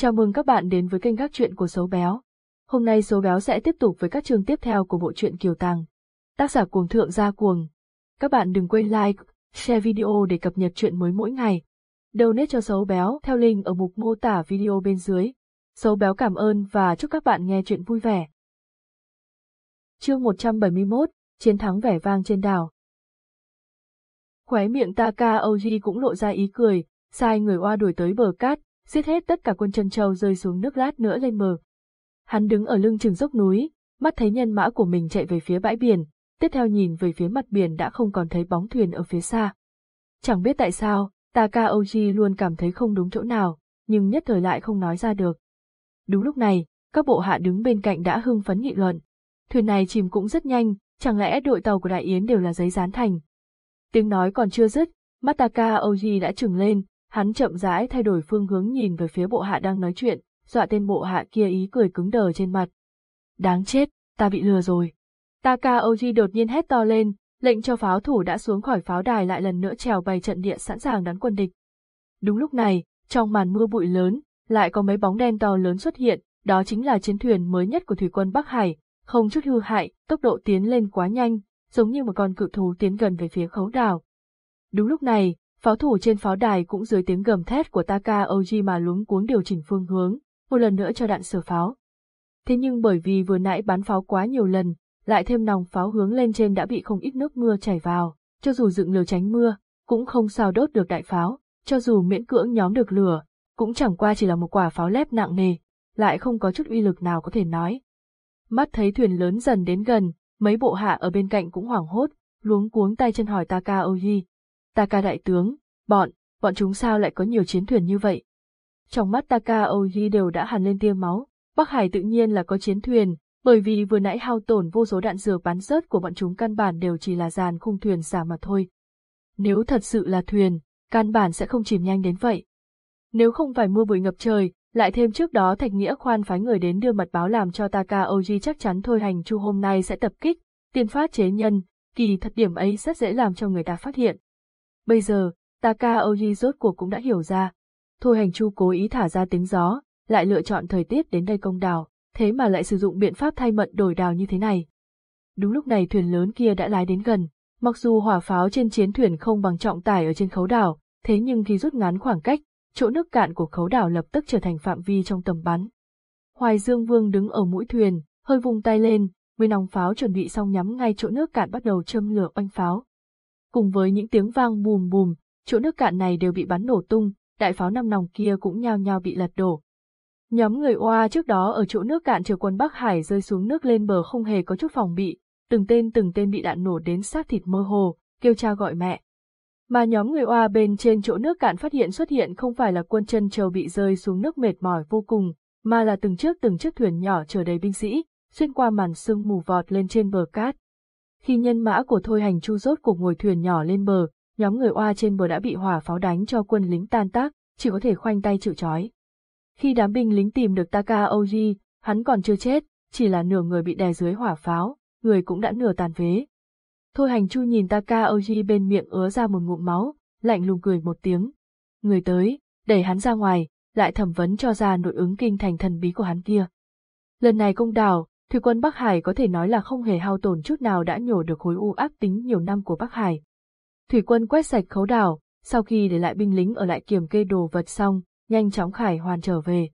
Chào mừng các bạn đến với kênh các truyện của Sấu Béo. Hôm nay Sấu Béo sẽ tiếp tục với các chương tiếp theo của bộ truyện Kiều Tàng. Tác giả cuồng thượng gia cuồng. Các bạn đừng quên like, share video để cập nhật chuyện mới mỗi ngày. Donate cho Sấu Béo theo link ở mục mô tả video bên dưới. Sấu Béo cảm ơn và chúc các bạn nghe chuyện vui vẻ. Chương 171, Chiến thắng vẻ vang trên đảo. Khóe miệng Taka Oji cũng lộ ra ý cười, sai người oa đuổi tới bờ cát, giết hết tất cả quân chân châu rơi xuống nước lát nữa lên bờ. Hắn đứng ở lưng chừng dốc núi, mắt thấy nhân mã của mình chạy về phía bãi biển, tiếp theo nhìn về phía mặt biển đã không còn thấy bóng thuyền ở phía xa. Chẳng biết tại sao, Taka Oji luôn cảm thấy không đúng chỗ nào, nhưng nhất thời lại không nói ra được. Đúng lúc này, các bộ hạ đứng bên cạnh đã hưng phấn nghị luận. Thuyền này chìm cũng rất nhanh, chẳng lẽ đội tàu của Đại Yến đều là giấy dán thành. Tiếng nói còn chưa dứt, mắt Takaoji đã trừng lên, hắn chậm rãi thay đổi phương hướng nhìn về phía bộ hạ đang nói chuyện, dọa tên bộ hạ kia ý cười cứng đờ trên mặt. Đáng chết, ta bị lừa rồi. Taka Oji đột nhiên hét to lên, lệnh cho pháo thủ đã xuống khỏi pháo đài lại lần nữa trèo bày trận địa sẵn sàng đón quân địch. Đúng lúc này, trong màn mưa bụi lớn, lại có mấy bóng đen to lớn xuất hiện, đó chính là chiến thuyền mới nhất của thủy quân Bắc Hải, không chút hư hại, tốc độ tiến lên quá nhanh, giống như một con cự thú tiến gần về phía khấu đảo. Đúng lúc này, pháo thủ trên pháo đài cũng dưới tiếng gầm thét của Taka Oji mà luống cuống điều chỉnh phương hướng, một lần nữa cho đạn sửa pháo. Thế nhưng bởi vì vừa nãy bắn pháo quá nhiều lần, lại thêm nòng pháo hướng lên trên đã bị không ít nước mưa chảy vào, cho dù dựng lều tránh mưa, cũng không sao đốt được đại pháo, cho dù miễn cưỡng nhóm được lửa, cũng chẳng qua chỉ là một quả pháo lép nặng nề, lại không có chút uy lực nào có thể nói. Mắt thấy thuyền lớn dần đến gần, mấy bộ hạ ở bên cạnh cũng hoảng hốt, luống cuống tay chân hỏi Taka Oji. Taka đại tướng, bọn, bọn chúng sao lại có nhiều chiến thuyền như vậy? Trong mắt Taka Oji đều đã hằn lên tia máu, Bắc Hải tự nhiên là có chiến thuyền, bởi vì vừa nãy hao tổn vô số đạn dược bắn rớt của bọn chúng căn bản đều chỉ là dàn khung thuyền giả mà thôi. Nếu thật sự là thuyền, căn bản sẽ không chìm nhanh đến vậy. Nếu không phải mưa bụi ngập trời, lại thêm trước đó Thạch Nghĩa khoan phái người đến đưa mật báo làm cho Taka Oji chắc chắn thôi hành chu hôm nay sẽ tập kích, tiên phát chế nhân, kỳ thật điểm ấy rất dễ làm cho người ta phát hiện. Bây giờ, Taka Oji rốt cuộc cũng đã hiểu ra. Thôi hành chu cố ý thả ra tiếng gió, lại lựa chọn thời tiết đến đây công đào, thế mà lại sử dụng biện pháp thay mận đổi đào như thế này. Đúng lúc này thuyền lớn kia đã lái đến gần, mặc dù hỏa pháo trên chiến thuyền không bằng trọng tải ở trên khấu đảo, thế nhưng khi rút ngắn khoảng cách, chỗ nước cạn của khấu đảo lập tức trở thành phạm vi trong tầm bắn. Hoài Dương Vương đứng ở mũi thuyền, hơi vùng tay lên, nguyên nòng pháo chuẩn bị xong nhắm ngay chỗ nước cạn bắt đầu châm lửa oanh pháo. Cùng với những tiếng vang bùm bùm, chỗ nước cạn này đều bị bắn nổ tung, đại pháo năm nòng kia cũng nhao nhao bị lật đổ. Nhóm người oa trước đó ở chỗ nước cạn chờ quân Bắc Hải rơi xuống nước lên bờ không hề có chút phòng bị, từng tên từng tên bị đạn nổ đến xác thịt mơ hồ, kêu cha gọi mẹ. Mà nhóm người oa bên trên chỗ nước cạn phát hiện xuất hiện không phải là quân chân châu bị rơi xuống nước mệt mỏi vô cùng, mà là từng chiếc từng chiếc thuyền nhỏ chở đầy binh sĩ, xuyên qua màn sương mù vọt lên trên bờ cát. Khi nhân mã của Thôi Hành Chu rốt cuộc ngồi thuyền nhỏ lên bờ, nhóm người oa trên bờ đã bị hỏa pháo đánh cho quân lính tan tác, chỉ có thể khoanh tay chịu trói. Khi đám binh lính tìm được Taka Oji, hắn còn chưa chết, chỉ là nửa người bị đè dưới hỏa pháo, người cũng đã nửa tàn phế. Thôi hành chu nhìn Taka Oji bên miệng ứa ra một ngụm máu, lạnh lùng cười một tiếng. Người tới, đẩy hắn ra ngoài, lại thẩm vấn cho ra nội ứng kinh thành thần bí của hắn kia. Lần này công đảo, thủy quân Bắc Hải có thể nói là không hề hao tổn chút nào đã nhổ được khối u ác tính nhiều năm của Bắc Hải. Thủy quân quét sạch khấu đảo, sau khi để lại binh lính ở lại kiểm kê đồ vật xong, nhanh chóng khải hoàn trở về.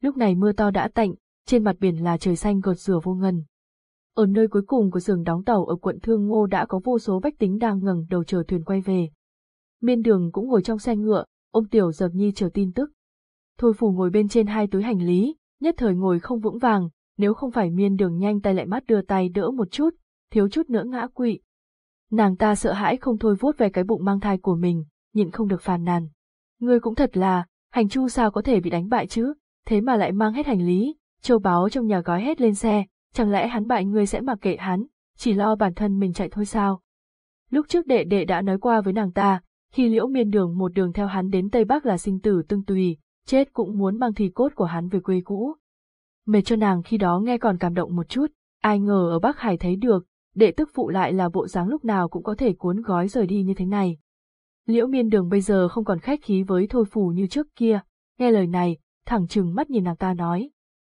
Lúc này mưa to đã tạnh, trên mặt biển là trời xanh gợt rửa vô ngần. Ở nơi cuối cùng của giường đóng tàu ở quận Thương Ngô đã có vô số bách tính đang ngẩng đầu chờ thuyền quay về. Miên đường cũng ngồi trong xe ngựa, ông Tiểu Dập Nhi chờ tin tức. Thôi phủ ngồi bên trên hai túi hành lý, nhất thời ngồi không vững vàng, nếu không phải miên đường nhanh tay lại mắt đưa tay đỡ một chút, thiếu chút nữa ngã quỵ. Nàng ta sợ hãi không thôi vuốt về cái bụng mang thai của mình, nhịn không được phàn nàn. Ngươi cũng thật là, hành chu sao có thể bị đánh bại chứ, thế mà lại mang hết hành lý, châu báu trong nhà gói hết lên xe, chẳng lẽ hắn bại ngươi sẽ mặc kệ hắn, chỉ lo bản thân mình chạy thôi sao? Lúc trước đệ đệ đã nói qua với nàng ta, khi liễu miên đường một đường theo hắn đến Tây Bắc là sinh tử tương tùy, chết cũng muốn mang thì cốt của hắn về quê cũ. Mệt cho nàng khi đó nghe còn cảm động một chút, ai ngờ ở Bắc Hải thấy được, đệ tức phụ lại là bộ dáng lúc nào cũng có thể cuốn gói rời đi như thế này. Liễu miên đường bây giờ không còn khách khí với thôi phù như trước kia, nghe lời này, thẳng chừng mắt nhìn nàng ta nói.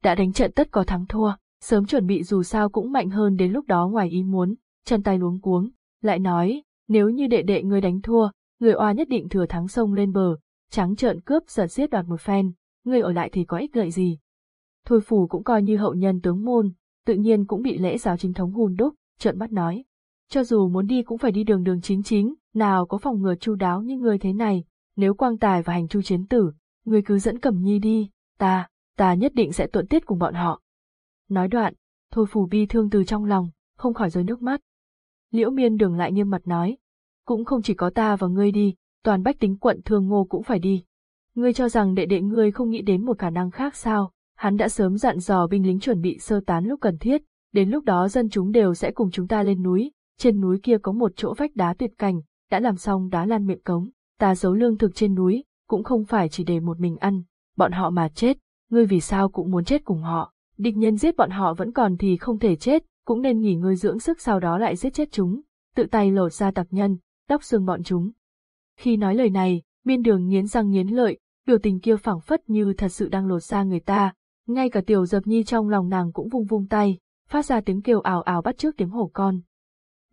Đã đánh trận tất có thắng thua, sớm chuẩn bị dù sao cũng mạnh hơn đến lúc đó ngoài ý muốn, chân tay luống cuống, lại nói, nếu như đệ đệ ngươi đánh thua, người oa nhất định thừa thắng sông lên bờ, trắng trợn cướp giật giết đoạt một phen, ngươi ở lại thì có ích lợi gì. Thôi phù cũng coi như hậu nhân tướng môn, tự nhiên cũng bị lễ giáo chính thống hùn đúc, trợn mắt nói. Cho dù muốn đi cũng phải đi đường đường chính chính, nào có phòng ngừa chu đáo như người thế này, nếu quang tài và hành chu chiến tử, người cứ dẫn cẩm nhi đi, ta, ta nhất định sẽ tuận tiết cùng bọn họ. Nói đoạn, thôi phù bi thương từ trong lòng, không khỏi rơi nước mắt. Liễu miên đường lại nghiêm mặt nói, cũng không chỉ có ta và ngươi đi, toàn bách tính quận thương ngô cũng phải đi. Ngươi cho rằng đệ đệ ngươi không nghĩ đến một khả năng khác sao, hắn đã sớm dặn dò binh lính chuẩn bị sơ tán lúc cần thiết, đến lúc đó dân chúng đều sẽ cùng chúng ta lên núi, trên núi kia có một chỗ vách đá tuyệt cảnh, đã làm xong đá lan miệng cống, ta giấu lương thực trên núi, cũng không phải chỉ để một mình ăn, bọn họ mà chết, ngươi vì sao cũng muốn chết cùng họ, địch nhân giết bọn họ vẫn còn thì không thể chết, cũng nên nghỉ ngơi dưỡng sức sau đó lại giết chết chúng, tự tay lột ra tặc nhân, đóc xương bọn chúng. Khi nói lời này, miên đường nghiến răng nghiến lợi, biểu tình kia phảng phất như thật sự đang lột ra người ta, ngay cả tiểu dập nhi trong lòng nàng cũng vung vung tay, phát ra tiếng kêu ảo ảo bắt trước tiếng hổ con.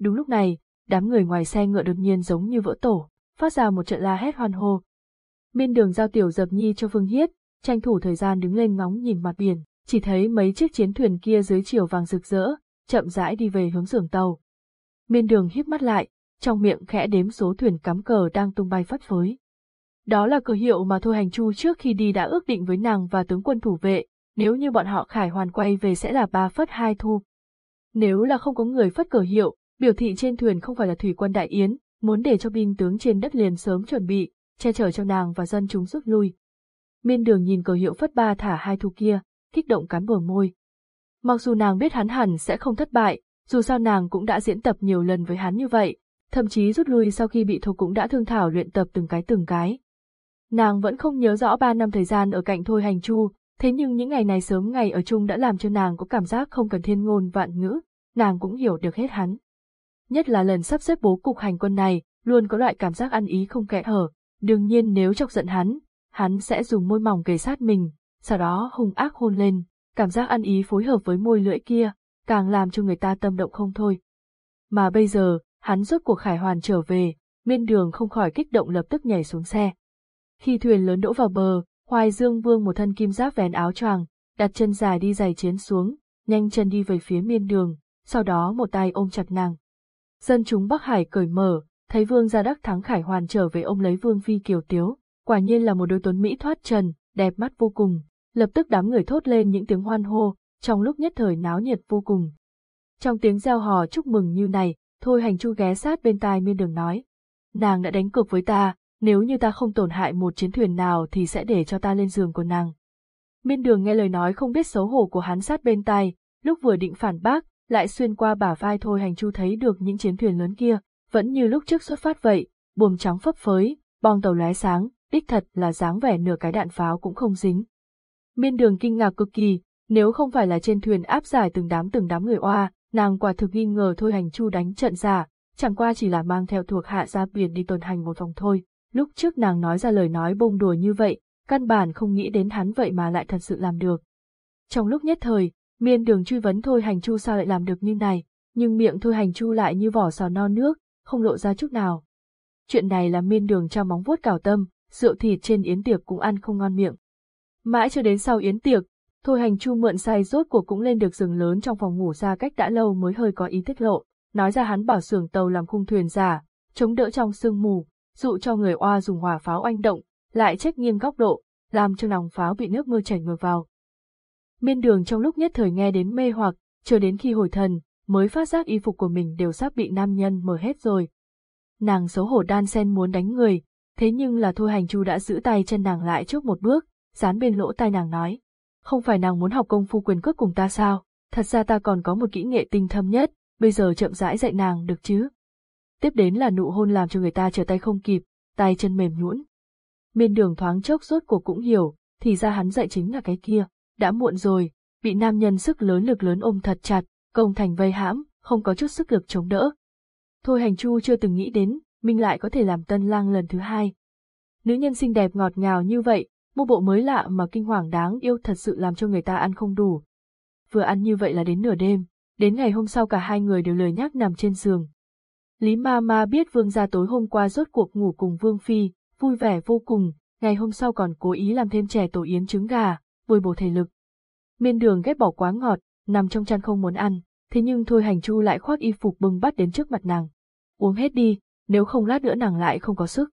Đúng lúc này, đám người ngoài xe ngựa đột nhiên giống như vỡ tổ, phát ra một trận la hét hoan hô. Miên đường giao tiểu dập nhi cho Vương Hiết, tranh thủ thời gian đứng lên ngóng nhìn mặt biển, chỉ thấy mấy chiếc chiến thuyền kia dưới chiều vàng rực rỡ, chậm rãi đi về hướng xưởng tàu. Miên đường híp mắt lại, trong miệng khẽ đếm số thuyền cắm cờ đang tung bay phất phới. Đó là cờ hiệu mà Thôi Hành Chu trước khi đi đã ước định với nàng và tướng quân thủ vệ, nếu như bọn họ khải hoàn quay về sẽ là ba phất hai thu. Nếu là không có người phất cờ hiệu, biểu thị trên thuyền không phải là thủy quân đại yến, muốn để cho binh tướng trên đất liền sớm chuẩn bị, che chở cho nàng và dân chúng rút lui. Miên đường nhìn cờ hiệu phất ba thả hai thu kia, kích động cắn bờ môi. Mặc dù nàng biết hắn hẳn sẽ không thất bại, dù sao nàng cũng đã diễn tập nhiều lần với hắn như vậy, thậm chí rút lui sau khi bị thổ cũng đã thương thảo luyện tập từng cái từng cái. Nàng vẫn không nhớ rõ ba năm thời gian ở cạnh Thôi Hành Chu, thế nhưng những ngày này sớm ngày ở chung đã làm cho nàng có cảm giác không cần thiên ngôn vạn ngữ, nàng cũng hiểu được hết hắn. Nhất là lần sắp xếp bố cục hành quân này, luôn có loại cảm giác ăn ý không kẽ hở, đương nhiên nếu chọc giận hắn, hắn sẽ dùng môi mỏng kề sát mình, sau đó hung ác hôn lên, cảm giác ăn ý phối hợp với môi lưỡi kia, càng làm cho người ta tâm động không thôi. Mà bây giờ, hắn rốt cuộc khải hoàn trở về, miên đường không khỏi kích động lập tức nhảy xuống xe. Khi thuyền lớn đỗ vào bờ, Hoài Dương Vương một thân kim giáp vén áo choàng, đặt chân dài đi giày chiến xuống, nhanh chân đi về phía miên đường, sau đó một tay ôm chặt nàng. Dân chúng Bắc Hải cởi mở, thấy Vương gia đắc thắng khải hoàn trở về ôm lấy Vương Phi kiều tiếu, quả nhiên là một đôi tuấn Mỹ thoát trần, đẹp mắt vô cùng, lập tức đám người thốt lên những tiếng hoan hô, trong lúc nhất thời náo nhiệt vô cùng. Trong tiếng reo hò chúc mừng như này, Thôi hành chu ghé sát bên tai miên đường nói. Nàng đã đánh cược với ta, nếu như ta không tổn hại một chiến thuyền nào thì sẽ để cho ta lên giường của nàng. Miên đường nghe lời nói không biết xấu hổ của hắn sát bên tai, lúc vừa định phản bác, lại xuyên qua bả vai thôi hành chu thấy được những chiến thuyền lớn kia, vẫn như lúc trước xuất phát vậy, buồm trắng phấp phới, bong tàu lóe sáng, đích thật là dáng vẻ nửa cái đạn pháo cũng không dính. Miên đường kinh ngạc cực kỳ, nếu không phải là trên thuyền áp giải từng đám từng đám người oa, nàng quả thực nghi ngờ thôi hành chu đánh trận giả, chẳng qua chỉ là mang theo thuộc hạ ra biển đi tuần hành một vòng thôi. Lúc trước nàng nói ra lời nói bông đùa như vậy, căn bản không nghĩ đến hắn vậy mà lại thật sự làm được. Trong lúc nhất thời, miên đường truy vấn thôi hành chu sao lại làm được như này, nhưng miệng thôi hành chu lại như vỏ sò non nước, không lộ ra chút nào. Chuyện này là miên đường cho móng vuốt cào tâm, rượu thịt trên yến tiệc cũng ăn không ngon miệng. Mãi cho đến sau yến tiệc, Thôi hành chu mượn say rốt cuộc cũng lên được giường lớn trong phòng ngủ ra cách đã lâu mới hơi có ý tiết lộ, nói ra hắn bảo xưởng tàu làm khung thuyền giả, chống đỡ trong sương mù, dụ cho người oa dùng hỏa pháo oanh động, lại trách nghiêng góc độ, làm cho nòng pháo bị nước mưa chảy ngược vào. Miên đường trong lúc nhất thời nghe đến mê hoặc, chờ đến khi hồi thần, mới phát giác y phục của mình đều sắp bị nam nhân mở hết rồi. Nàng xấu hổ đan sen muốn đánh người, thế nhưng là thôi hành chu đã giữ tay chân nàng lại trước một bước, dán bên lỗ tai nàng nói. Không phải nàng muốn học công phu quyền cước cùng ta sao, thật ra ta còn có một kỹ nghệ tinh thâm nhất, bây giờ chậm rãi dạy nàng được chứ. Tiếp đến là nụ hôn làm cho người ta trở tay không kịp, tay chân mềm nhũn. Miên đường thoáng chốc rốt cuộc cũng hiểu, thì ra hắn dạy chính là cái kia, đã muộn rồi, bị nam nhân sức lớn lực lớn ôm thật chặt, công thành vây hãm, không có chút sức lực chống đỡ. Thôi hành chu chưa từng nghĩ đến, mình lại có thể làm tân lang lần thứ hai. Nữ nhân xinh đẹp ngọt ngào như vậy, Một bộ mới lạ mà kinh hoàng đáng yêu thật sự làm cho người ta ăn không đủ. Vừa ăn như vậy là đến nửa đêm, đến ngày hôm sau cả hai người đều lười nhác nằm trên giường. Lý ma ma biết vương gia tối hôm qua rốt cuộc ngủ cùng vương phi, vui vẻ vô cùng, ngày hôm sau còn cố ý làm thêm chè tổ yến trứng gà, bồi bổ thể lực. Miên đường ghét bỏ quá ngọt, nằm trong chăn không muốn ăn, thế nhưng thôi hành chu lại khoác y phục bưng bắt đến trước mặt nàng. Uống hết đi, nếu không lát nữa nàng lại không có sức.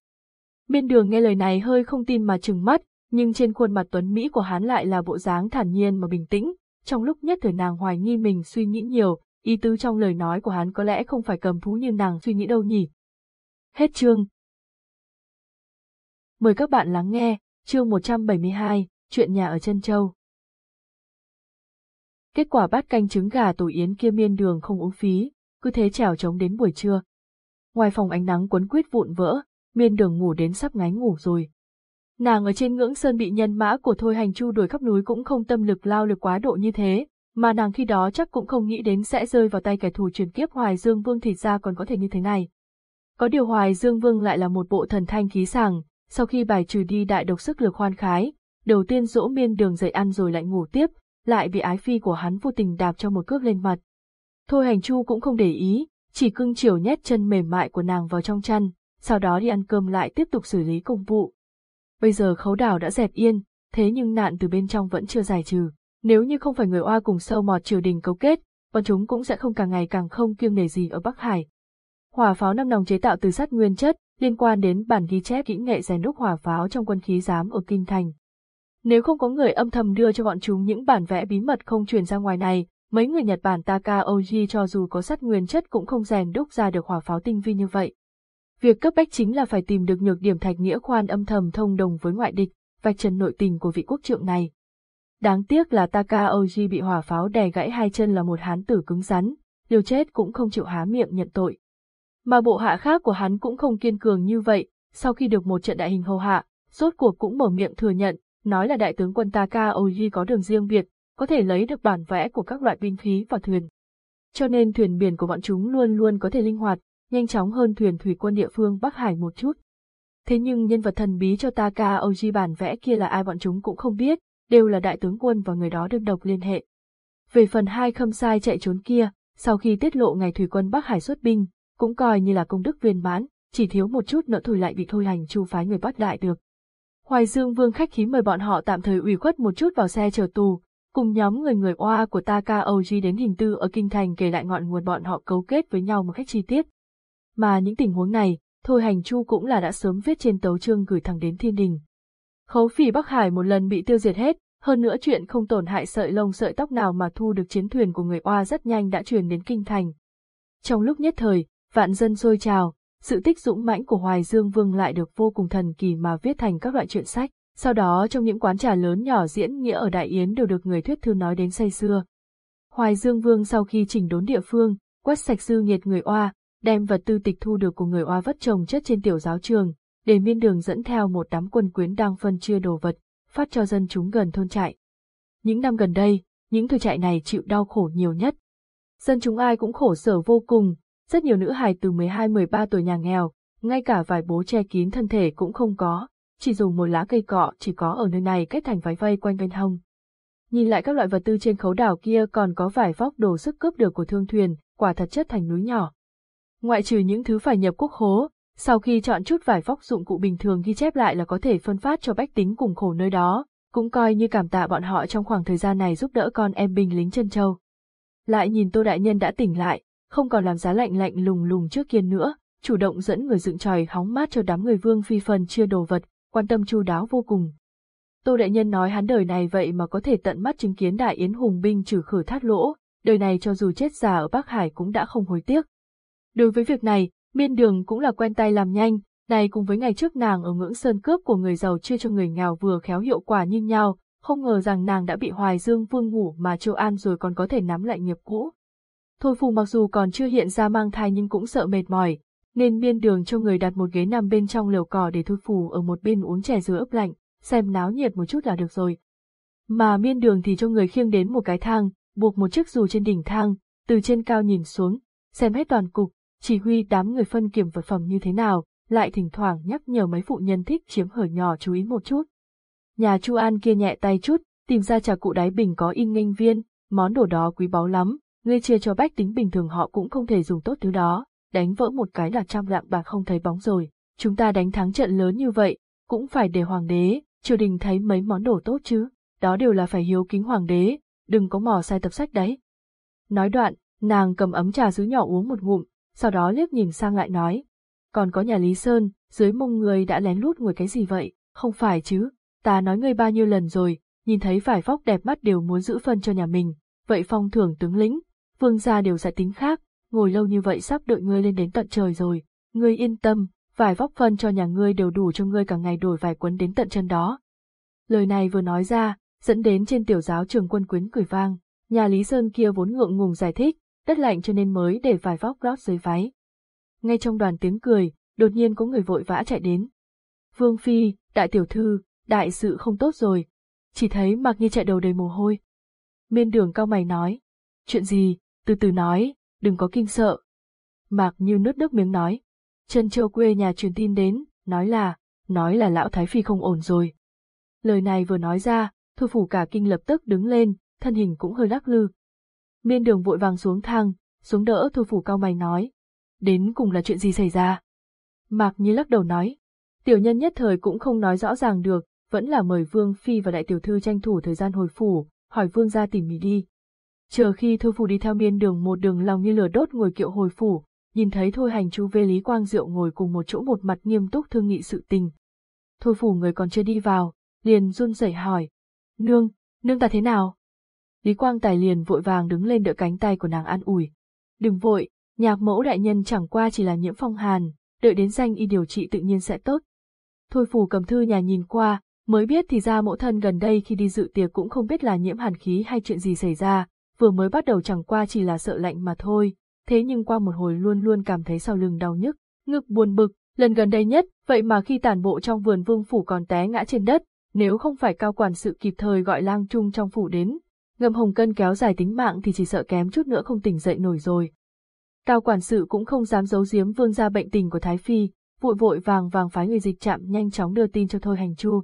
Miên đường nghe lời này hơi không tin mà trừng mắt, nhưng trên khuôn mặt tuấn Mỹ của hắn lại là bộ dáng thản nhiên mà bình tĩnh, trong lúc nhất thời nàng hoài nghi mình suy nghĩ nhiều, ý tứ trong lời nói của hắn có lẽ không phải cầm thú như nàng suy nghĩ đâu nhỉ. Hết chương. Mời các bạn lắng nghe, chương 172, chuyện nhà ở chân châu. Kết quả bát canh trứng gà tổ yến kia miên đường không uống phí, cứ thế trèo trống đến buổi trưa. Ngoài phòng ánh nắng cuốn quýt vụn vỡ, miên đường ngủ đến sắp ngáy ngủ rồi. Nàng ở trên ngưỡng sơn bị nhân mã của Thôi Hành Chu đuổi khắp núi cũng không tâm lực lao lực quá độ như thế, mà nàng khi đó chắc cũng không nghĩ đến sẽ rơi vào tay kẻ thù truyền kiếp Hoài Dương Vương thì ra còn có thể như thế này. Có điều Hoài Dương Vương lại là một bộ thần thanh khí sàng, sau khi bài trừ đi đại độc sức lực khoan khái, đầu tiên dỗ miên đường dậy ăn rồi lại ngủ tiếp, lại bị ái phi của hắn vô tình đạp cho một cước lên mặt. Thôi hành chu cũng không để ý, chỉ cưng chiều nhét chân mềm mại của nàng vào trong chăn, sau đó đi ăn cơm lại tiếp tục xử lý công vụ. Bây giờ khấu đảo đã dẹp yên, thế nhưng nạn từ bên trong vẫn chưa giải trừ. Nếu như không phải người oa cùng sâu mọt triều đình cấu kết, bọn chúng cũng sẽ không càng ngày càng không kiêng nề gì ở Bắc Hải. Hỏa pháo năm nòng chế tạo từ sắt nguyên chất, liên quan đến bản ghi chép kỹ nghệ rèn đúc hỏa pháo trong quân khí giám ở Kinh Thành. Nếu không có người âm thầm đưa cho bọn chúng những bản vẽ bí mật không truyền ra ngoài này, mấy người Nhật Bản Taka Oji cho dù có sắt nguyên chất cũng không rèn đúc ra được hỏa pháo tinh vi như vậy. Việc cấp bách chính là phải tìm được nhược điểm thạch nghĩa khoan âm thầm thông đồng với ngoại địch, vạch trần nội tình của vị quốc trượng này. Đáng tiếc là Takaoji bị hỏa pháo đè gãy hai chân là một hán tử cứng rắn, liều chết cũng không chịu há miệng nhận tội. Mà bộ hạ khác của hắn cũng không kiên cường như vậy, sau khi được một trận đại hình hầu hạ, rốt cuộc cũng mở miệng thừa nhận, nói là đại tướng quân Takaoji có đường riêng biệt, có thể lấy được bản vẽ của các loại binh khí và thuyền. Cho nên thuyền biển của bọn chúng luôn luôn có thể linh hoạt, nhanh chóng hơn thuyền thủy quân địa phương Bắc Hải một chút. Thế nhưng nhân vật thần bí cho Takaoji bản vẽ kia là ai bọn chúng cũng không biết, đều là đại tướng quân và người đó đơn độc liên hệ. Về phần hai khâm sai chạy trốn kia, sau khi tiết lộ ngày thủy quân Bắc Hải xuất binh, cũng coi như là công đức viên mãn, chỉ thiếu một chút nữa thôi lại bị thôi hành chu phái người bắt đại được. Hoài Dương Vương khách khí mời bọn họ tạm thời ủy khuất một chút vào xe chờ tù, cùng nhóm người người oa của Taka Oji đến hình tư ở Kinh Thành kể lại ngọn nguồn bọn họ cấu kết với nhau một cách chi tiết. Mà những tình huống này, Thôi Hành Chu cũng là đã sớm viết trên tấu chương gửi thẳng đến thiên đình. Khấu phỉ Bắc Hải một lần bị tiêu diệt hết, hơn nữa chuyện không tổn hại sợi lông sợi tóc nào mà thu được chiến thuyền của người oa rất nhanh đã truyền đến kinh thành. Trong lúc nhất thời, vạn dân sôi trào, sự tích dũng mãnh của Hoài Dương Vương lại được vô cùng thần kỳ mà viết thành các loại truyện sách. Sau đó trong những quán trà lớn nhỏ diễn nghĩa ở Đại Yến đều được người thuyết thư nói đến say xưa. Hoài Dương Vương sau khi chỉnh đốn địa phương, quét sạch dư nghiệt người oa, đem vật tư tịch thu được của người oa vất trồng chất trên tiểu giáo trường, để miên đường dẫn theo một đám quân quyến đang phân chia đồ vật, phát cho dân chúng gần thôn trại. Những năm gần đây, những thôn trại này chịu đau khổ nhiều nhất. Dân chúng ai cũng khổ sở vô cùng, rất nhiều nữ hài từ 12-13 tuổi nhà nghèo, ngay cả vài bố che kín thân thể cũng không có, chỉ dùng một lá cây cọ chỉ có ở nơi này kết thành váy vây quanh bên hông. Nhìn lại các loại vật tư trên khấu đảo kia còn có vài vóc đồ sức cướp được của thương thuyền, quả thật chất thành núi nhỏ. Ngoại trừ những thứ phải nhập quốc hố, sau khi chọn chút vài vóc dụng cụ bình thường ghi chép lại là có thể phân phát cho bách tính cùng khổ nơi đó, cũng coi như cảm tạ bọn họ trong khoảng thời gian này giúp đỡ con em binh lính chân châu. Lại nhìn Tô Đại Nhân đã tỉnh lại, không còn làm giá lạnh lạnh lùng lùng trước kia nữa, chủ động dẫn người dựng tròi hóng mát cho đám người vương phi phần chia đồ vật, quan tâm chu đáo vô cùng. Tô Đại Nhân nói hắn đời này vậy mà có thể tận mắt chứng kiến đại yến hùng binh trừ khử thát lỗ, đời này cho dù chết già ở Bắc Hải cũng đã không hối tiếc. Đối với việc này, miên đường cũng là quen tay làm nhanh, này cùng với ngày trước nàng ở ngưỡng sơn cướp của người giàu chia cho người nghèo vừa khéo hiệu quả như nhau, không ngờ rằng nàng đã bị Hoài Dương Vương ngủ mà Châu An rồi còn có thể nắm lại nghiệp cũ. Thôi phù mặc dù còn chưa hiện ra mang thai nhưng cũng sợ mệt mỏi, nên miên đường cho người đặt một ghế nằm bên trong lều cỏ để thôi phù ở một bên uống chè dứa ướp lạnh, xem náo nhiệt một chút là được rồi. Mà miên đường thì cho người khiêng đến một cái thang, buộc một chiếc dù trên đỉnh thang, từ trên cao nhìn xuống, xem hết toàn cục, chỉ huy đám người phân kiểm vật phẩm như thế nào, lại thỉnh thoảng nhắc nhở mấy phụ nhân thích chiếm hở nhỏ chú ý một chút. Nhà Chu An kia nhẹ tay chút, tìm ra trà cụ đáy bình có in nghênh viên, món đồ đó quý báu lắm, ngươi chia cho bách tính bình thường họ cũng không thể dùng tốt thứ đó, đánh vỡ một cái là trăm lạng bạc không thấy bóng rồi. Chúng ta đánh thắng trận lớn như vậy, cũng phải để hoàng đế, triều đình thấy mấy món đồ tốt chứ, đó đều là phải hiếu kính hoàng đế, đừng có mò sai tập sách đấy. Nói đoạn, nàng cầm ấm trà sứ nhỏ uống một ngụm, sau đó liếc nhìn sang lại nói. Còn có nhà Lý Sơn, dưới mông người đã lén lút ngồi cái gì vậy, không phải chứ, ta nói ngươi bao nhiêu lần rồi, nhìn thấy vải vóc đẹp mắt đều muốn giữ phân cho nhà mình, vậy phong thưởng tướng lĩnh, vương gia đều giải tính khác, ngồi lâu như vậy sắp đợi ngươi lên đến tận trời rồi, ngươi yên tâm, vải vóc phân cho nhà ngươi đều đủ cho ngươi cả ngày đổi vải quấn đến tận chân đó. Lời này vừa nói ra, dẫn đến trên tiểu giáo trường quân quyến cười vang, nhà Lý Sơn kia vốn ngượng ngùng giải thích, đất lạnh cho nên mới để vài vóc lót dưới váy. Ngay trong đoàn tiếng cười, đột nhiên có người vội vã chạy đến. Vương Phi, đại tiểu thư, đại sự không tốt rồi. Chỉ thấy Mạc Nhi chạy đầu đầy mồ hôi. Miên đường cao mày nói. Chuyện gì, từ từ nói, đừng có kinh sợ. Mạc Như nứt nước miếng nói. Chân châu quê nhà truyền tin đến, nói là, nói là lão Thái Phi không ổn rồi. Lời này vừa nói ra, thư phủ cả kinh lập tức đứng lên, thân hình cũng hơi lắc lư. Miên đường vội vàng xuống thang, xuống đỡ thôi phủ cao mày nói. Đến cùng là chuyện gì xảy ra? Mạc Như lắc đầu nói. Tiểu nhân nhất thời cũng không nói rõ ràng được, vẫn là mời Vương Phi và đại tiểu thư tranh thủ thời gian hồi phủ, hỏi Vương ra tỉ mỉ đi. Chờ khi Thôi Phủ đi theo miên đường một đường lòng như lửa đốt ngồi kiệu hồi phủ, nhìn thấy Thôi Hành chú về Lý Quang Diệu ngồi cùng một chỗ một mặt nghiêm túc thương nghị sự tình. Thôi Phủ người còn chưa đi vào, liền run rẩy hỏi. Nương, nương ta thế nào? Lý Quang Tài liền vội vàng đứng lên đỡ cánh tay của nàng an ủi. Đừng vội, nhạc mẫu đại nhân chẳng qua chỉ là nhiễm phong hàn, đợi đến danh y điều trị tự nhiên sẽ tốt. Thôi Phủ cầm thư nhà nhìn qua, mới biết thì ra mẫu thân gần đây khi đi dự tiệc cũng không biết là nhiễm hàn khí hay chuyện gì xảy ra, vừa mới bắt đầu chẳng qua chỉ là sợ lạnh mà thôi, thế nhưng qua một hồi luôn luôn cảm thấy sau lưng đau nhức, ngực buồn bực, lần gần đây nhất, vậy mà khi tản bộ trong vườn vương phủ còn té ngã trên đất, nếu không phải cao quản sự kịp thời gọi lang trung trong phủ đến, ngầm hồng cân kéo dài tính mạng thì chỉ sợ kém chút nữa không tỉnh dậy nổi rồi. Cao quản sự cũng không dám giấu giếm vương gia bệnh tình của Thái Phi, vội vội vàng vàng phái người dịch chạm nhanh chóng đưa tin cho Thôi Hành Chu.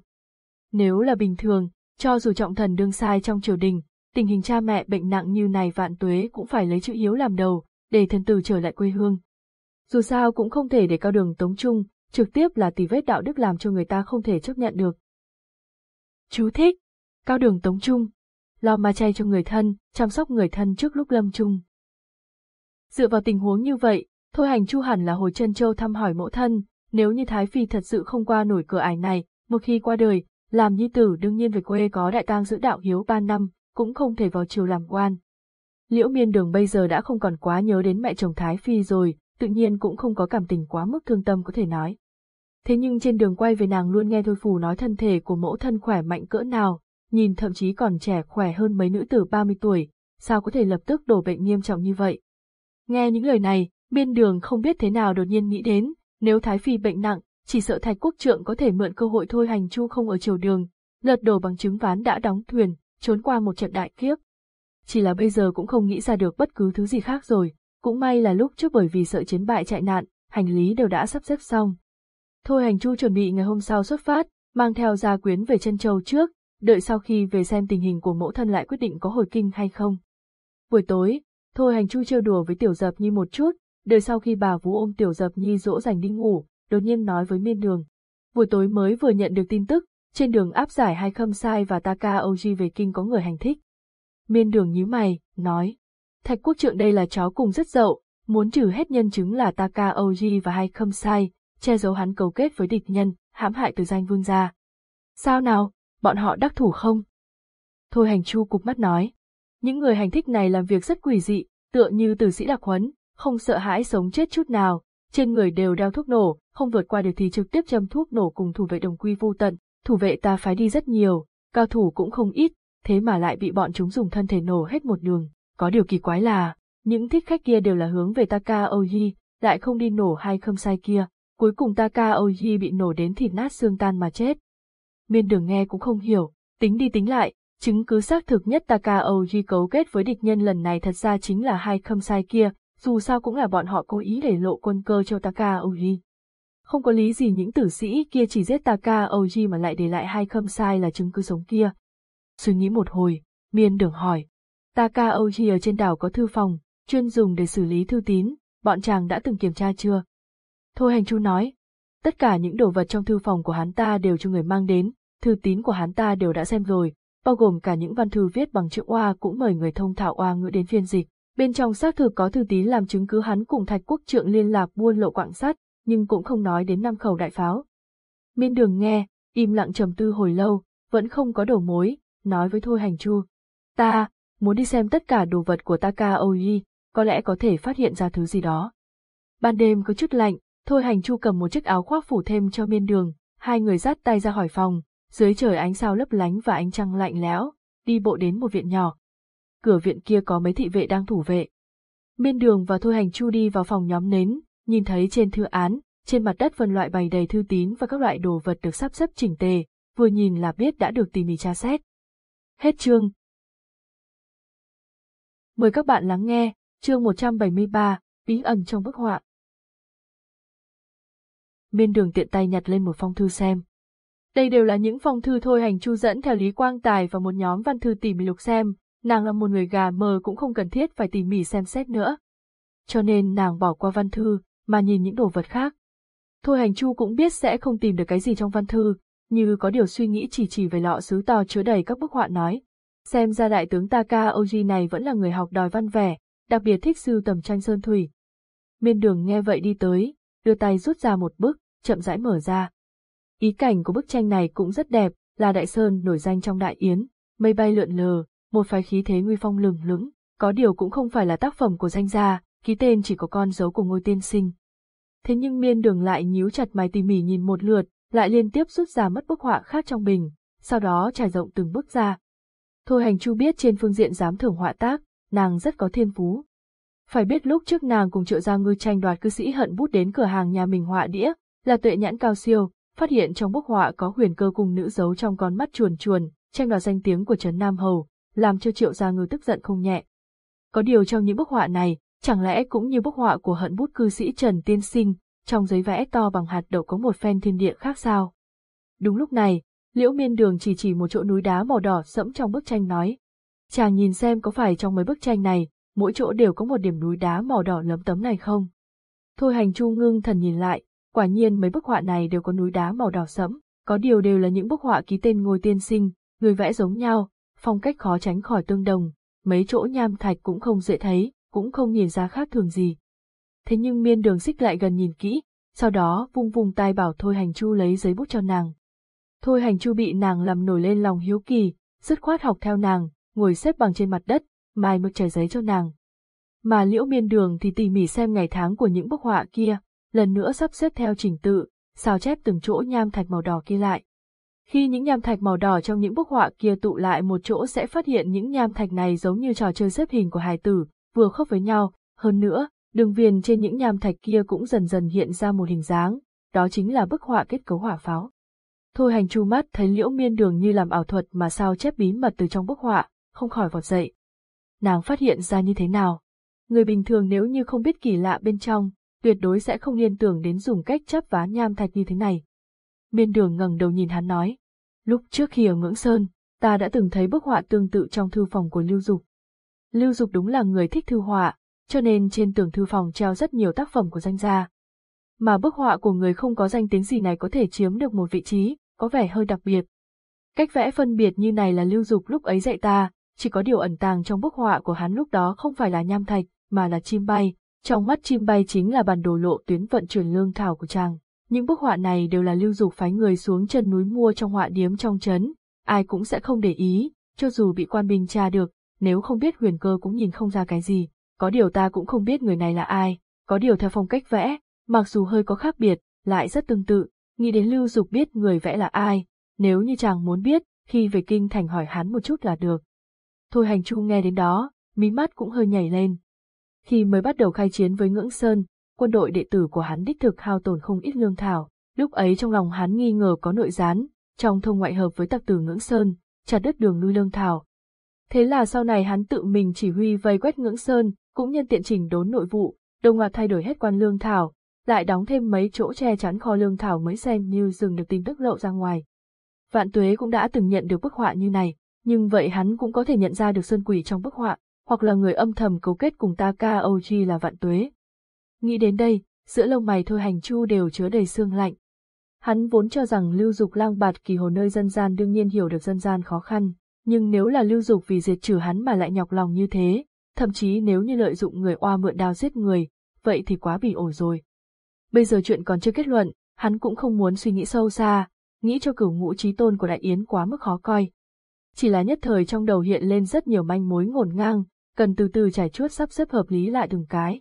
Nếu là bình thường, cho dù trọng thần đương sai trong triều đình, tình hình cha mẹ bệnh nặng như này vạn tuế cũng phải lấy chữ hiếu làm đầu, để thần tử trở lại quê hương. Dù sao cũng không thể để cao đường tống trung, trực tiếp là tì vết đạo đức làm cho người ta không thể chấp nhận được. Chú thích, cao đường tống trung, lo ma chay cho người thân, chăm sóc người thân trước lúc lâm chung. Dựa vào tình huống như vậy, thôi hành chu hẳn là hồi chân châu thăm hỏi mẫu thân, nếu như Thái Phi thật sự không qua nổi cửa ải này, một khi qua đời, làm nhi tử đương nhiên về quê có đại tang giữ đạo hiếu ba năm, cũng không thể vào triều làm quan. Liễu miên đường bây giờ đã không còn quá nhớ đến mẹ chồng Thái Phi rồi, tự nhiên cũng không có cảm tình quá mức thương tâm có thể nói. Thế nhưng trên đường quay về nàng luôn nghe Thôi Phù nói thân thể của mẫu thân khỏe mạnh cỡ nào, nhìn thậm chí còn trẻ khỏe hơn mấy nữ tử 30 tuổi, sao có thể lập tức đổ bệnh nghiêm trọng như vậy. Nghe những lời này, biên đường không biết thế nào đột nhiên nghĩ đến, nếu Thái Phi bệnh nặng, chỉ sợ Thạch Quốc Trượng có thể mượn cơ hội thôi hành chu không ở triều đường, lật đổ bằng chứng ván đã đóng thuyền, trốn qua một trận đại kiếp. Chỉ là bây giờ cũng không nghĩ ra được bất cứ thứ gì khác rồi, cũng may là lúc trước bởi vì sợ chiến bại chạy nạn, hành lý đều đã sắp xếp xong. Thôi hành chu chuẩn bị ngày hôm sau xuất phát, mang theo gia quyến về chân châu trước, đợi sau khi về xem tình hình của mẫu thân lại quyết định có hồi kinh hay không. Buổi tối, thôi hành chu trêu đùa với tiểu dập nhi một chút, đợi sau khi bà vũ ôm tiểu dập nhi dỗ dành đi ngủ, đột nhiên nói với miên đường. Buổi tối mới vừa nhận được tin tức, trên đường áp giải hai khâm sai và Taka Oji về kinh có người hành thích. Miên đường nhíu mày, nói. Thạch quốc trượng đây là chó cùng rất dậu, muốn trừ hết nhân chứng là Taka Oji và hai khâm sai, che giấu hắn cấu kết với địch nhân, hãm hại từ danh vương gia. Sao nào, bọn họ đắc thủ không? Thôi hành chu cục mắt nói. Những người hành thích này làm việc rất quỷ dị, tựa như tử sĩ đặc huấn, không sợ hãi sống chết chút nào, trên người đều đeo thuốc nổ, không vượt qua được thì trực tiếp châm thuốc nổ cùng thủ vệ đồng quy vô tận, thủ vệ ta phái đi rất nhiều, cao thủ cũng không ít, thế mà lại bị bọn chúng dùng thân thể nổ hết một đường. Có điều kỳ quái là, những thích khách kia đều là hướng về Taka Oji, lại không đi nổ hai khâm sai kia, cuối cùng Taka Oji bị nổ đến thịt nát xương tan mà chết. Miên đường nghe cũng không hiểu, tính đi tính lại, chứng cứ xác thực nhất Taka Oji cấu kết với địch nhân lần này thật ra chính là hai khâm sai kia, dù sao cũng là bọn họ cố ý để lộ quân cơ cho Taka Oji. Không có lý gì những tử sĩ kia chỉ giết Taka Oji mà lại để lại hai khâm sai là chứng cứ sống kia. Suy nghĩ một hồi, miên đường hỏi. Taka Oji ở trên đảo có thư phòng, chuyên dùng để xử lý thư tín, bọn chàng đã từng kiểm tra chưa? Thôi hành chu nói. Tất cả những đồ vật trong thư phòng của hắn ta đều cho người mang đến, thư tín của hắn ta đều đã xem rồi, bao gồm cả những văn thư viết bằng chữ oa cũng mời người thông thạo oa ngữ đến phiên dịch. Bên trong xác thực có thư tín làm chứng cứ hắn cùng Thạch Quốc Trượng liên lạc buôn lộ quạng sắt, nhưng cũng không nói đến năm khẩu đại pháo. Miên đường nghe, im lặng trầm tư hồi lâu, vẫn không có đầu mối, nói với Thôi Hành Chu. Ta, muốn đi xem tất cả đồ vật của Taka Oji, có lẽ có thể phát hiện ra thứ gì đó. Ban đêm có chút lạnh, Thôi Hành Chu cầm một chiếc áo khoác phủ thêm cho miên đường, hai người dắt tay ra khỏi phòng, dưới trời ánh sao lấp lánh và ánh trăng lạnh lẽo, đi bộ đến một viện nhỏ. Cửa viện kia có mấy thị vệ đang thủ vệ. Miên đường và Thôi Hành Chu đi vào phòng nhóm nến, nhìn thấy trên thư án, trên mặt đất phân loại bày đầy thư tín và các loại đồ vật được sắp xếp chỉnh tề, vừa nhìn là biết đã được tỉ mỉ tra xét. Hết chương. Mời các bạn lắng nghe, chương 173, bí ẩn trong bức họa. Miên đường tiện tay nhặt lên một phong thư xem. Đây đều là những phong thư thôi hành chu dẫn theo Lý Quang Tài và một nhóm văn thư tỉ mỉ lục xem, nàng là một người gà mờ cũng không cần thiết phải tỉ mỉ xem xét nữa. Cho nên nàng bỏ qua văn thư, mà nhìn những đồ vật khác. Thôi hành chu cũng biết sẽ không tìm được cái gì trong văn thư, như có điều suy nghĩ chỉ chỉ về lọ sứ to chứa đầy các bức họa nói. Xem ra đại tướng Taka Oji này vẫn là người học đòi văn vẻ, đặc biệt thích sưu tầm tranh sơn thủy. Miên đường nghe vậy đi tới, đưa tay rút ra một bức, chậm rãi mở ra. Ý cảnh của bức tranh này cũng rất đẹp, là đại sơn nổi danh trong đại yến, mây bay lượn lờ, một phái khí thế nguy phong lừng lững, có điều cũng không phải là tác phẩm của danh gia, ký tên chỉ có con dấu của ngôi tiên sinh. Thế nhưng miên đường lại nhíu chặt mày tỉ mỉ nhìn một lượt, lại liên tiếp rút ra mất bức họa khác trong bình, sau đó trải rộng từng bước ra. Thôi hành chu biết trên phương diện dám thưởng họa tác, nàng rất có thiên phú. Phải biết lúc trước nàng cùng triệu gia ngư tranh đoạt cư sĩ hận bút đến cửa hàng nhà mình họa đĩa, là tuệ nhãn cao siêu, phát hiện trong bức họa có huyền cơ cùng nữ giấu trong con mắt chuồn chuồn, tranh đoạt danh tiếng của Trấn Nam Hầu, làm cho triệu gia ngư tức giận không nhẹ. Có điều trong những bức họa này, chẳng lẽ cũng như bức họa của hận bút cư sĩ Trần Tiên Sinh, trong giấy vẽ to bằng hạt đậu có một phen thiên địa khác sao? Đúng lúc này, Liễu Miên Đường chỉ chỉ một chỗ núi đá màu đỏ sẫm trong bức tranh nói. Chàng nhìn xem có phải trong mấy bức tranh này, mỗi chỗ đều có một điểm núi đá màu đỏ lấm tấm này không? Thôi hành chu ngưng thần nhìn lại, quả nhiên mấy bức họa này đều có núi đá màu đỏ sẫm, có điều đều là những bức họa ký tên ngôi tiên sinh, người vẽ giống nhau, phong cách khó tránh khỏi tương đồng, mấy chỗ nham thạch cũng không dễ thấy, cũng không nhìn ra khác thường gì. Thế nhưng miên đường xích lại gần nhìn kỹ, sau đó vung vung tay bảo Thôi Hành Chu lấy giấy bút cho nàng. Thôi Hành Chu bị nàng làm nổi lên lòng hiếu kỳ, dứt khoát học theo nàng, ngồi xếp bằng trên mặt đất, mai mực trải giấy cho nàng. Mà liễu miên đường thì tỉ mỉ xem ngày tháng của những bức họa kia, lần nữa sắp xếp theo trình tự, sao chép từng chỗ nham thạch màu đỏ kia lại. Khi những nham thạch màu đỏ trong những bức họa kia tụ lại một chỗ sẽ phát hiện những nham thạch này giống như trò chơi xếp hình của hài tử, vừa khớp với nhau, hơn nữa, đường viền trên những nham thạch kia cũng dần dần hiện ra một hình dáng, đó chính là bức họa kết cấu hỏa pháo. Thôi hành chu mắt thấy liễu miên đường như làm ảo thuật mà sao chép bí mật từ trong bức họa, không khỏi vọt dậy. Nàng phát hiện ra như thế nào? Người bình thường nếu như không biết kỳ lạ bên trong, tuyệt đối sẽ không liên tưởng đến dùng cách chấp vá nham thạch như thế này. Miên đường ngẩng đầu nhìn hắn nói. Lúc trước khi ở Ngưỡng Sơn, ta đã từng thấy bức họa tương tự trong thư phòng của Lưu Dục. Lưu Dục đúng là người thích thư họa, cho nên trên tường thư phòng treo rất nhiều tác phẩm của danh gia. Mà bức họa của người không có danh tiếng gì này có thể chiếm được một vị trí, có vẻ hơi đặc biệt. Cách vẽ phân biệt như này là lưu dục lúc ấy dạy ta, chỉ có điều ẩn tàng trong bức họa của hắn lúc đó không phải là nham thạch, mà là chim bay. Trong mắt chim bay chính là bản đồ lộ tuyến vận chuyển lương thảo của chàng. Những bức họa này đều là lưu dục phái người xuống chân núi mua trong họa điếm trong trấn, ai cũng sẽ không để ý, cho dù bị quan binh tra được, nếu không biết huyền cơ cũng nhìn không ra cái gì có điều ta cũng không biết người này là ai, có điều theo phong cách vẽ, mặc dù hơi có khác biệt, lại rất tương tự, nghĩ đến Lưu Dục biết người vẽ là ai, nếu như chàng muốn biết, khi về kinh thành hỏi hắn một chút là được. Thôi hành trung nghe đến đó, mí mắt cũng hơi nhảy lên. Khi mới bắt đầu khai chiến với Ngưỡng Sơn, quân đội đệ tử của hắn đích thực hao tổn không ít lương thảo, lúc ấy trong lòng hắn nghi ngờ có nội gián, trong thông ngoại hợp với tặc tử Ngưỡng Sơn, chặt đứt đường nuôi lương thảo. Thế là sau này hắn tự mình chỉ huy vây quét Ngưỡng Sơn, cũng nhân tiện chỉnh đốn nội vụ, đồng loạt thay đổi hết quan lương thảo, lại đóng thêm mấy chỗ che chắn kho lương thảo mới xem như dừng được tin tức lộ ra ngoài. Vạn Tuế cũng đã từng nhận được bức họa như này, nhưng vậy hắn cũng có thể nhận ra được sơn quỷ trong bức họa, hoặc là người âm thầm cấu kết cùng ta KOG là Vạn Tuế. Nghĩ đến đây, giữa lông mày thôi hành chu đều chứa đầy sương lạnh. Hắn vốn cho rằng lưu dục lang bạt kỳ hồ nơi dân gian đương nhiên hiểu được dân gian khó khăn, nhưng nếu là lưu dục vì diệt trừ hắn mà lại nhọc lòng như thế, thậm chí nếu như lợi dụng người oa mượn đao giết người, vậy thì quá bị ổi rồi. Bây giờ chuyện còn chưa kết luận, hắn cũng không muốn suy nghĩ sâu xa, nghĩ cho cửu ngũ trí tôn của đại yến quá mức khó coi. Chỉ là nhất thời trong đầu hiện lên rất nhiều manh mối ngổn ngang, cần từ từ trải chuốt sắp xếp hợp lý lại từng cái.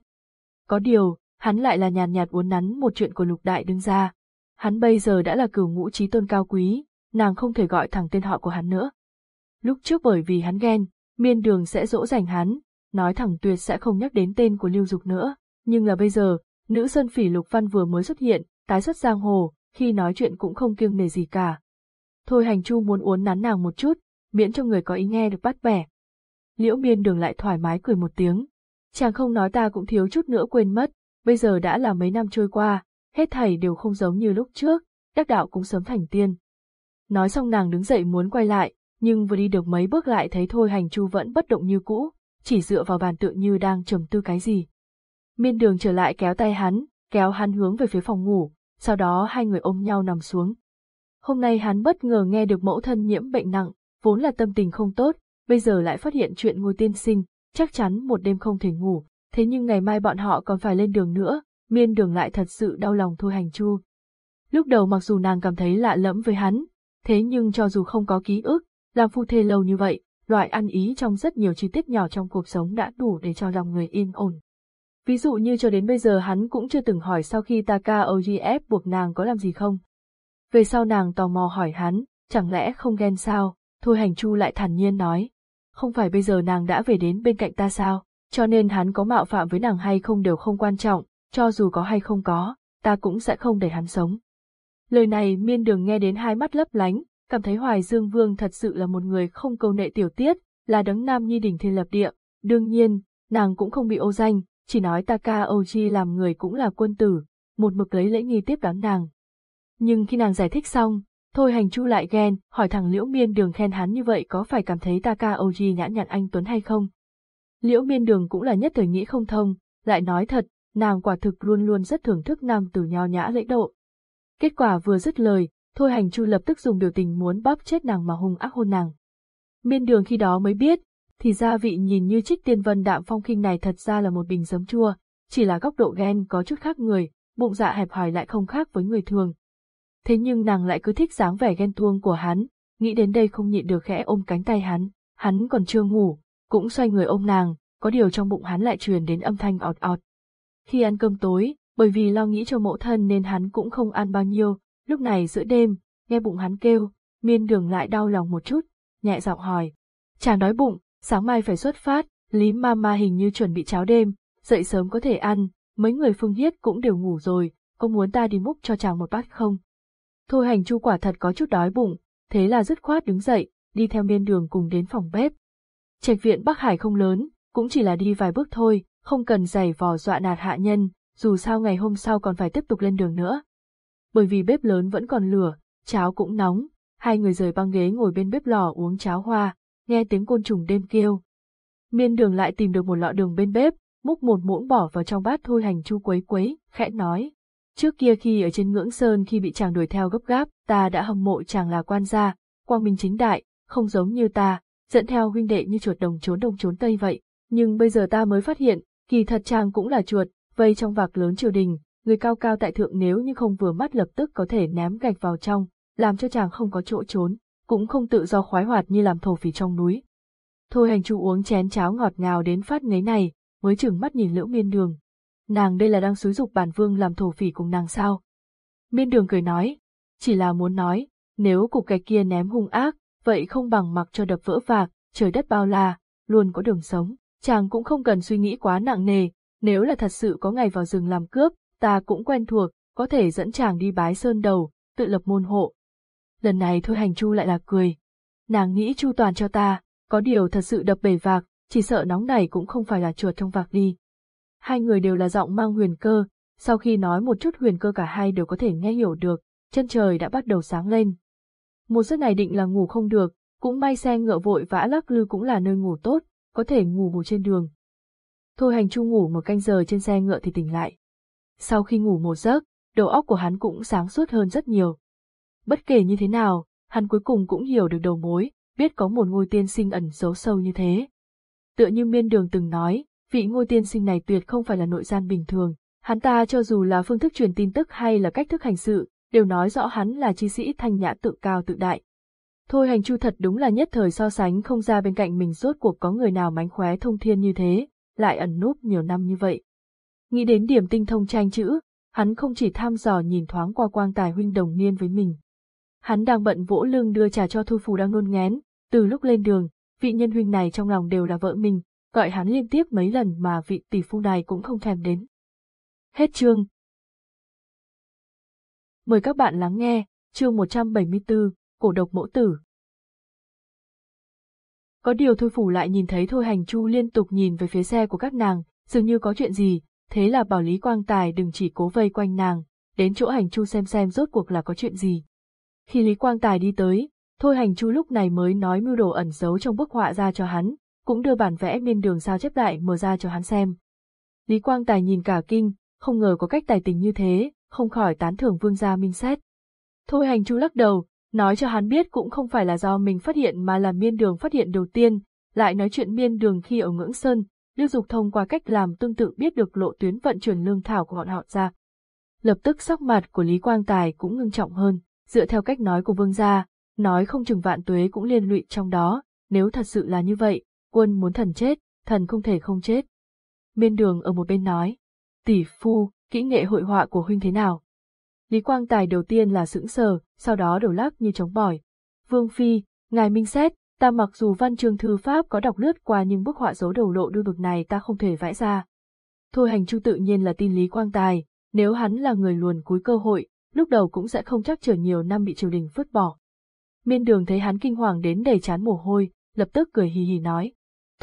Có điều, hắn lại là nhàn nhạt uốn nắn một chuyện của lục đại đứng ra. Hắn bây giờ đã là cửu ngũ trí tôn cao quý, nàng không thể gọi thẳng tên họ của hắn nữa. Lúc trước bởi vì hắn ghen, miên đường sẽ dỗ dành hắn, nói thẳng tuyệt sẽ không nhắc đến tên của Lưu Dục nữa, nhưng là bây giờ, nữ sơn phỉ Lục Văn vừa mới xuất hiện, tái xuất giang hồ, khi nói chuyện cũng không kiêng nề gì cả. Thôi hành chu muốn uốn nắn nàng một chút, miễn cho người có ý nghe được bắt bẻ. Liễu miên đường lại thoải mái cười một tiếng. Chàng không nói ta cũng thiếu chút nữa quên mất, bây giờ đã là mấy năm trôi qua, hết thảy đều không giống như lúc trước, đắc đạo cũng sớm thành tiên. Nói xong nàng đứng dậy muốn quay lại, nhưng vừa đi được mấy bước lại thấy thôi hành chu vẫn bất động như cũ, chỉ dựa vào bàn tựa như đang trầm tư cái gì. Miên đường trở lại kéo tay hắn, kéo hắn hướng về phía phòng ngủ, sau đó hai người ôm nhau nằm xuống. Hôm nay hắn bất ngờ nghe được mẫu thân nhiễm bệnh nặng, vốn là tâm tình không tốt, bây giờ lại phát hiện chuyện ngôi tiên sinh, chắc chắn một đêm không thể ngủ, thế nhưng ngày mai bọn họ còn phải lên đường nữa, miên đường lại thật sự đau lòng thôi hành chu. Lúc đầu mặc dù nàng cảm thấy lạ lẫm với hắn, thế nhưng cho dù không có ký ức, làm phu thê lâu như vậy, loại ăn ý trong rất nhiều chi tiết nhỏ trong cuộc sống đã đủ để cho lòng người yên ổn. Ví dụ như cho đến bây giờ hắn cũng chưa từng hỏi sau khi Taka OGF buộc nàng có làm gì không. Về sau nàng tò mò hỏi hắn, chẳng lẽ không ghen sao, thôi hành chu lại thản nhiên nói. Không phải bây giờ nàng đã về đến bên cạnh ta sao, cho nên hắn có mạo phạm với nàng hay không đều không quan trọng, cho dù có hay không có, ta cũng sẽ không để hắn sống. Lời này miên đường nghe đến hai mắt lấp lánh, cảm thấy Hoài Dương Vương thật sự là một người không câu nệ tiểu tiết, là đấng nam nhi đỉnh thiên lập địa. Đương nhiên, nàng cũng không bị ô danh, chỉ nói Taka Oji làm người cũng là quân tử, một mực lấy lễ nghi tiếp đón nàng. Nhưng khi nàng giải thích xong, Thôi hành chu lại ghen, hỏi thằng Liễu Miên Đường khen hắn như vậy có phải cảm thấy Taka Oji nhã nhặn anh Tuấn hay không? Liễu Miên Đường cũng là nhất thời nghĩ không thông, lại nói thật, nàng quả thực luôn luôn rất thưởng thức nam tử nho nhã lễ độ. Kết quả vừa dứt lời, Thôi hành chu lập tức dùng biểu tình muốn bóp chết nàng mà hung ác hôn nàng. Miên đường khi đó mới biết, thì gia vị nhìn như trích tiên vân đạm phong khinh này thật ra là một bình giấm chua, chỉ là góc độ ghen có chút khác người, bụng dạ hẹp hòi lại không khác với người thường. Thế nhưng nàng lại cứ thích dáng vẻ ghen tuông của hắn, nghĩ đến đây không nhịn được khẽ ôm cánh tay hắn, hắn còn chưa ngủ, cũng xoay người ôm nàng, có điều trong bụng hắn lại truyền đến âm thanh ọt ọt. Khi ăn cơm tối, bởi vì lo nghĩ cho mẫu thân nên hắn cũng không ăn bao nhiêu, Lúc này giữa đêm, nghe bụng hắn kêu, miên đường lại đau lòng một chút, nhẹ giọng hỏi. Chàng đói bụng, sáng mai phải xuất phát, Lý Mama hình như chuẩn bị cháo đêm, dậy sớm có thể ăn, mấy người phương hiết cũng đều ngủ rồi, có muốn ta đi múc cho chàng một bát không? Thôi hành chu quả thật có chút đói bụng, thế là dứt khoát đứng dậy, đi theo miên đường cùng đến phòng bếp. Trạch viện Bắc Hải không lớn, cũng chỉ là đi vài bước thôi, không cần giày vò dọa nạt hạ nhân, dù sao ngày hôm sau còn phải tiếp tục lên đường nữa bởi vì bếp lớn vẫn còn lửa, cháo cũng nóng, hai người rời băng ghế ngồi bên bếp lò uống cháo hoa, nghe tiếng côn trùng đêm kêu. Miên đường lại tìm được một lọ đường bên bếp, múc một muỗng bỏ vào trong bát thôi hành chu quấy quấy, khẽ nói. Trước kia khi ở trên ngưỡng sơn khi bị chàng đuổi theo gấp gáp, ta đã hâm mộ chàng là quan gia, quang minh chính đại, không giống như ta, dẫn theo huynh đệ như chuột đồng trốn đông trốn tây vậy. Nhưng bây giờ ta mới phát hiện, kỳ thật chàng cũng là chuột, vây trong vạc lớn triều đình, người cao cao tại thượng nếu như không vừa mắt lập tức có thể ném gạch vào trong, làm cho chàng không có chỗ trốn, cũng không tự do khoái hoạt như làm thổ phỉ trong núi. Thôi hành chu uống chén cháo ngọt ngào đến phát ngấy này, mới chừng mắt nhìn Liễu miên đường. Nàng đây là đang xúi dục bản vương làm thổ phỉ cùng nàng sao? Miên đường cười nói, chỉ là muốn nói, nếu cục cái kia ném hung ác, vậy không bằng mặc cho đập vỡ vạc, trời đất bao la, luôn có đường sống, chàng cũng không cần suy nghĩ quá nặng nề, nếu là thật sự có ngày vào rừng làm cướp, ta cũng quen thuộc, có thể dẫn chàng đi bái sơn đầu, tự lập môn hộ. Lần này thôi hành chu lại là cười. Nàng nghĩ chu toàn cho ta, có điều thật sự đập bể vạc, chỉ sợ nóng này cũng không phải là chuột trong vạc đi. Hai người đều là giọng mang huyền cơ, sau khi nói một chút huyền cơ cả hai đều có thể nghe hiểu được, chân trời đã bắt đầu sáng lên. Một giấc này định là ngủ không được, cũng may xe ngựa vội vã lắc lư cũng là nơi ngủ tốt, có thể ngủ bù trên đường. Thôi hành chu ngủ một canh giờ trên xe ngựa thì tỉnh lại. Sau khi ngủ một giấc, đầu óc của hắn cũng sáng suốt hơn rất nhiều. Bất kể như thế nào, hắn cuối cùng cũng hiểu được đầu mối, biết có một ngôi tiên sinh ẩn giấu sâu như thế. Tựa như miên đường từng nói, vị ngôi tiên sinh này tuyệt không phải là nội gian bình thường, hắn ta cho dù là phương thức truyền tin tức hay là cách thức hành sự, đều nói rõ hắn là chi sĩ thanh nhã tự cao tự đại. Thôi hành chu thật đúng là nhất thời so sánh không ra bên cạnh mình rốt cuộc có người nào mánh khóe thông thiên như thế, lại ẩn núp nhiều năm như vậy. Nghĩ đến điểm tinh thông tranh chữ, hắn không chỉ tham dò nhìn thoáng qua quang tài huynh đồng niên với mình. Hắn đang bận vỗ lưng đưa trà cho Thôi Phù đang nôn ngén, từ lúc lên đường, vị nhân huynh này trong lòng đều là vợ mình, gọi hắn liên tiếp mấy lần mà vị tỷ phu này cũng không thèm đến. Hết chương. Mời các bạn lắng nghe, chương 174, cổ độc mẫu tử. Có điều Thôi Phủ lại nhìn thấy Thôi Hành Chu liên tục nhìn về phía xe của các nàng, dường như có chuyện gì, thế là bảo Lý Quang Tài đừng chỉ cố vây quanh nàng, đến chỗ Hành Chu xem xem rốt cuộc là có chuyện gì. Khi Lý Quang Tài đi tới, Thôi Hành Chu lúc này mới nói mưu đồ ẩn giấu trong bức họa ra cho hắn, cũng đưa bản vẽ miên đường sao chép lại mở ra cho hắn xem. Lý Quang Tài nhìn cả kinh, không ngờ có cách tài tình như thế, không khỏi tán thưởng vương gia minh xét. Thôi hành chu lắc đầu, nói cho hắn biết cũng không phải là do mình phát hiện mà là miên đường phát hiện đầu tiên, lại nói chuyện miên đường khi ở ngưỡng sơn, lưu dục thông qua cách làm tương tự biết được lộ tuyến vận chuyển lương thảo của bọn họ ra. Lập tức sắc mặt của Lý Quang Tài cũng ngưng trọng hơn, dựa theo cách nói của vương gia, nói không chừng vạn tuế cũng liên lụy trong đó, nếu thật sự là như vậy, quân muốn thần chết, thần không thể không chết. Miên đường ở một bên nói, tỷ phu, kỹ nghệ hội họa của huynh thế nào? Lý Quang Tài đầu tiên là sững sờ, sau đó đầu lắc như trống bỏi. Vương Phi, ngài minh xét, ta mặc dù văn chương thư pháp có đọc lướt qua nhưng bức họa dấu đầu lộ đuôi bực này ta không thể vẽ ra. Thôi hành chu tự nhiên là tin Lý Quang Tài, nếu hắn là người luồn cúi cơ hội, lúc đầu cũng sẽ không chắc chờ nhiều năm bị triều đình vứt bỏ. Miên đường thấy hắn kinh hoàng đến đầy chán mồ hôi, lập tức cười hì hì nói.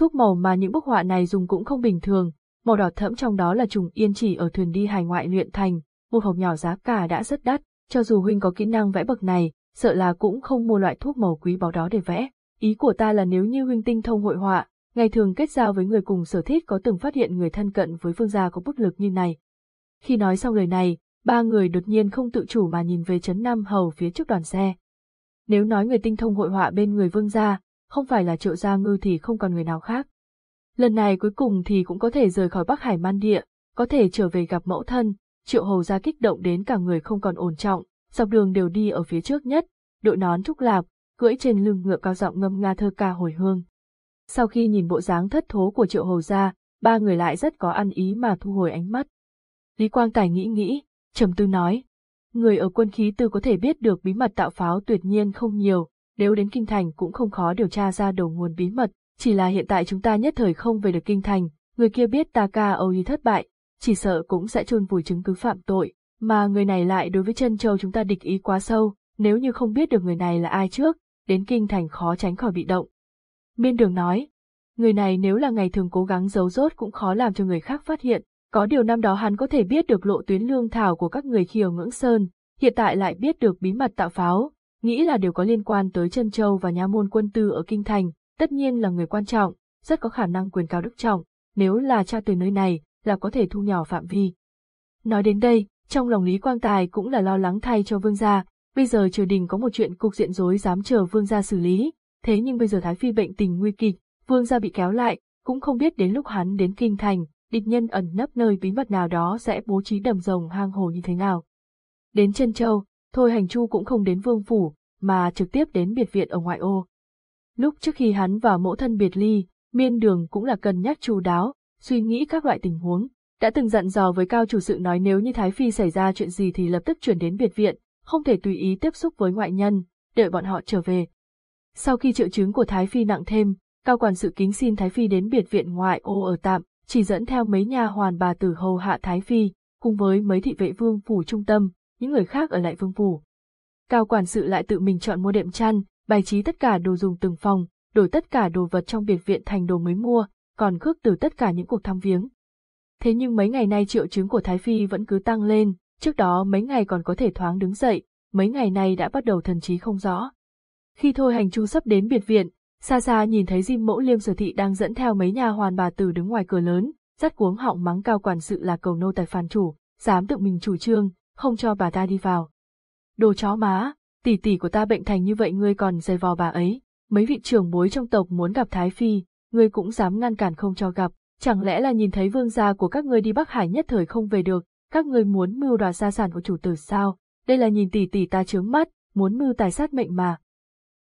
Thuốc màu mà những bức họa này dùng cũng không bình thường, màu đỏ thẫm trong đó là trùng yên chỉ ở thuyền đi hải ngoại luyện thành, một hộp nhỏ giá cả đã rất đắt, cho dù huynh có kỹ năng vẽ bậc này, sợ là cũng không mua loại thuốc màu quý báu đó để vẽ. Ý của ta là nếu như huynh tinh thông hội họa, ngày thường kết giao với người cùng sở thích có từng phát hiện người thân cận với vương gia có bút lực như này. Khi nói xong lời này, ba người đột nhiên không tự chủ mà nhìn về chấn Nam Hầu phía trước đoàn xe. Nếu nói người tinh thông hội họa bên người vương gia, không phải là triệu gia ngư thì không còn người nào khác. Lần này cuối cùng thì cũng có thể rời khỏi Bắc Hải Man Địa, có thể trở về gặp mẫu thân, triệu hầu gia kích động đến cả người không còn ổn trọng, dọc đường đều đi ở phía trước nhất, đội nón trúc lạp, cưỡi trên lưng ngựa cao giọng ngâm nga thơ ca hồi hương. Sau khi nhìn bộ dáng thất thố của triệu hầu gia, ba người lại rất có ăn ý mà thu hồi ánh mắt. Lý Quang Tài nghĩ nghĩ, trầm tư nói, người ở quân khí tư có thể biết được bí mật tạo pháo tuyệt nhiên không nhiều, nếu đến kinh thành cũng không khó điều tra ra đầu nguồn bí mật, chỉ là hiện tại chúng ta nhất thời không về được kinh thành, người kia biết ta ca Âu thất bại, chỉ sợ cũng sẽ chôn vùi chứng cứ phạm tội, mà người này lại đối với chân châu chúng ta địch ý quá sâu, nếu như không biết được người này là ai trước, đến kinh thành khó tránh khỏi bị động. Miên đường nói, người này nếu là ngày thường cố gắng giấu rốt cũng khó làm cho người khác phát hiện, có điều năm đó hắn có thể biết được lộ tuyến lương thảo của các người khi ở ngưỡng sơn, hiện tại lại biết được bí mật tạo pháo, nghĩ là đều có liên quan tới chân châu và nha môn quân tư ở kinh thành, tất nhiên là người quan trọng, rất có khả năng quyền cao đức trọng, nếu là cha từ nơi này, là có thể thu nhỏ phạm vi. Nói đến đây, trong lòng Lý Quang Tài cũng là lo lắng thay cho vương gia, bây giờ triều đình có một chuyện cục diện rối dám chờ vương gia xử lý, thế nhưng bây giờ Thái Phi bệnh tình nguy kịch, vương gia bị kéo lại, cũng không biết đến lúc hắn đến kinh thành, địch nhân ẩn nấp nơi bí mật nào đó sẽ bố trí đầm rồng hang hồ như thế nào. Đến chân châu, thôi hành chu cũng không đến vương phủ, mà trực tiếp đến biệt viện ở ngoại ô. Lúc trước khi hắn và mẫu thân biệt ly, miên đường cũng là cân nhắc chu đáo, suy nghĩ các loại tình huống, đã từng dặn dò với cao chủ sự nói nếu như Thái Phi xảy ra chuyện gì thì lập tức chuyển đến biệt viện, không thể tùy ý tiếp xúc với ngoại nhân, đợi bọn họ trở về. Sau khi triệu chứng của Thái Phi nặng thêm, cao quản sự kính xin Thái Phi đến biệt viện ngoại ô ở tạm, chỉ dẫn theo mấy nhà hoàn bà tử hầu hạ Thái Phi, cùng với mấy thị vệ vương phủ trung tâm, những người khác ở lại vương phủ. Cao quản sự lại tự mình chọn mua đệm chăn, bài trí tất cả đồ dùng từng phòng, đổi tất cả đồ vật trong biệt viện thành đồ mới mua, còn khước từ tất cả những cuộc thăm viếng. Thế nhưng mấy ngày nay triệu chứng của Thái Phi vẫn cứ tăng lên, trước đó mấy ngày còn có thể thoáng đứng dậy, mấy ngày nay đã bắt đầu thần trí không rõ. Khi Thôi Hành Chu sắp đến biệt viện, xa xa nhìn thấy Diêm Mẫu Liêm Sở Thị đang dẫn theo mấy nhà hoàn bà tử đứng ngoài cửa lớn, rất cuống họng mắng cao quản sự là cầu nô tài phản chủ, dám tự mình chủ trương, không cho bà ta đi vào. Đồ chó má, tỷ tỷ của ta bệnh thành như vậy ngươi còn dày vò bà ấy, mấy vị trưởng bối trong tộc muốn gặp Thái Phi, ngươi cũng dám ngăn cản không cho gặp, chẳng lẽ là nhìn thấy vương gia của các ngươi đi Bắc Hải nhất thời không về được, các ngươi muốn mưu đoạt gia sản của chủ tử sao, đây là nhìn tỷ tỷ ta chướng mắt, muốn mưu tài sát mệnh mà.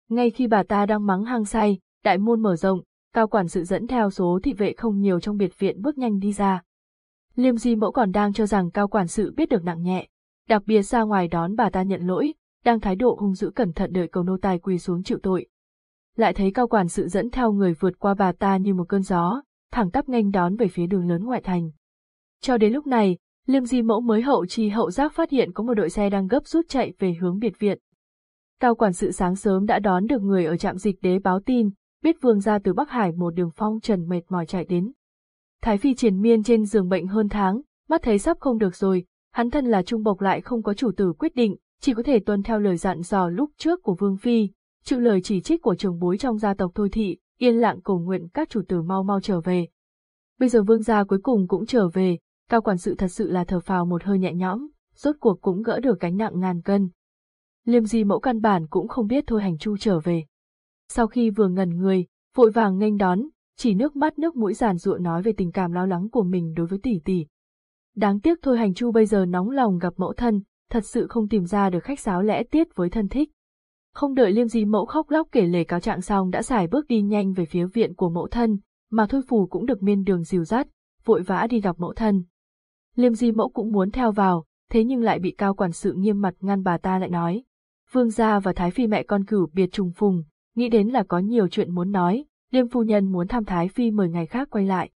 Ngay khi bà ta đang mắng hang say, đại môn mở rộng, cao quản sự dẫn theo số thị vệ không nhiều trong biệt viện bước nhanh đi ra. Liêm di mẫu còn đang cho rằng cao quản sự biết được nặng nhẹ, đặc biệt ra ngoài đón bà ta nhận lỗi, đang thái độ hung dữ cẩn thận đợi cầu nô tài quỳ xuống chịu tội. Lại thấy cao quản sự dẫn theo người vượt qua bà ta như một cơn gió, thẳng tắp nghênh đón về phía đường lớn ngoại thành. Cho đến lúc này, Liêm Di Mẫu mới hậu chi hậu giác phát hiện có một đội xe đang gấp rút chạy về hướng biệt viện. Cao quản sự sáng sớm đã đón được người ở trạm dịch đế báo tin, biết vương gia từ Bắc Hải một đường phong trần mệt mỏi chạy đến. Thái Phi triển miên trên giường bệnh hơn tháng, mắt thấy sắp không được rồi, hắn thân là trung bộc lại không có chủ tử quyết định, chỉ có thể tuân theo lời dặn dò lúc trước của Vương Phi, chịu lời chỉ trích của trường bối trong gia tộc thôi thị, yên lặng cầu nguyện các chủ tử mau mau trở về. Bây giờ vương gia cuối cùng cũng trở về, cao quản sự thật sự là thở phào một hơi nhẹ nhõm, rốt cuộc cũng gỡ được gánh nặng ngàn cân. Liêm di mẫu căn bản cũng không biết thôi hành chu trở về. Sau khi vừa ngần người, vội vàng nghênh đón, chỉ nước mắt nước mũi giàn ruộng nói về tình cảm lo lắng của mình đối với tỷ tỷ. Đáng tiếc thôi hành chu bây giờ nóng lòng gặp mẫu thân, thật sự không tìm ra được khách sáo lẽ tiết với thân thích. Không đợi liêm di mẫu khóc lóc kể lể cáo trạng xong đã xài bước đi nhanh về phía viện của mẫu thân, mà thôi phù cũng được miên đường dìu dắt, vội vã đi gặp mẫu thân. Liêm di mẫu cũng muốn theo vào, thế nhưng lại bị cao quản sự nghiêm mặt ngăn bà ta lại nói. Vương gia và Thái Phi mẹ con cửu biệt trùng phùng, nghĩ đến là có nhiều chuyện muốn nói, Liêm phu nhân muốn thăm Thái Phi mời ngày khác quay lại.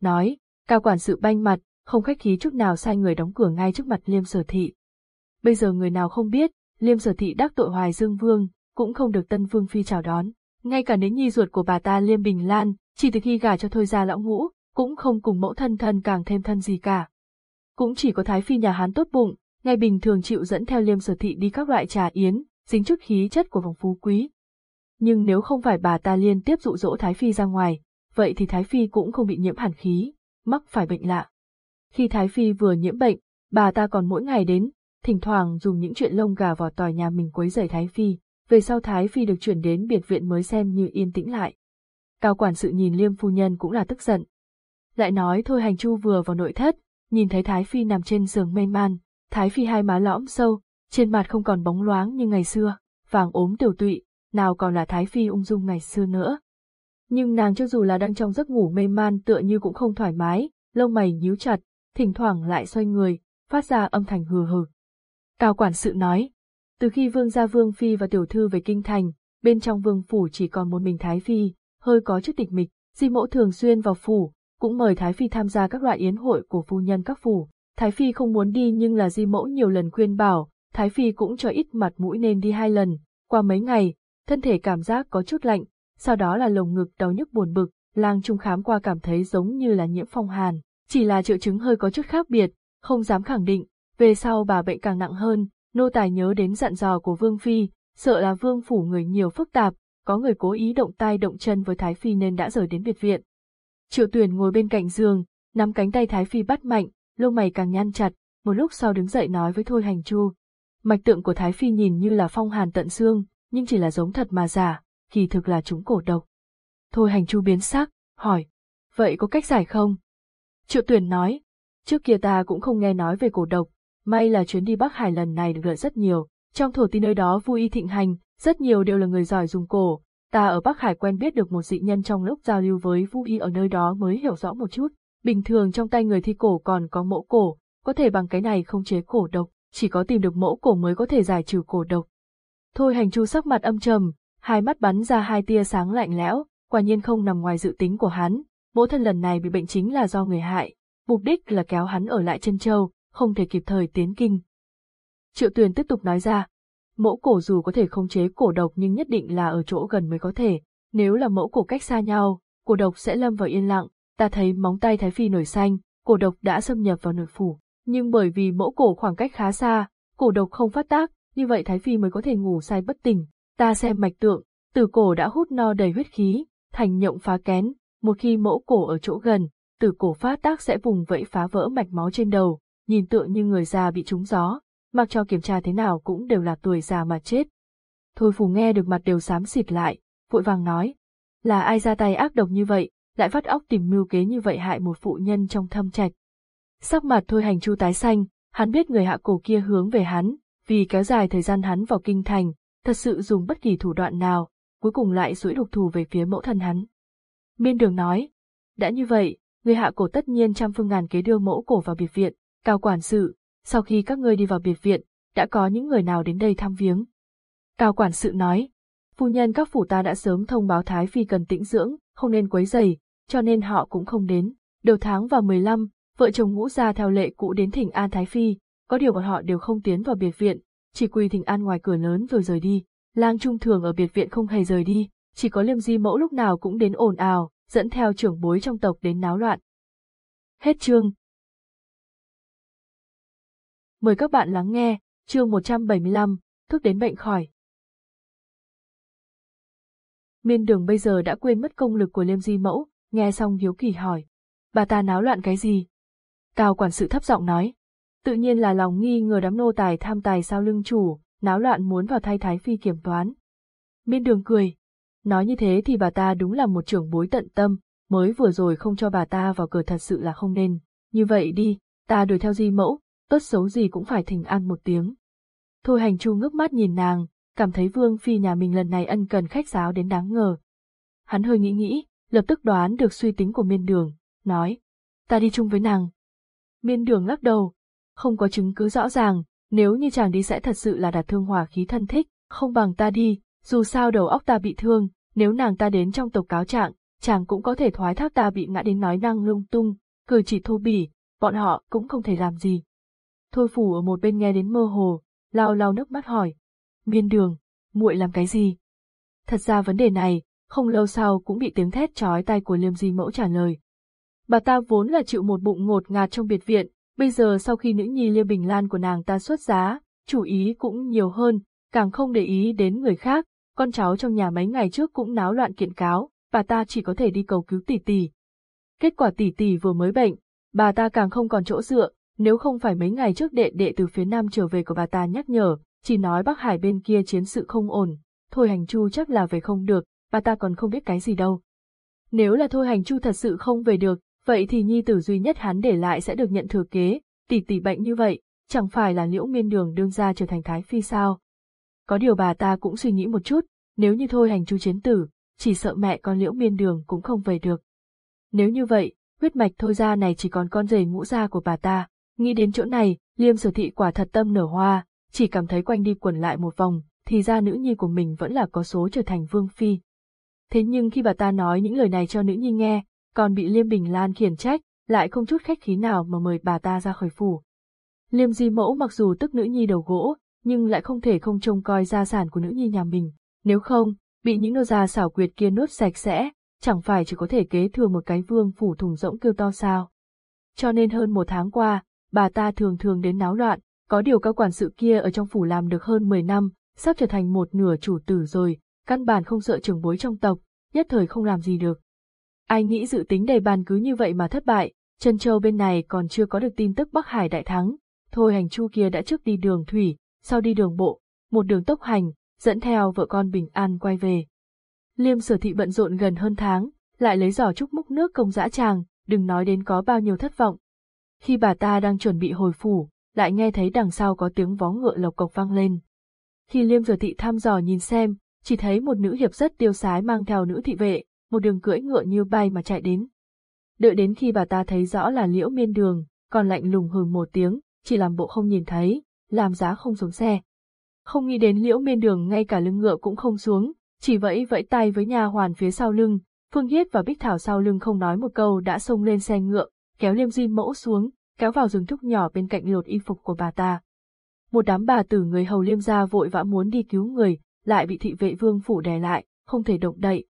Nói, cao quản sự banh mặt, không khách khí chút nào sai người đóng cửa ngay trước mặt Liêm sở thị. Bây giờ người nào không biết, Liêm sở thị đắc tội hoài dương vương, cũng không được tân vương phi chào đón. Ngay cả đến nhi ruột của bà ta Liêm Bình Lan, chỉ từ khi gả cho thôi ra lão ngũ, cũng không cùng mẫu thân thân càng thêm thân gì cả. Cũng chỉ có Thái Phi nhà Hán tốt bụng, ngày bình thường chịu dẫn theo Liêm sở thị đi các loại trà yến, dính chút khí chất của vòng phú quý. Nhưng nếu không phải bà ta liên tiếp dụ dỗ Thái Phi ra ngoài, vậy thì Thái Phi cũng không bị nhiễm hàn khí, mắc phải bệnh lạ. Khi Thái Phi vừa nhiễm bệnh, bà ta còn mỗi ngày đến, thỉnh thoảng dùng những chuyện lông gà vào tòa nhà mình quấy rầy Thái Phi, về sau Thái Phi được chuyển đến biệt viện mới xem như yên tĩnh lại. Cao quản sự nhìn Liêm phu nhân cũng là tức giận. Lại nói thôi hành chu vừa vào nội thất, nhìn thấy Thái Phi nằm trên giường mê man, Thái Phi hai má lõm sâu, trên mặt không còn bóng loáng như ngày xưa, vàng ốm tiểu tụy, nào còn là Thái Phi ung dung ngày xưa nữa. Nhưng nàng cho dù là đang trong giấc ngủ mê man tựa như cũng không thoải mái, lông mày nhíu chặt, thỉnh thoảng lại xoay người, phát ra âm thanh hừ hừ. Cao quản sự nói, từ khi vương gia vương phi và tiểu thư về kinh thành, bên trong vương phủ chỉ còn một mình Thái Phi, hơi có chút tịch mịch, di mẫu thường xuyên vào phủ, cũng mời Thái Phi tham gia các loại yến hội của phu nhân các phủ. Thái Phi không muốn đi nhưng là di mẫu nhiều lần khuyên bảo, Thái Phi cũng cho ít mặt mũi nên đi hai lần, qua mấy ngày, thân thể cảm giác có chút lạnh, sau đó là lồng ngực đau nhức buồn bực, lang trung khám qua cảm thấy giống như là nhiễm phong hàn, chỉ là triệu chứng hơi có chút khác biệt, không dám khẳng định, về sau bà bệnh càng nặng hơn, nô tài nhớ đến dặn dò của Vương Phi, sợ là Vương phủ người nhiều phức tạp, có người cố ý động tay động chân với Thái Phi nên đã rời đến biệt viện. Triệu tuyển ngồi bên cạnh giường, nắm cánh tay Thái Phi bắt mạnh, lông mày càng nhăn chặt, một lúc sau đứng dậy nói với Thôi Hành Chu. Mạch tượng của Thái Phi nhìn như là phong hàn tận xương, nhưng chỉ là giống thật mà giả, kỳ thực là chúng cổ độc. Thôi Hành Chu biến sắc, hỏi, vậy có cách giải không? Triệu tuyển nói, trước kia ta cũng không nghe nói về cổ độc, May là chuyến đi Bắc Hải lần này được lợi rất nhiều, trong thổ tin nơi đó vui y thịnh hành, rất nhiều đều là người giỏi dùng cổ. Ta ở Bắc Hải quen biết được một dị nhân trong lúc giao lưu với Vu Y ở nơi đó mới hiểu rõ một chút. Bình thường trong tay người thi cổ còn có mẫu cổ, có thể bằng cái này không chế cổ độc, chỉ có tìm được mẫu cổ mới có thể giải trừ cổ độc. Thôi hành chu sắc mặt âm trầm, hai mắt bắn ra hai tia sáng lạnh lẽo, quả nhiên không nằm ngoài dự tính của hắn. Mẫu thân lần này bị bệnh chính là do người hại, mục đích là kéo hắn ở lại chân châu, không thể kịp thời tiến kinh. Triệu Tuyền tiếp tục nói ra, mẫu cổ dù có thể không chế cổ độc nhưng nhất định là ở chỗ gần mới có thể, nếu là mẫu cổ cách xa nhau, cổ độc sẽ lâm vào yên lặng, ta thấy móng tay Thái Phi nổi xanh, cổ độc đã xâm nhập vào nội phủ, nhưng bởi vì mẫu cổ khoảng cách khá xa, cổ độc không phát tác, như vậy Thái Phi mới có thể ngủ say bất tỉnh. Ta xem mạch tượng, từ cổ đã hút no đầy huyết khí, thành nhộng phá kén, một khi mẫu cổ ở chỗ gần, tử cổ phát tác sẽ vùng vẫy phá vỡ mạch máu trên đầu, nhìn tựa như người già bị trúng gió, mặc cho kiểm tra thế nào cũng đều là tuổi già mà chết. Thôi phù nghe được mặt đều xám xịt lại, vội vàng nói, là ai ra tay ác độc như vậy, lại vắt óc tìm mưu kế như vậy hại một phụ nhân trong thâm trạch. Sắc mặt thôi hành chu tái xanh, hắn biết người hạ cổ kia hướng về hắn, vì kéo dài thời gian hắn vào kinh thành, thật sự dùng bất kỳ thủ đoạn nào, cuối cùng lại duỗi đục thù về phía mẫu thân hắn. Miên đường nói, đã như vậy, người hạ cổ tất nhiên trăm phương ngàn kế đưa mẫu cổ vào biệt viện, cao quản sự, sau khi các ngươi đi vào biệt viện, đã có những người nào đến đây thăm viếng. Cao quản sự nói, phu nhân các phủ ta đã sớm thông báo Thái Phi cần tĩnh dưỡng, không nên quấy rầy, cho nên họ cũng không đến. Đầu tháng vào 15, vợ chồng ngũ gia theo lệ cũ đến thỉnh An Thái Phi, có điều bọn họ đều không tiến vào biệt viện, chỉ quỳ thỉnh An ngoài cửa lớn rồi rời đi. Lang trung thường ở biệt viện không hề rời đi, chỉ có liêm di mẫu lúc nào cũng đến ồn ào, dẫn theo trưởng bối trong tộc đến náo loạn. Hết chương. Mời các bạn lắng nghe, chương 175, thuốc đến bệnh khỏi. Miên đường bây giờ đã quên mất công lực của liêm di mẫu, nghe xong hiếu kỳ hỏi. Bà ta náo loạn cái gì? Cao quản sự thấp giọng nói. Tự nhiên là lòng nghi ngờ đám nô tài tham tài sao lưng chủ, náo loạn muốn vào thay thái phi kiểm toán. Miên đường cười. Nói như thế thì bà ta đúng là một trưởng bối tận tâm, mới vừa rồi không cho bà ta vào cửa thật sự là không nên. Như vậy đi, ta đuổi theo di mẫu, tốt xấu gì cũng phải thỉnh an một tiếng. Thôi hành chu ngước mắt nhìn nàng, cảm thấy vương phi nhà mình lần này ân cần khách giáo đến đáng ngờ. Hắn hơi nghĩ nghĩ, lập tức đoán được suy tính của miên đường, nói, ta đi chung với nàng. Miên đường lắc đầu, không có chứng cứ rõ ràng, nếu như chàng đi sẽ thật sự là đạt thương hòa khí thân thích, không bằng ta đi, dù sao đầu óc ta bị thương, nếu nàng ta đến trong tộc cáo trạng, chàng cũng có thể thoái thác ta bị ngã đến nói năng lung tung, cười chỉ thô bỉ, bọn họ cũng không thể làm gì. Thôi phủ ở một bên nghe đến mơ hồ, lau lau nước mắt hỏi, miên đường, muội làm cái gì? Thật ra vấn đề này, không lâu sau cũng bị tiếng thét chói tay của liêm di mẫu trả lời. Bà ta vốn là chịu một bụng ngột ngạt trong biệt viện, bây giờ sau khi nữ nhi liêu bình lan của nàng ta xuất giá, chủ ý cũng nhiều hơn, càng không để ý đến người khác, con cháu trong nhà mấy ngày trước cũng náo loạn kiện cáo, bà ta chỉ có thể đi cầu cứu tỷ tỷ. Kết quả tỷ tỷ vừa mới bệnh, bà ta càng không còn chỗ dựa, nếu không phải mấy ngày trước đệ đệ từ phía nam trở về của bà ta nhắc nhở, chỉ nói Bắc Hải bên kia chiến sự không ổn, thôi hành chu chắc là về không được, bà ta còn không biết cái gì đâu. Nếu là thôi hành chu thật sự không về được, vậy thì nhi tử duy nhất hắn để lại sẽ được nhận thừa kế, tỷ tỷ bệnh như vậy, chẳng phải là liễu miên đường đương ra trở thành thái phi sao. Có điều bà ta cũng suy nghĩ một chút, nếu như thôi hành chu chiến tử, chỉ sợ mẹ con liễu miên đường cũng không về được. Nếu như vậy, huyết mạch thôi ra này chỉ còn con rể ngũ gia của bà ta, nghĩ đến chỗ này, liêm sở thị quả thật tâm nở hoa, chỉ cảm thấy quanh đi quẩn lại một vòng, thì ra nữ nhi của mình vẫn là có số trở thành vương phi. Thế nhưng khi bà ta nói những lời này cho nữ nhi nghe, còn bị Liêm Bình Lan khiển trách, lại không chút khách khí nào mà mời bà ta ra khỏi phủ. Liêm Di Mẫu mặc dù tức nữ nhi đầu gỗ, nhưng lại không thể không trông coi gia sản của nữ nhi nhà mình, nếu không, bị những nô gia xảo quyệt kia nuốt sạch sẽ, chẳng phải chỉ có thể kế thừa một cái vương phủ thùng rỗng kêu to sao. Cho nên hơn một tháng qua, bà ta thường thường đến náo loạn, có điều các quản sự kia ở trong phủ làm được hơn 10 năm, sắp trở thành một nửa chủ tử rồi, căn bản không sợ trưởng bối trong tộc, nhất thời không làm gì được. Ai nghĩ dự tính đầy bàn cứ như vậy mà thất bại, chân châu bên này còn chưa có được tin tức Bắc Hải đại thắng, thôi hành chu kia đã trước đi đường thủy, sau đi đường bộ, một đường tốc hành, dẫn theo vợ con bình an quay về. Liêm sở thị bận rộn gần hơn tháng, lại lấy giỏ trúc múc nước công dã tràng, đừng nói đến có bao nhiêu thất vọng. Khi bà ta đang chuẩn bị hồi phủ, lại nghe thấy đằng sau có tiếng vó ngựa lộc cộc vang lên. Khi Liêm sở thị thăm dò nhìn xem, chỉ thấy một nữ hiệp rất tiêu sái mang theo nữ thị vệ, một đường cưỡi ngựa như bay mà chạy đến. Đợi đến khi bà ta thấy rõ là liễu miên đường, còn lạnh lùng hừng một tiếng, chỉ làm bộ không nhìn thấy, làm giá không xuống xe. Không nghĩ đến liễu miên đường ngay cả lưng ngựa cũng không xuống, chỉ vẫy vẫy tay với nhà hoàn phía sau lưng, Phương Hiết và Bích Thảo sau lưng không nói một câu đã xông lên xe ngựa, kéo liêm di mẫu xuống, kéo vào rừng thúc nhỏ bên cạnh lột y phục của bà ta. Một đám bà tử người hầu liêm gia vội vã muốn đi cứu người, lại bị thị vệ vương phủ đè lại, không thể động đậy.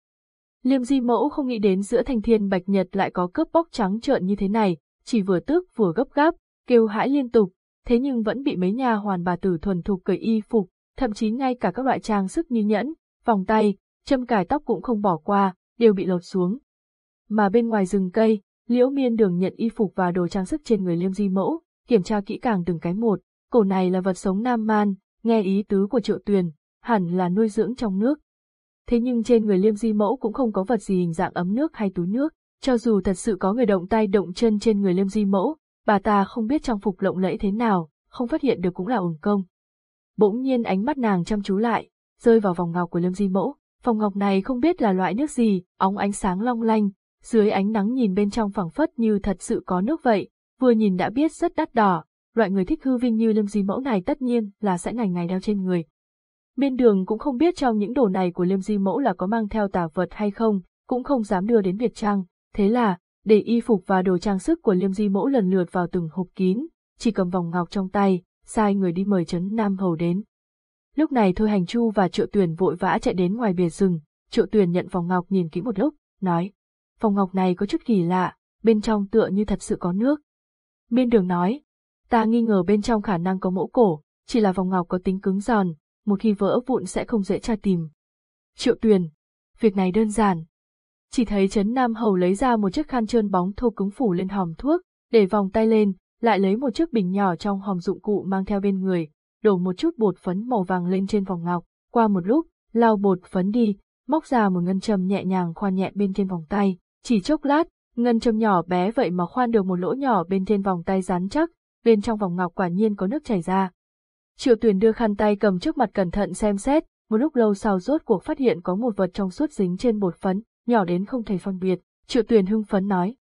Liêm di mẫu không nghĩ đến giữa thanh thiên bạch nhật lại có cướp bóc trắng trợn như thế này, chỉ vừa tức vừa gấp gáp, kêu hãi liên tục, thế nhưng vẫn bị mấy nhà hoàn bà tử thuần thục cởi y phục, thậm chí ngay cả các loại trang sức như nhẫn, vòng tay, châm cài tóc cũng không bỏ qua, đều bị lột xuống. Mà bên ngoài rừng cây, Liễu Miên Đường nhận y phục và đồ trang sức trên người Liêm Di Mẫu, kiểm tra kỹ càng từng cái một, cổ này là vật sống nam man, nghe ý tứ của Triệu Tuyền, hẳn là nuôi dưỡng trong nước. Thế nhưng trên người Liêm Di Mẫu cũng không có vật gì hình dạng ấm nước hay túi nước, cho dù thật sự có người động tay động chân trên người Liêm Di Mẫu, bà ta không biết trang phục lộng lẫy thế nào, không phát hiện được cũng là ủng công. Bỗng nhiên ánh mắt nàng chăm chú lại, rơi vào vòng ngọc của lâm Di Mẫu, vòng ngọc này không biết là loại nước gì, óng ánh sáng long lanh, dưới ánh nắng nhìn bên trong phẳng phất như thật sự có nước vậy, vừa nhìn đã biết rất đắt đỏ, loại người thích hư vinh như Lâm Di Mẫu này tất nhiên là sẽ ngày ngày đeo trên người. Miên đường cũng không biết trong những đồ này của Liêm Di Mẫu là có mang theo tà vật hay không, cũng không dám đưa đến Việt Trang, thế là, để y phục và đồ trang sức của Liêm Di Mẫu lần lượt vào từng hộp kín, chỉ cầm vòng ngọc trong tay, sai người đi mời Trấn Nam Hầu đến. Lúc này Thôi Hành Chu và Triệu Tuyền vội vã chạy đến ngoài bìa rừng, Triệu Tuyền nhận vòng ngọc nhìn kỹ một lúc, nói, vòng ngọc này có chút kỳ lạ, bên trong tựa như thật sự có nước. Miên đường nói, ta nghi ngờ bên trong khả năng có mẫu cổ, chỉ là vòng ngọc có tính cứng giòn, một khi vỡ vụn sẽ không dễ tra tìm. Triệu Tuyền, việc này đơn giản. Chỉ thấy Trấn Nam Hầu lấy ra một chiếc khăn trơn bóng thô cứng phủ lên hòm thuốc, để vòng tay lên, lại lấy một chiếc bình nhỏ trong hòm dụng cụ mang theo bên người, đổ một chút bột phấn màu vàng lên trên vòng ngọc, qua một lúc, lau bột phấn đi, móc ra một ngân châm nhẹ nhàng khoan nhẹ bên trên vòng tay, chỉ chốc lát, ngân châm nhỏ bé vậy mà khoan được một lỗ nhỏ bên trên vòng tay rắn chắc, bên trong vòng ngọc quả nhiên có nước chảy ra. Triệu Tuyền đưa khăn tay cầm trước mặt cẩn thận xem xét, một lúc lâu sau rốt cuộc phát hiện có một vật trong suốt dính trên bột phấn, nhỏ đến không thể phân biệt. Triệu Tuyền hưng phấn nói,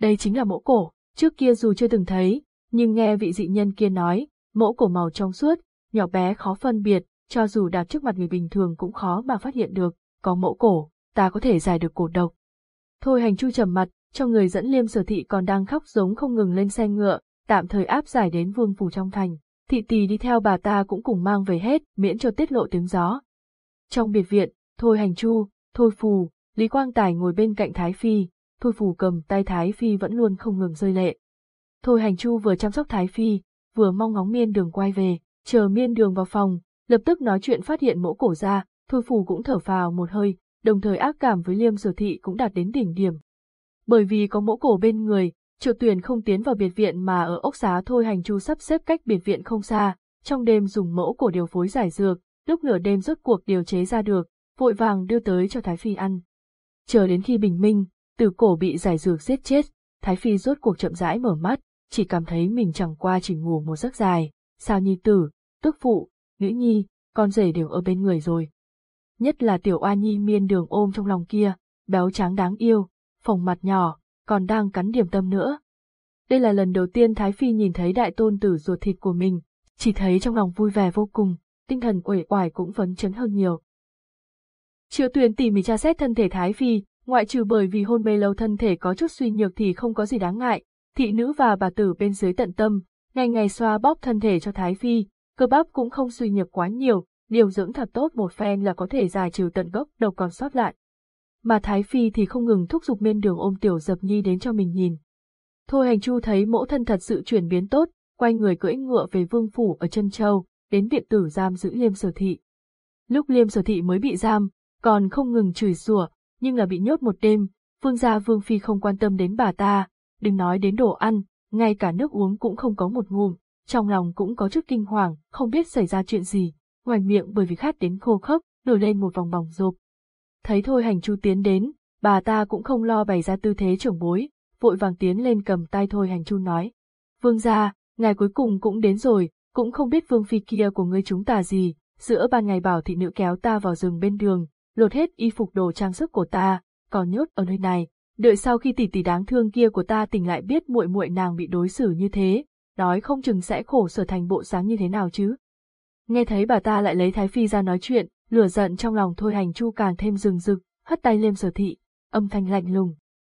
đây chính là mẫu cổ, trước kia dù chưa từng thấy, nhưng nghe vị dị nhân kia nói, mẫu cổ màu trong suốt, nhỏ bé khó phân biệt, cho dù đặt trước mặt người bình thường cũng khó mà phát hiện được, có mẫu cổ, ta có thể giải được cổ độc. Thôi hành chu trầm mặt, cho người dẫn liêm sở thị còn đang khóc giống không ngừng lên xe ngựa, tạm thời áp giải đến vương phủ trong thành. Thị tỳ đi theo bà ta cũng cùng mang về hết, miễn cho tiết lộ tiếng gió. Trong biệt viện, Thôi hành chu, Thôi phù, Lý Quang Tài ngồi bên cạnh Thái Phi, Thôi phù cầm tay Thái Phi vẫn luôn không ngừng rơi lệ. Thôi hành chu vừa chăm sóc Thái Phi, vừa mong ngóng miên đường quay về, chờ miên đường vào phòng, lập tức nói chuyện phát hiện mẫu cổ ra, Thôi phù cũng thở phào một hơi, đồng thời ác cảm với liêm sở thị cũng đạt đến đỉnh điểm. Bởi vì có mẫu cổ bên người, triệu tuyển không tiến vào biệt viện mà ở ốc xá thôi hành chu sắp xếp cách biệt viện không xa, trong đêm dùng mẫu cổ điều phối giải dược, lúc nửa đêm rốt cuộc điều chế ra được, vội vàng đưa tới cho Thái Phi ăn. Chờ đến khi bình minh, từ cổ bị giải dược giết chết, Thái Phi rốt cuộc chậm rãi mở mắt, chỉ cảm thấy mình chẳng qua chỉ ngủ một giấc dài, sao nhi tử, tức phụ, nữ nhi, con rể đều ở bên người rồi. Nhất là tiểu oa nhi miên đường ôm trong lòng kia, béo tráng đáng yêu, phồng mặt nhỏ, còn đang cắn điểm tâm nữa. Đây là lần đầu tiên Thái Phi nhìn thấy đại tôn tử ruột thịt của mình, chỉ thấy trong lòng vui vẻ vô cùng, tinh thần uể oải cũng phấn chấn hơn nhiều. Triệu Tuyền tỉ mỉ tra xét thân thể Thái Phi, ngoại trừ bởi vì hôn mê lâu thân thể có chút suy nhược thì không có gì đáng ngại, thị nữ và bà tử bên dưới tận tâm, ngày ngày xoa bóp thân thể cho Thái Phi, cơ bắp cũng không suy nhược quá nhiều, điều dưỡng thật tốt một phen là có thể giải trừ tận gốc đầu còn sót lại. Mà Thái Phi thì không ngừng thúc giục miên đường ôm tiểu dập nhi đến cho mình nhìn. Thôi hành chu thấy mẫu thân thật sự chuyển biến tốt, quay người cưỡi ngựa về vương phủ ở chân châu, đến viện tử giam giữ liêm sở thị. Lúc liêm sở thị mới bị giam, còn không ngừng chửi rủa, nhưng là bị nhốt một đêm, vương gia vương phi không quan tâm đến bà ta, đừng nói đến đồ ăn, ngay cả nước uống cũng không có một ngụm, trong lòng cũng có chút kinh hoàng, không biết xảy ra chuyện gì, ngoài miệng bởi vì khát đến khô khốc, nổi lên một vòng bỏng rộp. Thấy thôi hành chu tiến đến, bà ta cũng không lo bày ra tư thế trưởng bối, vội vàng tiến lên cầm tay thôi hành chu nói. Vương gia, ngài cuối cùng cũng đến rồi, cũng không biết vương phi kia của ngươi chúng ta gì, giữa ban ngày bảo thị nữ kéo ta vào rừng bên đường, lột hết y phục đồ trang sức của ta, còn nhốt ở nơi này, đợi sau khi tỷ tỷ đáng thương kia của ta tỉnh lại biết muội muội nàng bị đối xử như thế, nói không chừng sẽ khổ sở thành bộ sáng như thế nào chứ. Nghe thấy bà ta lại lấy Thái Phi ra nói chuyện, lửa giận trong lòng thôi hành chu càng thêm rừng rực, hất tay lên sở thị, âm thanh lạnh lùng.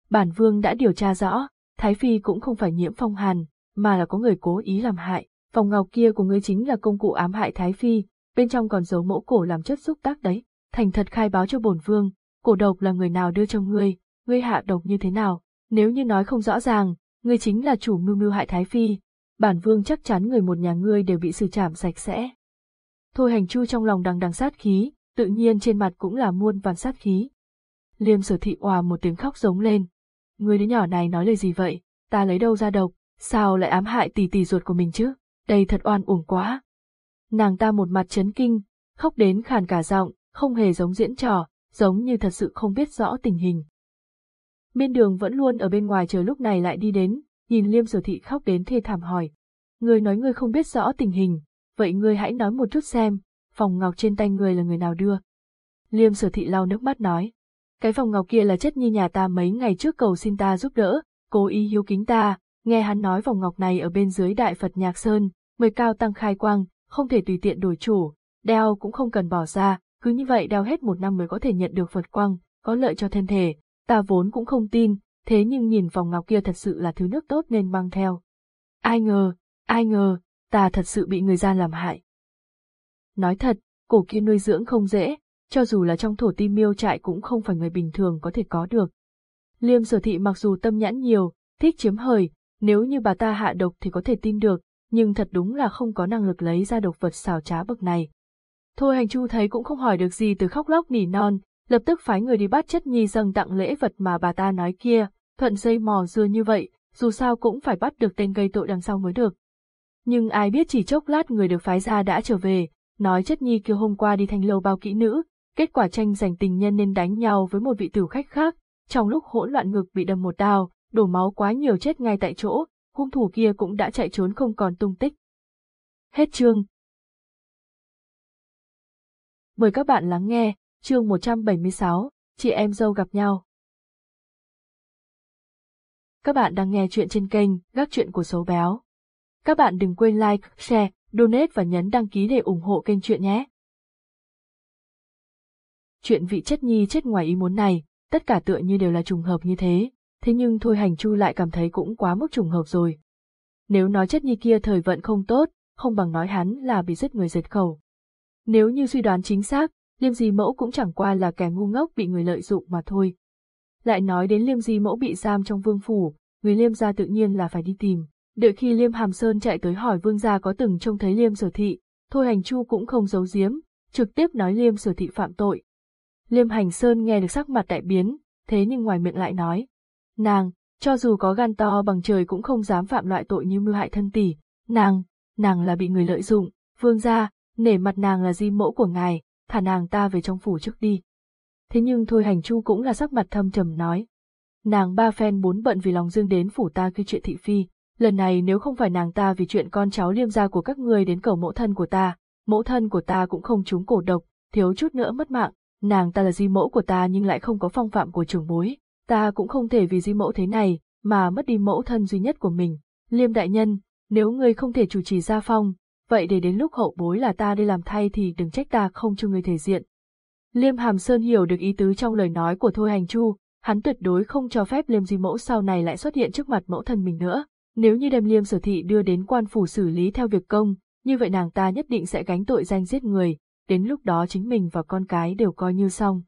Bản vương đã điều tra rõ, Thái Phi cũng không phải nhiễm phong hàn, mà là có người cố ý làm hại, phòng ngọc kia của ngươi chính là công cụ ám hại Thái Phi, bên trong còn giấu mẫu cổ làm chất xúc tác đấy, thành thật khai báo cho bổn vương, cổ độc là người nào đưa cho ngươi, ngươi hạ độc như thế nào, nếu như nói không rõ ràng, ngươi chính là chủ mưu mưu hại Thái Phi, bản vương chắc chắn người một nhà ngươi đều bị xử trảm sạch sẽ. Thôi hành chu trong lòng đằng đằng sát khí, tự nhiên trên mặt cũng là muôn vàn sát khí. Liêm sở thị hòa một tiếng khóc giống lên. Người đứa nhỏ này nói lời gì vậy, ta lấy đâu ra độc, sao lại ám hại tỷ tỷ ruột của mình chứ, đây thật oan uổng quá. Nàng ta một mặt chấn kinh, khóc đến khàn cả giọng, không hề giống diễn trò, giống như thật sự không biết rõ tình hình. Miên đường vẫn luôn ở bên ngoài chờ lúc này lại đi đến, nhìn liêm sở thị khóc đến thê thảm hỏi. Người nói người không biết rõ tình hình, vậy ngươi hãy nói một chút xem, phòng ngọc trên tay người là người nào đưa. Liêm sở thị lau nước mắt nói. Cái phòng ngọc kia là chất nhi nhà ta mấy ngày trước cầu xin ta giúp đỡ, cố ý hiếu kính ta, nghe hắn nói vòng ngọc này ở bên dưới đại Phật Nhạc Sơn, mười cao tăng khai quang, không thể tùy tiện đổi chủ, đeo cũng không cần bỏ ra, cứ như vậy đeo hết một năm mới có thể nhận được Phật quang, có lợi cho thân thể, ta vốn cũng không tin, thế nhưng nhìn vòng ngọc kia thật sự là thứ nước tốt nên mang theo. Ai ngờ, ai ngờ, ta thật sự bị người gian làm hại. Nói thật, cổ kia nuôi dưỡng không dễ, cho dù là trong thổ ti miêu trại cũng không phải người bình thường có thể có được. Liêm sở thị mặc dù tâm nhãn nhiều, thích chiếm hời, nếu như bà ta hạ độc thì có thể tin được, nhưng thật đúng là không có năng lực lấy ra độc vật xào trá bậc này. Thôi hành chu thấy cũng không hỏi được gì từ khóc lóc nỉ non, lập tức phái người đi bắt chất nhi dâng tặng lễ vật mà bà ta nói kia, thuận dây mò dưa như vậy, dù sao cũng phải bắt được tên gây tội đằng sau mới được. Nhưng ai biết chỉ chốc lát người được phái ra đã trở về, nói chất nhi kêu hôm qua đi thanh lâu bao kỹ nữ, kết quả tranh giành tình nhân nên đánh nhau với một vị tử khách khác, trong lúc hỗn loạn ngực bị đâm một đao, đổ máu quá nhiều chết ngay tại chỗ, hung thủ kia cũng đã chạy trốn không còn tung tích. Hết chương. Mời các bạn lắng nghe, chương 176, chị em dâu gặp nhau. Các bạn đang nghe chuyện trên kênh Gác Chuyện của Số Béo. Các bạn đừng quên like, share, donate và nhấn đăng ký để ủng hộ kênh chuyện nhé. Chuyện vị chất nhi chết ngoài ý muốn này, tất cả tựa như đều là trùng hợp như thế, thế nhưng Thôi Hành Chu lại cảm thấy cũng quá mức trùng hợp rồi. Nếu nói chất nhi kia thời vận không tốt, không bằng nói hắn là bị giết người giật khẩu. Nếu như suy đoán chính xác, Liêm Di Mẫu cũng chẳng qua là kẻ ngu ngốc bị người lợi dụng mà thôi. Lại nói đến Liêm Di Mẫu bị giam trong vương phủ, người Liêm gia tự nhiên là phải đi tìm. Đợi khi Liêm Hàm Sơn chạy tới hỏi vương gia có từng trông thấy Liêm Sở Thị, Thôi Hành Chu cũng không giấu giếm, trực tiếp nói Liêm Sở Thị phạm tội. Liêm Hành Sơn nghe được sắc mặt đại biến, thế nhưng ngoài miệng lại nói. Nàng, cho dù có gan to bằng trời cũng không dám phạm loại tội như mưu hại thân tỷ, nàng, nàng là bị người lợi dụng, vương gia, nể mặt nàng là di mẫu của ngài, thả nàng ta về trong phủ trước đi. Thế nhưng thôi hành chu cũng là sắc mặt thâm trầm nói. Nàng ba phen bốn bận vì lòng dương đến phủ ta khi chuyện thị phi, lần này nếu không phải nàng ta vì chuyện con cháu liêm gia của các người đến cầu mẫu thân của ta, mẫu thân của ta cũng không trúng cổ độc, thiếu chút nữa mất mạng, nàng ta là di mẫu của ta nhưng lại không có phong phạm của trưởng bối, ta cũng không thể vì di mẫu thế này, mà mất đi mẫu thân duy nhất của mình. Liêm đại nhân, nếu ngươi không thể chủ trì gia phong, vậy để đến lúc hậu bối là ta đi làm thay thì đừng trách ta không cho người thể diện. Liêm Hàm Sơn hiểu được ý tứ trong lời nói của Thôi Hành Chu, hắn tuyệt đối không cho phép Liêm Di Mẫu sau này lại xuất hiện trước mặt mẫu thân mình nữa. Nếu như đem Liêm Sở Thị đưa đến quan phủ xử lý theo việc công, như vậy nàng ta nhất định sẽ gánh tội danh giết người, đến lúc đó chính mình và con cái đều coi như xong.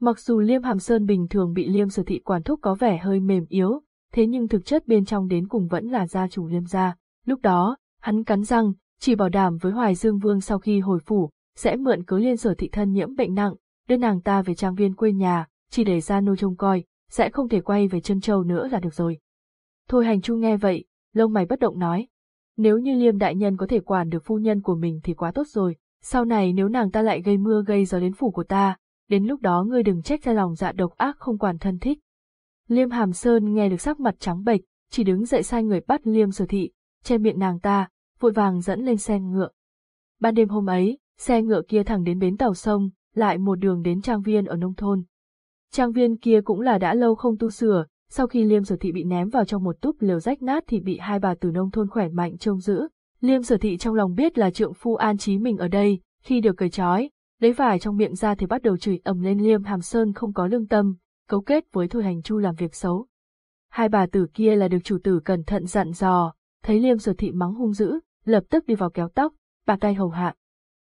Mặc dù Liêm Hàm Sơn bình thường bị Liêm Sở Thị quản thúc có vẻ hơi mềm yếu, thế nhưng thực chất bên trong đến cùng vẫn là gia chủ Liêm gia. Lúc đó, hắn cắn răng, chỉ bảo đảm với Hoài Dương Vương sau khi hồi phủ, sẽ mượn cớ liên sở thị thân nhiễm bệnh nặng, đưa nàng ta về trang viên quê nhà, chỉ để ra nô trông coi, sẽ không thể quay về chân châu nữa là được rồi. Thôi hành chu nghe vậy, lông mày bất động nói. Nếu như liêm đại nhân có thể quản được phu nhân của mình thì quá tốt rồi, sau này nếu nàng ta lại gây mưa gây gió đến phủ của ta, đến lúc đó ngươi đừng trách ra lòng dạ độc ác không quản thân thích. Liêm hàm sơn nghe được sắc mặt trắng bệch, chỉ đứng dậy sai người bắt liêm sở thị, che miệng nàng ta, vội vàng dẫn lên xe ngựa. Ban đêm hôm ấy, xe ngựa kia thẳng đến bến tàu sông, lại một đường đến trang viên ở nông thôn. Trang viên kia cũng là đã lâu không tu sửa, sau khi Liêm Sở Thị bị ném vào trong một túp lều rách nát thì bị hai bà từ nông thôn khỏe mạnh trông giữ. Liêm Sở Thị trong lòng biết là trượng phu an trí mình ở đây, khi được cởi trói, lấy vải trong miệng ra thì bắt đầu chửi ầm lên Liêm Hàm Sơn không có lương tâm, cấu kết với Thôi Hành Chu làm việc xấu. Hai bà tử kia là được chủ tử cẩn thận dặn dò, thấy Liêm Sở Thị mắng hung dữ, lập tức đi vào kéo tóc, bà tay hầu hạ.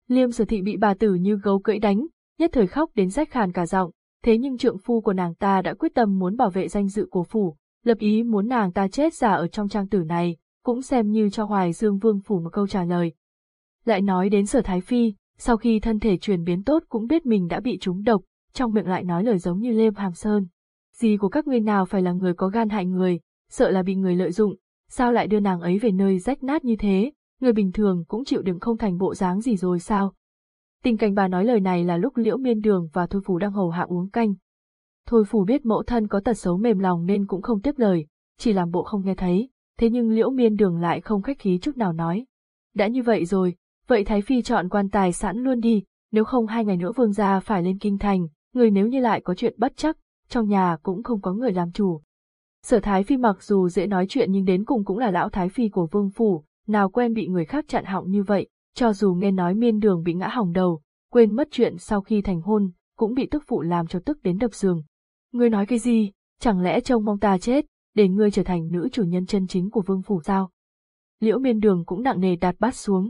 Liêm sở thị bị bà tử như gấu cưỡi đánh, nhất thời khóc đến rách khàn cả giọng, thế nhưng trượng phu của nàng ta đã quyết tâm muốn bảo vệ danh dự của phủ, lập ý muốn nàng ta chết giả ở trong trang tử này, cũng xem như cho Hoài Dương Vương Phủ một câu trả lời. Lại nói đến sở Thái Phi, sau khi thân thể chuyển biến tốt cũng biết mình đã bị trúng độc, trong miệng lại nói lời giống như Lêm Hàm Sơn. Gì của các ngươi nào phải là người có gan hại người, sợ là bị người lợi dụng, sao lại đưa nàng ấy về nơi rách nát như thế, người bình thường cũng chịu đựng không thành bộ dáng gì rồi sao. Tình cảnh bà nói lời này là lúc Liễu Miên Đường và Thôi Phủ đang hầu hạ uống canh. Thôi Phủ biết mẫu thân có tật xấu mềm lòng nên cũng không tiếp lời, chỉ làm bộ không nghe thấy, thế nhưng Liễu Miên Đường lại không khách khí chút nào nói. Đã như vậy rồi, vậy Thái Phi chọn quan tài sẵn luôn đi, nếu không hai ngày nữa vương gia phải lên kinh thành, người nếu như lại có chuyện bất chắc, trong nhà cũng không có người làm chủ. Sở Thái Phi mặc dù dễ nói chuyện nhưng đến cùng cũng là lão Thái Phi của vương phủ, nào quen bị người khác chặn họng như vậy, cho dù nghe nói miên đường bị ngã hỏng đầu, quên mất chuyện sau khi thành hôn, cũng bị tức phụ làm cho tức đến đập giường. Ngươi nói cái gì, chẳng lẽ trông mong ta chết, để ngươi trở thành nữ chủ nhân chân chính của vương phủ sao? Liễu miên đường cũng nặng nề đặt bát xuống.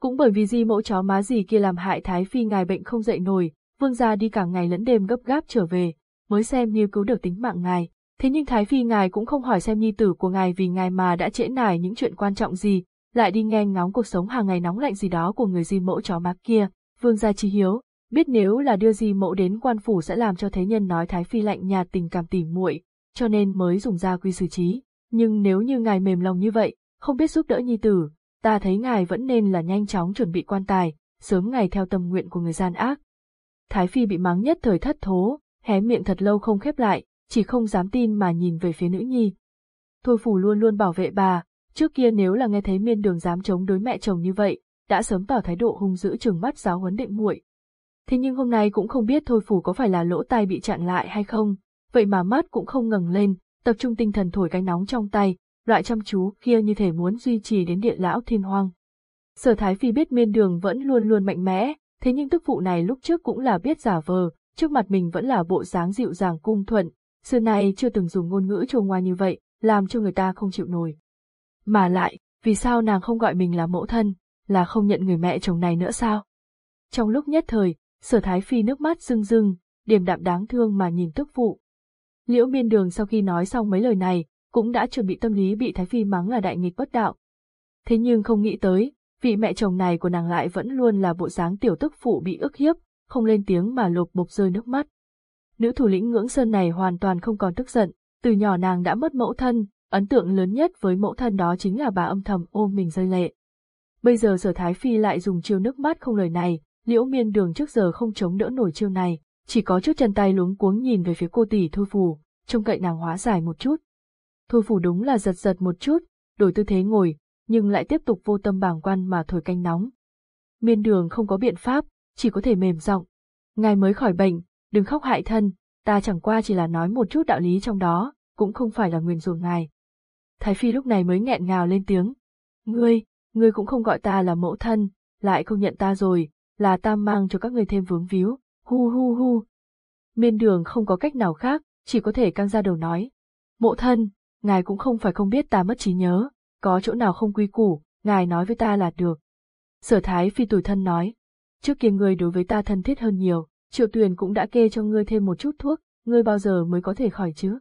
Cũng bởi vì di mẫu chó má gì kia làm hại Thái Phi ngài bệnh không dậy nổi, vương gia đi cả ngày lẫn đêm gấp gáp trở về, mới xem như cứu được tính mạng ngài. Thế nhưng Thái Phi ngài cũng không hỏi xem nhi tử của ngài vì ngài mà đã trễ nải những chuyện quan trọng gì, lại đi nghe ngóng cuộc sống hàng ngày nóng lạnh gì đó của người di mẫu chó má kia. Vương gia chi hiếu, biết nếu là đưa di mẫu đến quan phủ sẽ làm cho thế nhân nói Thái Phi lạnh nhạt tình cảm tỉ muội, cho nên mới dùng gia quy xử trí. Nhưng nếu như ngài mềm lòng như vậy, không biết giúp đỡ nhi tử, ta thấy ngài vẫn nên là nhanh chóng chuẩn bị quan tài, sớm ngày theo tâm nguyện của người gian ác. Thái Phi bị mắng nhất thời thất thố, hé miệng thật lâu không khép lại, chỉ không dám tin mà nhìn về phía nữ nhi. Thôi phủ luôn luôn bảo vệ bà, trước kia nếu là nghe thấy miên đường dám chống đối mẹ chồng như vậy, đã sớm tỏ thái độ hung dữ trừng mắt giáo huấn định muội. Thế nhưng hôm nay cũng không biết thôi phủ có phải là lỗ tai bị chặn lại hay không, vậy mà mắt cũng không ngẩng lên, tập trung tinh thần thổi cái nóng trong tay, loại chăm chú kia như thể muốn duy trì đến địa lão thiên hoang. Sở Thái Phi biết miên đường vẫn luôn luôn mạnh mẽ, thế nhưng tức phụ này lúc trước cũng là biết giả vờ, trước mặt mình vẫn là bộ dáng dịu dàng cung thuận, xưa nay chưa từng dùng ngôn ngữ trồ ngoa như vậy, làm cho người ta không chịu nổi. Mà lại, vì sao nàng không gọi mình là mẫu thân, là không nhận người mẹ chồng này nữa sao? Trong lúc nhất thời, sở thái phi nước mắt rưng rưng, điềm đạm đáng thương mà nhìn tức phụ. Liễu miên đường sau khi nói xong mấy lời này, cũng đã chuẩn bị tâm lý bị thái phi mắng là đại nghịch bất đạo. Thế nhưng không nghĩ tới, vị mẹ chồng này của nàng lại vẫn luôn là bộ dáng tiểu tức phụ bị ức hiếp, không lên tiếng mà lột bộc rơi nước mắt. Nữ thủ lĩnh ngưỡng sơn này hoàn toàn không còn tức giận, từ nhỏ nàng đã mất mẫu thân, ấn tượng lớn nhất với mẫu thân đó chính là bà âm thầm ôm mình rơi lệ. Bây giờ sở thái phi lại dùng chiêu nước mắt không lời này, liễu miên đường trước giờ không chống đỡ nổi chiêu này, chỉ có chút chân tay luống cuống nhìn về phía cô tỷ thôi phù, trông cậy nàng hóa giải một chút. Thôi phù đúng là giật giật một chút, đổi tư thế ngồi, nhưng lại tiếp tục vô tâm bàng quan mà thổi canh nóng. Miên đường không có biện pháp, chỉ có thể mềm giọng. Ngài mới khỏi bệnh, đừng khóc hại thân, ta chẳng qua chỉ là nói một chút đạo lý trong đó, cũng không phải là nguyền rủa ngài. Thái Phi lúc này mới nghẹn ngào lên tiếng. Ngươi, ngươi cũng không gọi ta là mẫu thân, lại không nhận ta rồi, là ta mang cho các ngươi thêm vướng víu, hu hu hu. Miên đường không có cách nào khác, chỉ có thể căng ra đầu nói. Mộ thân, ngài cũng không phải không biết ta mất trí nhớ, có chỗ nào không quy củ, ngài nói với ta là được. Sở thái phi tủi thân nói, trước kia ngươi đối với ta thân thiết hơn nhiều, triệu tuyền cũng đã kê cho ngươi thêm một chút thuốc, ngươi bao giờ mới có thể khỏi chứ?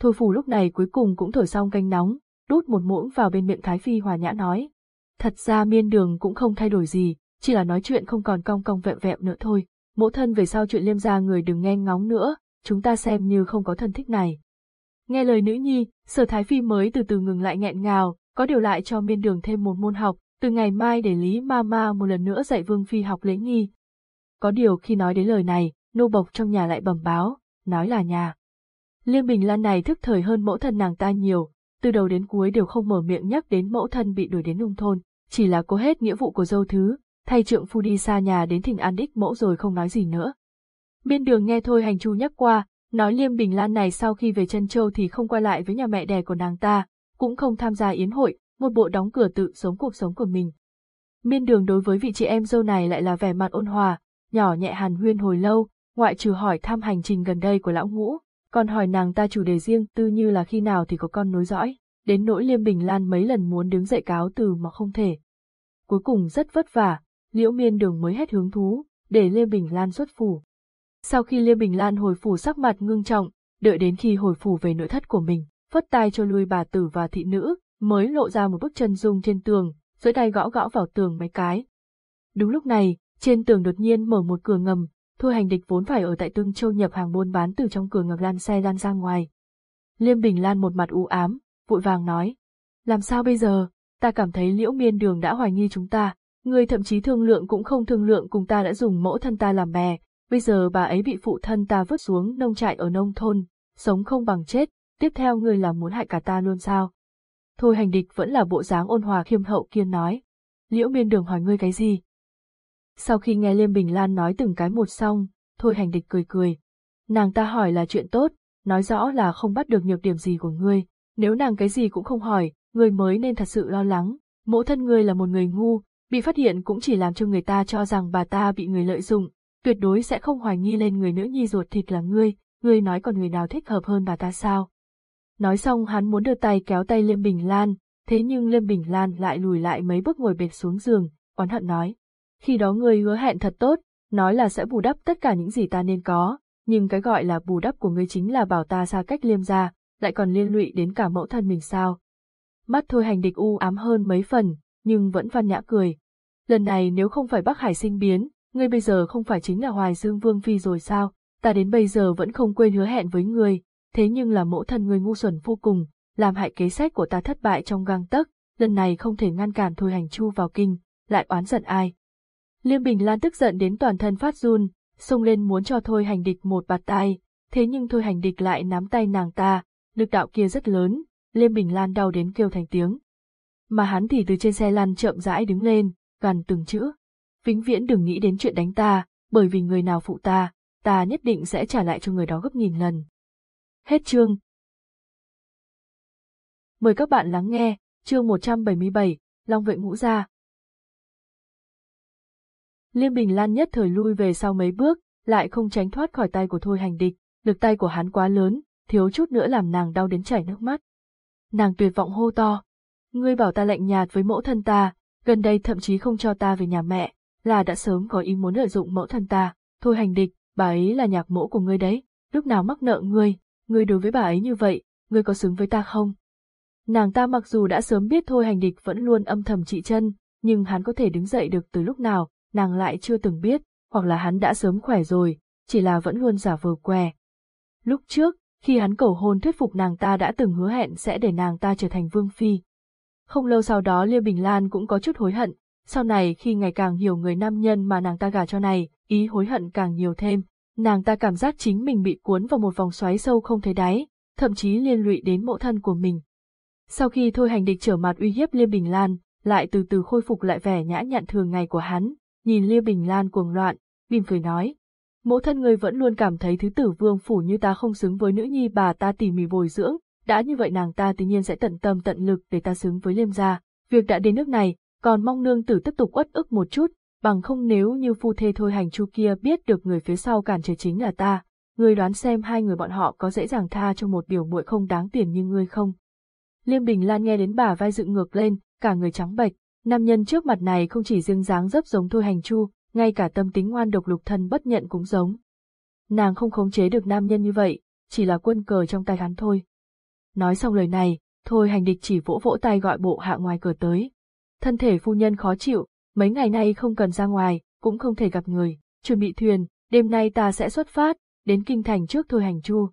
Thôi phủ lúc này cuối cùng cũng thổi xong canh nóng, đút một muỗng vào bên miệng Thái Phi hòa nhã nói. Thật ra miên đường cũng không thay đổi gì, chỉ là nói chuyện không còn cong cong vẹo vẹo nữa thôi. Mẫu thân về sau chuyện liêm gia người đừng nghe ngóng nữa, chúng ta xem như không có thân thích này. Nghe lời nữ nhi, sở Thái Phi mới từ từ ngừng lại nghẹn ngào, có điều lại cho miên đường thêm một môn học, từ ngày mai để Lý Ma Ma một lần nữa dạy Vương Phi học lễ nghi. Có điều khi nói đến lời này, nô bộc trong nhà lại bẩm báo, nói là nhà. Liêm Bình Lan này thức thời hơn mẫu thân nàng ta nhiều, từ đầu đến cuối đều không mở miệng nhắc đến mẫu thân bị đuổi đến nông thôn, chỉ là cố hết nghĩa vụ của dâu thứ, thay trượng phu đi xa nhà đến thỉnh an đích mẫu rồi không nói gì nữa. Biên đường nghe thôi hành chu nhắc qua, nói Liêm Bình Lan này sau khi về chân châu thì không quay lại với nhà mẹ đẻ của nàng ta, cũng không tham gia yến hội, một bộ đóng cửa tự sống cuộc sống của mình. Miên đường đối với vị chị em dâu này lại là vẻ mặt ôn hòa, nhỏ nhẹ hàn huyên hồi lâu, ngoại trừ hỏi thăm hành trình gần đây của lão ngũ, còn hỏi nàng ta chủ đề riêng tư như là khi nào thì có con nối dõi, đến nỗi Liêm Bình Lan mấy lần muốn đứng dậy cáo từ mà không thể. Cuối cùng rất vất vả, Liễu Miên Đường mới hết hứng thú, để Liêm Bình Lan xuất phủ. Sau khi Liêm Bình Lan hồi phủ sắc mặt ngưng trọng, đợi đến khi hồi phủ về nội thất của mình, phất tay cho lui bà tử và thị nữ, mới lộ ra một bức chân dung trên tường, dưới tay gõ gõ vào tường mấy cái. Đúng lúc này, trên tường đột nhiên mở một cửa ngầm, Thôi hành địch vốn phải ở tại Tương Châu nhập hàng buôn bán từ trong cửa ngầm lan xe lan ra ngoài. Liêm Bình Lan một mặt u ám, vội vàng nói. Làm sao bây giờ, ta cảm thấy liễu miên đường đã hoài nghi chúng ta, người thậm chí thương lượng cũng không thương lượng cùng ta đã dùng mẫu thân ta làm bè, bây giờ bà ấy bị phụ thân ta vứt xuống nông trại ở nông thôn, sống không bằng chết, tiếp theo người là muốn hại cả ta luôn sao? Thôi hành địch vẫn là bộ dáng ôn hòa khiêm hậu kiên nói. Liễu miên đường hỏi ngươi cái gì? Sau khi nghe Liêm Bình Lan nói từng cái một xong, thôi hành địch cười cười. Nàng ta hỏi là chuyện tốt, nói rõ là không bắt được nhược điểm gì của ngươi, nếu nàng cái gì cũng không hỏi, ngươi mới nên thật sự lo lắng, mẫu thân ngươi là một người ngu, bị phát hiện cũng chỉ làm cho người ta cho rằng bà ta bị người lợi dụng, tuyệt đối sẽ không hoài nghi lên người nữ nhi ruột thịt là ngươi, ngươi nói còn người nào thích hợp hơn bà ta sao. Nói xong hắn muốn đưa tay kéo tay Liêm Bình Lan, thế nhưng Liêm Bình Lan lại lùi lại mấy bước ngồi bệt xuống giường, oán hận nói. Khi đó ngươi hứa hẹn thật tốt, nói là sẽ bù đắp tất cả những gì ta nên có, nhưng cái gọi là bù đắp của ngươi chính là bảo ta xa cách liêm gia, lại còn liên lụy đến cả mẫu thân mình sao. Mắt thôi hành địch u ám hơn mấy phần, nhưng vẫn văn nhã cười. Lần này nếu không phải Bắc Hải sinh biến, ngươi bây giờ không phải chính là Hoài Dương Vương Phi rồi sao, ta đến bây giờ vẫn không quên hứa hẹn với ngươi, thế nhưng là mẫu thân ngươi ngu xuẩn vô cùng, làm hại kế sách của ta thất bại trong gang tấc, lần này không thể ngăn cản thôi hành chu vào kinh, lại oán giận ai. Liêm Bình Lan tức giận đến toàn thân phát run, xông lên muốn cho thôi hành địch một bạt tai. thế nhưng thôi hành địch lại nắm tay nàng ta, lực đạo kia rất lớn, Liêm Bình Lan đau đến kêu thành tiếng. Mà hắn thì từ trên xe lăn chậm rãi đứng lên, gần từng chữ. Vĩnh viễn đừng nghĩ đến chuyện đánh ta, bởi vì người nào phụ ta, ta nhất định sẽ trả lại cho người đó gấp nghìn lần. Hết chương. Mời các bạn lắng nghe, chương 177, Long vệ ngũ gia. Liêm Bình Lan nhất thời lui về sau mấy bước, lại không tránh thoát khỏi tay của Thôi Hành Địch, lực tay của hắn quá lớn, thiếu chút nữa làm nàng đau đến chảy nước mắt. Nàng tuyệt vọng hô to. Ngươi bảo ta lạnh nhạt với mẫu thân ta, gần đây thậm chí không cho ta về nhà mẹ, là đã sớm có ý muốn lợi dụng mẫu thân ta. Thôi hành địch, bà ấy là nhạc mẫu của ngươi đấy, lúc nào mắc nợ ngươi, ngươi đối với bà ấy như vậy, ngươi có xứng với ta không? Nàng ta mặc dù đã sớm biết thôi hành địch vẫn luôn âm thầm trị chân, nhưng hắn có thể đứng dậy được từ lúc nào, nàng lại chưa từng biết, hoặc là hắn đã sớm khỏe rồi, chỉ là vẫn luôn giả vờ què. Lúc trước, khi hắn cầu hôn thuyết phục nàng ta đã từng hứa hẹn sẽ để nàng ta trở thành vương phi. Không lâu sau đó Liêu Bình Lan cũng có chút hối hận, sau này khi ngày càng hiểu người nam nhân mà nàng ta gả cho này, ý hối hận càng nhiều thêm, nàng ta cảm giác chính mình bị cuốn vào một vòng xoáy sâu không thấy đáy, thậm chí liên lụy đến mộ thân của mình. Sau khi thôi hành địch trở mặt uy hiếp Liêu Bình Lan, lại từ từ khôi phục lại vẻ nhã nhặn thường ngày của hắn, nhìn Liêu Bình Lan cuồng loạn, mỉm cười nói, Mẫu thân người vẫn luôn cảm thấy thứ tử vương phủ như ta không xứng với nữ nhi bà ta tỉ mỉ bồi dưỡng, đã như vậy nàng ta tự nhiên sẽ tận tâm tận lực để ta xứng với liêm gia. Việc đã đến nước này, còn mong nương tử tiếp tục uất ức một chút, bằng không nếu như phu thê thôi hành chu kia biết được người phía sau cản trở chính là ta, người đoán xem hai người bọn họ có dễ dàng tha cho một biểu muội không đáng tiền như ngươi không. Liêm Bình Lan nghe đến bà vai dựng ngược lên, cả người trắng bệch, nam nhân trước mặt này không chỉ riêng dáng dấp giống thôi hành chu, ngay cả tâm tính ngoan độc lục thân bất nhận cũng giống. Nàng không khống chế được nam nhân như vậy, chỉ là quân cờ trong tay hắn thôi. Nói xong lời này, thôi hành địch chỉ vỗ vỗ tay gọi bộ hạ ngoài cửa tới. Thân thể phu nhân khó chịu, mấy ngày nay không cần ra ngoài, cũng không thể gặp người, chuẩn bị thuyền, đêm nay ta sẽ xuất phát, đến kinh thành trước thôi hành chu.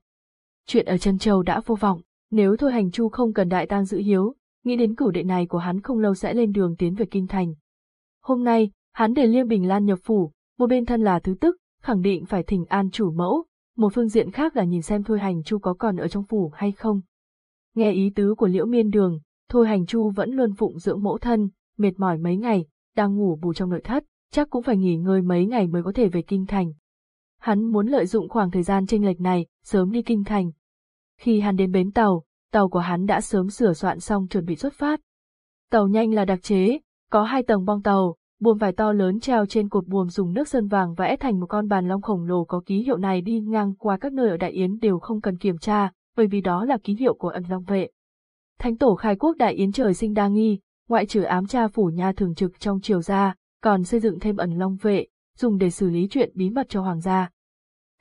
Chuyện ở chân châu đã vô vọng, nếu thôi hành chu không cần đại tang giữ hiếu, nghĩ đến cửu đệ này của hắn không lâu sẽ lên đường tiến về kinh thành. Hôm nay, Hắn để Liêm Bình Lan nhập phủ, một bên thân là thứ tức, khẳng định phải thỉnh an chủ mẫu, một phương diện khác là nhìn xem Thôi Hành Chu có còn ở trong phủ hay không. Nghe ý tứ của Liễu Miên Đường, Thôi Hành Chu vẫn luôn phụng dưỡng mẫu thân, mệt mỏi mấy ngày, đang ngủ bù trong nội thất, chắc cũng phải nghỉ ngơi mấy ngày mới có thể về kinh thành. Hắn muốn lợi dụng khoảng thời gian tranh lệch này, sớm đi kinh thành. Khi hắn đến bến tàu, tàu của hắn đã sớm sửa soạn xong chuẩn bị xuất phát. Tàu nhanh là đặc chế, có hai tầng bong tàu, buồm vải to lớn treo trên cột buồm dùng nước sơn vàng vẽ thành một con bàn long khổng lồ có ký hiệu này đi ngang qua các nơi ở Đại Yến đều không cần kiểm tra, bởi vì đó là ký hiệu của ẩn long vệ. Thánh tổ khai quốc Đại Yến trời sinh đa nghi, ngoại trừ ám tra phủ nha thường trực trong triều gia, còn xây dựng thêm ẩn long vệ, dùng để xử lý chuyện bí mật cho hoàng gia.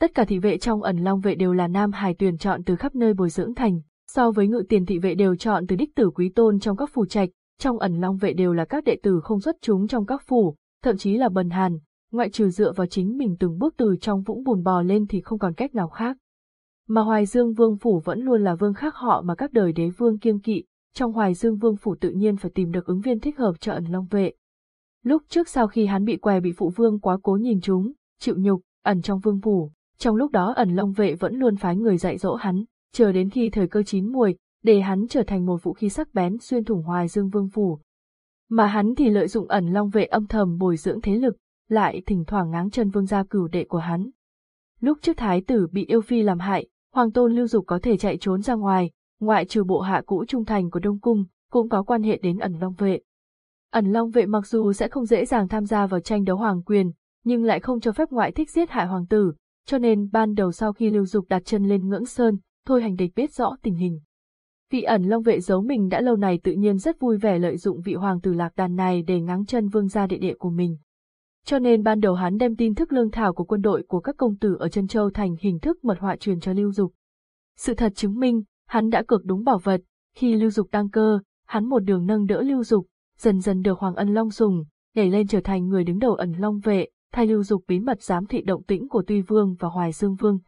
Tất cả thị vệ trong ẩn long vệ đều là nam hài tuyển chọn từ khắp nơi bồi dưỡng thành, So với ngự tiền thị vệ đều chọn từ đích tử quý tôn trong các phủ trạch, trong ẩn long vệ đều là các đệ tử không xuất chúng trong các phủ, thậm chí là bần hàn, ngoại trừ dựa vào chính mình từng bước từ trong vũng bùn bò lên thì không còn cách nào khác. Mà Hoài Dương Vương Phủ vẫn luôn là vương khác họ mà các đời đế vương kiêng kỵ, trong Hoài Dương Vương Phủ tự nhiên phải tìm được ứng viên thích hợp cho ẩn long vệ. Lúc trước sau khi hắn bị què bị phụ vương quá cố nhìn chúng, chịu nhục, ẩn trong vương phủ, trong lúc đó ẩn long vệ vẫn luôn phái người dạy dỗ hắn, chờ đến khi thời cơ chín muồi, để hắn trở thành một vũ khí sắc bén xuyên thủng Hoài Dương Vương Phủ. Mà hắn thì lợi dụng ẩn long vệ âm thầm bồi dưỡng thế lực, lại thỉnh thoảng ngáng chân vương gia cửu đệ của hắn. Lúc trước thái tử bị yêu phi làm hại, hoàng tôn lưu dục có thể chạy trốn ra ngoài, ngoại trừ bộ hạ cũ trung thành của Đông Cung, cũng có quan hệ đến ẩn long vệ. Ẩn long vệ mặc dù sẽ không dễ dàng tham gia vào tranh đấu hoàng quyền, nhưng lại không cho phép ngoại thích giết hại hoàng tử, cho nên ban đầu sau khi lưu dục đặt chân lên ngưỡng sơn, thôi hành địch biết rõ tình hình. Vị ẩn long vệ giấu mình đã lâu này tự nhiên rất vui vẻ lợi dụng vị hoàng tử lạc đàn này để ngáng chân vương gia địa đệ của mình. Cho nên ban đầu hắn đem tin thức lương thảo của quân đội của các công tử ở chân châu thành hình thức mật họa truyền cho Lưu Dục. Sự thật chứng minh, hắn đã cược đúng bảo vật, khi Lưu Dục tăng cơ, hắn một đường nâng đỡ Lưu Dục, dần dần được Hoàng Ân Long sùng, nhảy lên trở thành người đứng đầu ẩn Long vệ, thay Lưu Dục bí mật giám thị động tĩnh của Tuy Vương và Hoài Dương Vương.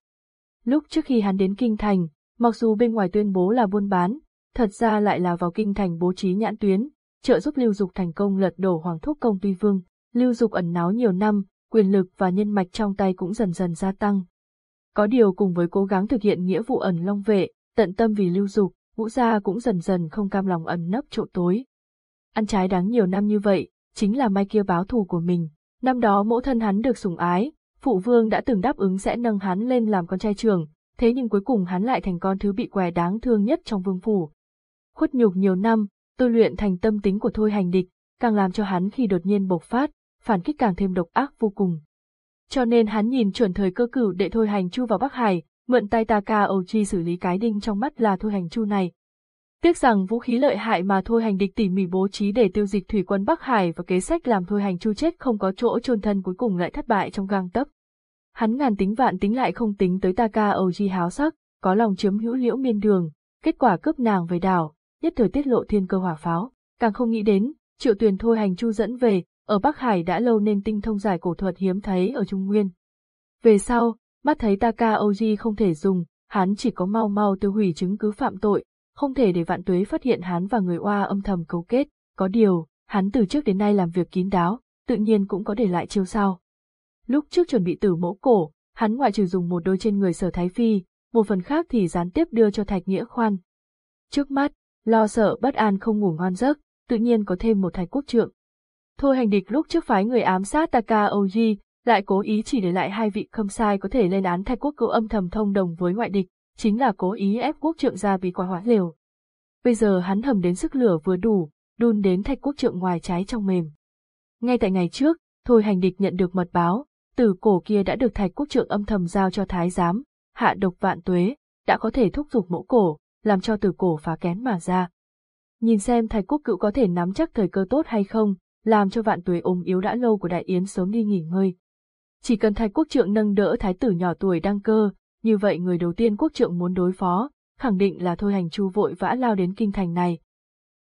Lúc trước khi hắn đến Kinh Thành, mặc dù bên ngoài tuyên bố là buôn bán, thật ra lại là vào Kinh Thành bố trí nhãn tuyến, trợ giúp Lưu Dục thành công lật đổ Hoàng Thúc Công Tuy Vương. Lưu Dục ẩn náu nhiều năm, quyền lực và nhân mạch trong tay cũng dần dần gia tăng. Có điều cùng với cố gắng thực hiện nghĩa vụ ẩn long vệ, tận tâm vì Lưu Dục, Vũ Gia cũng dần dần không cam lòng ẩn nấp chỗ tối. Ăn trái đáng nhiều năm như vậy, chính là mai kia báo thù của mình. Năm đó mẫu thân hắn được sủng ái, phụ vương đã từng đáp ứng sẽ nâng hắn lên làm con trai trưởng, thế nhưng cuối cùng hắn lại thành con thứ bị què đáng thương nhất trong vương phủ. Khuất nhục nhiều năm, tôi luyện thành tâm tính của thôi hành địch, càng làm cho hắn khi đột nhiên bộc phát, phản kích càng thêm độc ác vô cùng. Cho nên hắn nhìn chuẩn thời cơ cửu để thôi hành chu vào Bắc Hải, mượn tay Taka Ochi xử lý cái đinh trong mắt là thôi hành chu này. Tiếc rằng vũ khí lợi hại mà thôi hành địch tỉ mỉ bố trí để tiêu diệt thủy quân Bắc Hải và kế sách làm thôi hành chu chết không có chỗ chôn thân cuối cùng lại thất bại trong gang tấc. Hắn ngàn tính vạn tính lại không tính tới Taka Oji háo sắc, có lòng chiếm hữu liễu miên đường, kết quả cướp nàng về đảo, nhất thời tiết lộ thiên cơ hỏa pháo, càng không nghĩ đến, triệu tuyền thôi hành chu dẫn về, ở Bắc Hải đã lâu nên tinh thông giải cổ thuật hiếm thấy ở Trung Nguyên. Về sau, mắt thấy Taka Oji không thể dùng, hắn chỉ có mau mau tiêu hủy chứng cứ phạm tội, không thể để vạn tuế phát hiện hắn và người oa âm thầm cấu kết, có điều, hắn từ trước đến nay làm việc kín đáo, tự nhiên cũng có để lại chiêu sau. Lúc trước chuẩn bị tử mẫu cổ, hắn ngoại trừ dùng một đôi trên người sở thái phi, một phần khác thì gián tiếp đưa cho thạch nghĩa khoan. Trước mắt, lo sợ bất an không ngủ ngon giấc, tự nhiên có thêm một thạch quốc trượng. Thôi hành địch lúc trước phái người ám sát Taka Oji, lại cố ý chỉ để lại hai vị khâm sai có thể lên án thạch quốc cựu âm thầm thông đồng với ngoại địch, chính là cố ý ép quốc trượng ra vì quả hóa liều. Bây giờ hắn hầm đến sức lửa vừa đủ, đun đến thạch quốc trượng ngoài trái trong mềm. Ngay tại ngày trước, thôi hành địch nhận được mật báo, từ cổ kia đã được thạch quốc trượng âm thầm giao cho thái giám, hạ độc vạn tuế, đã có thể thúc giục mẫu cổ, làm cho từ cổ phá kén mà ra. Nhìn xem thạch quốc cựu có thể nắm chắc thời cơ tốt hay không, làm cho vạn tuế ốm yếu đã lâu của đại yến sớm đi nghỉ ngơi. Chỉ cần thạch quốc trượng nâng đỡ thái tử nhỏ tuổi đăng cơ, như vậy người đầu tiên quốc trượng muốn đối phó, khẳng định là thôi hành chu vội vã lao đến kinh thành này.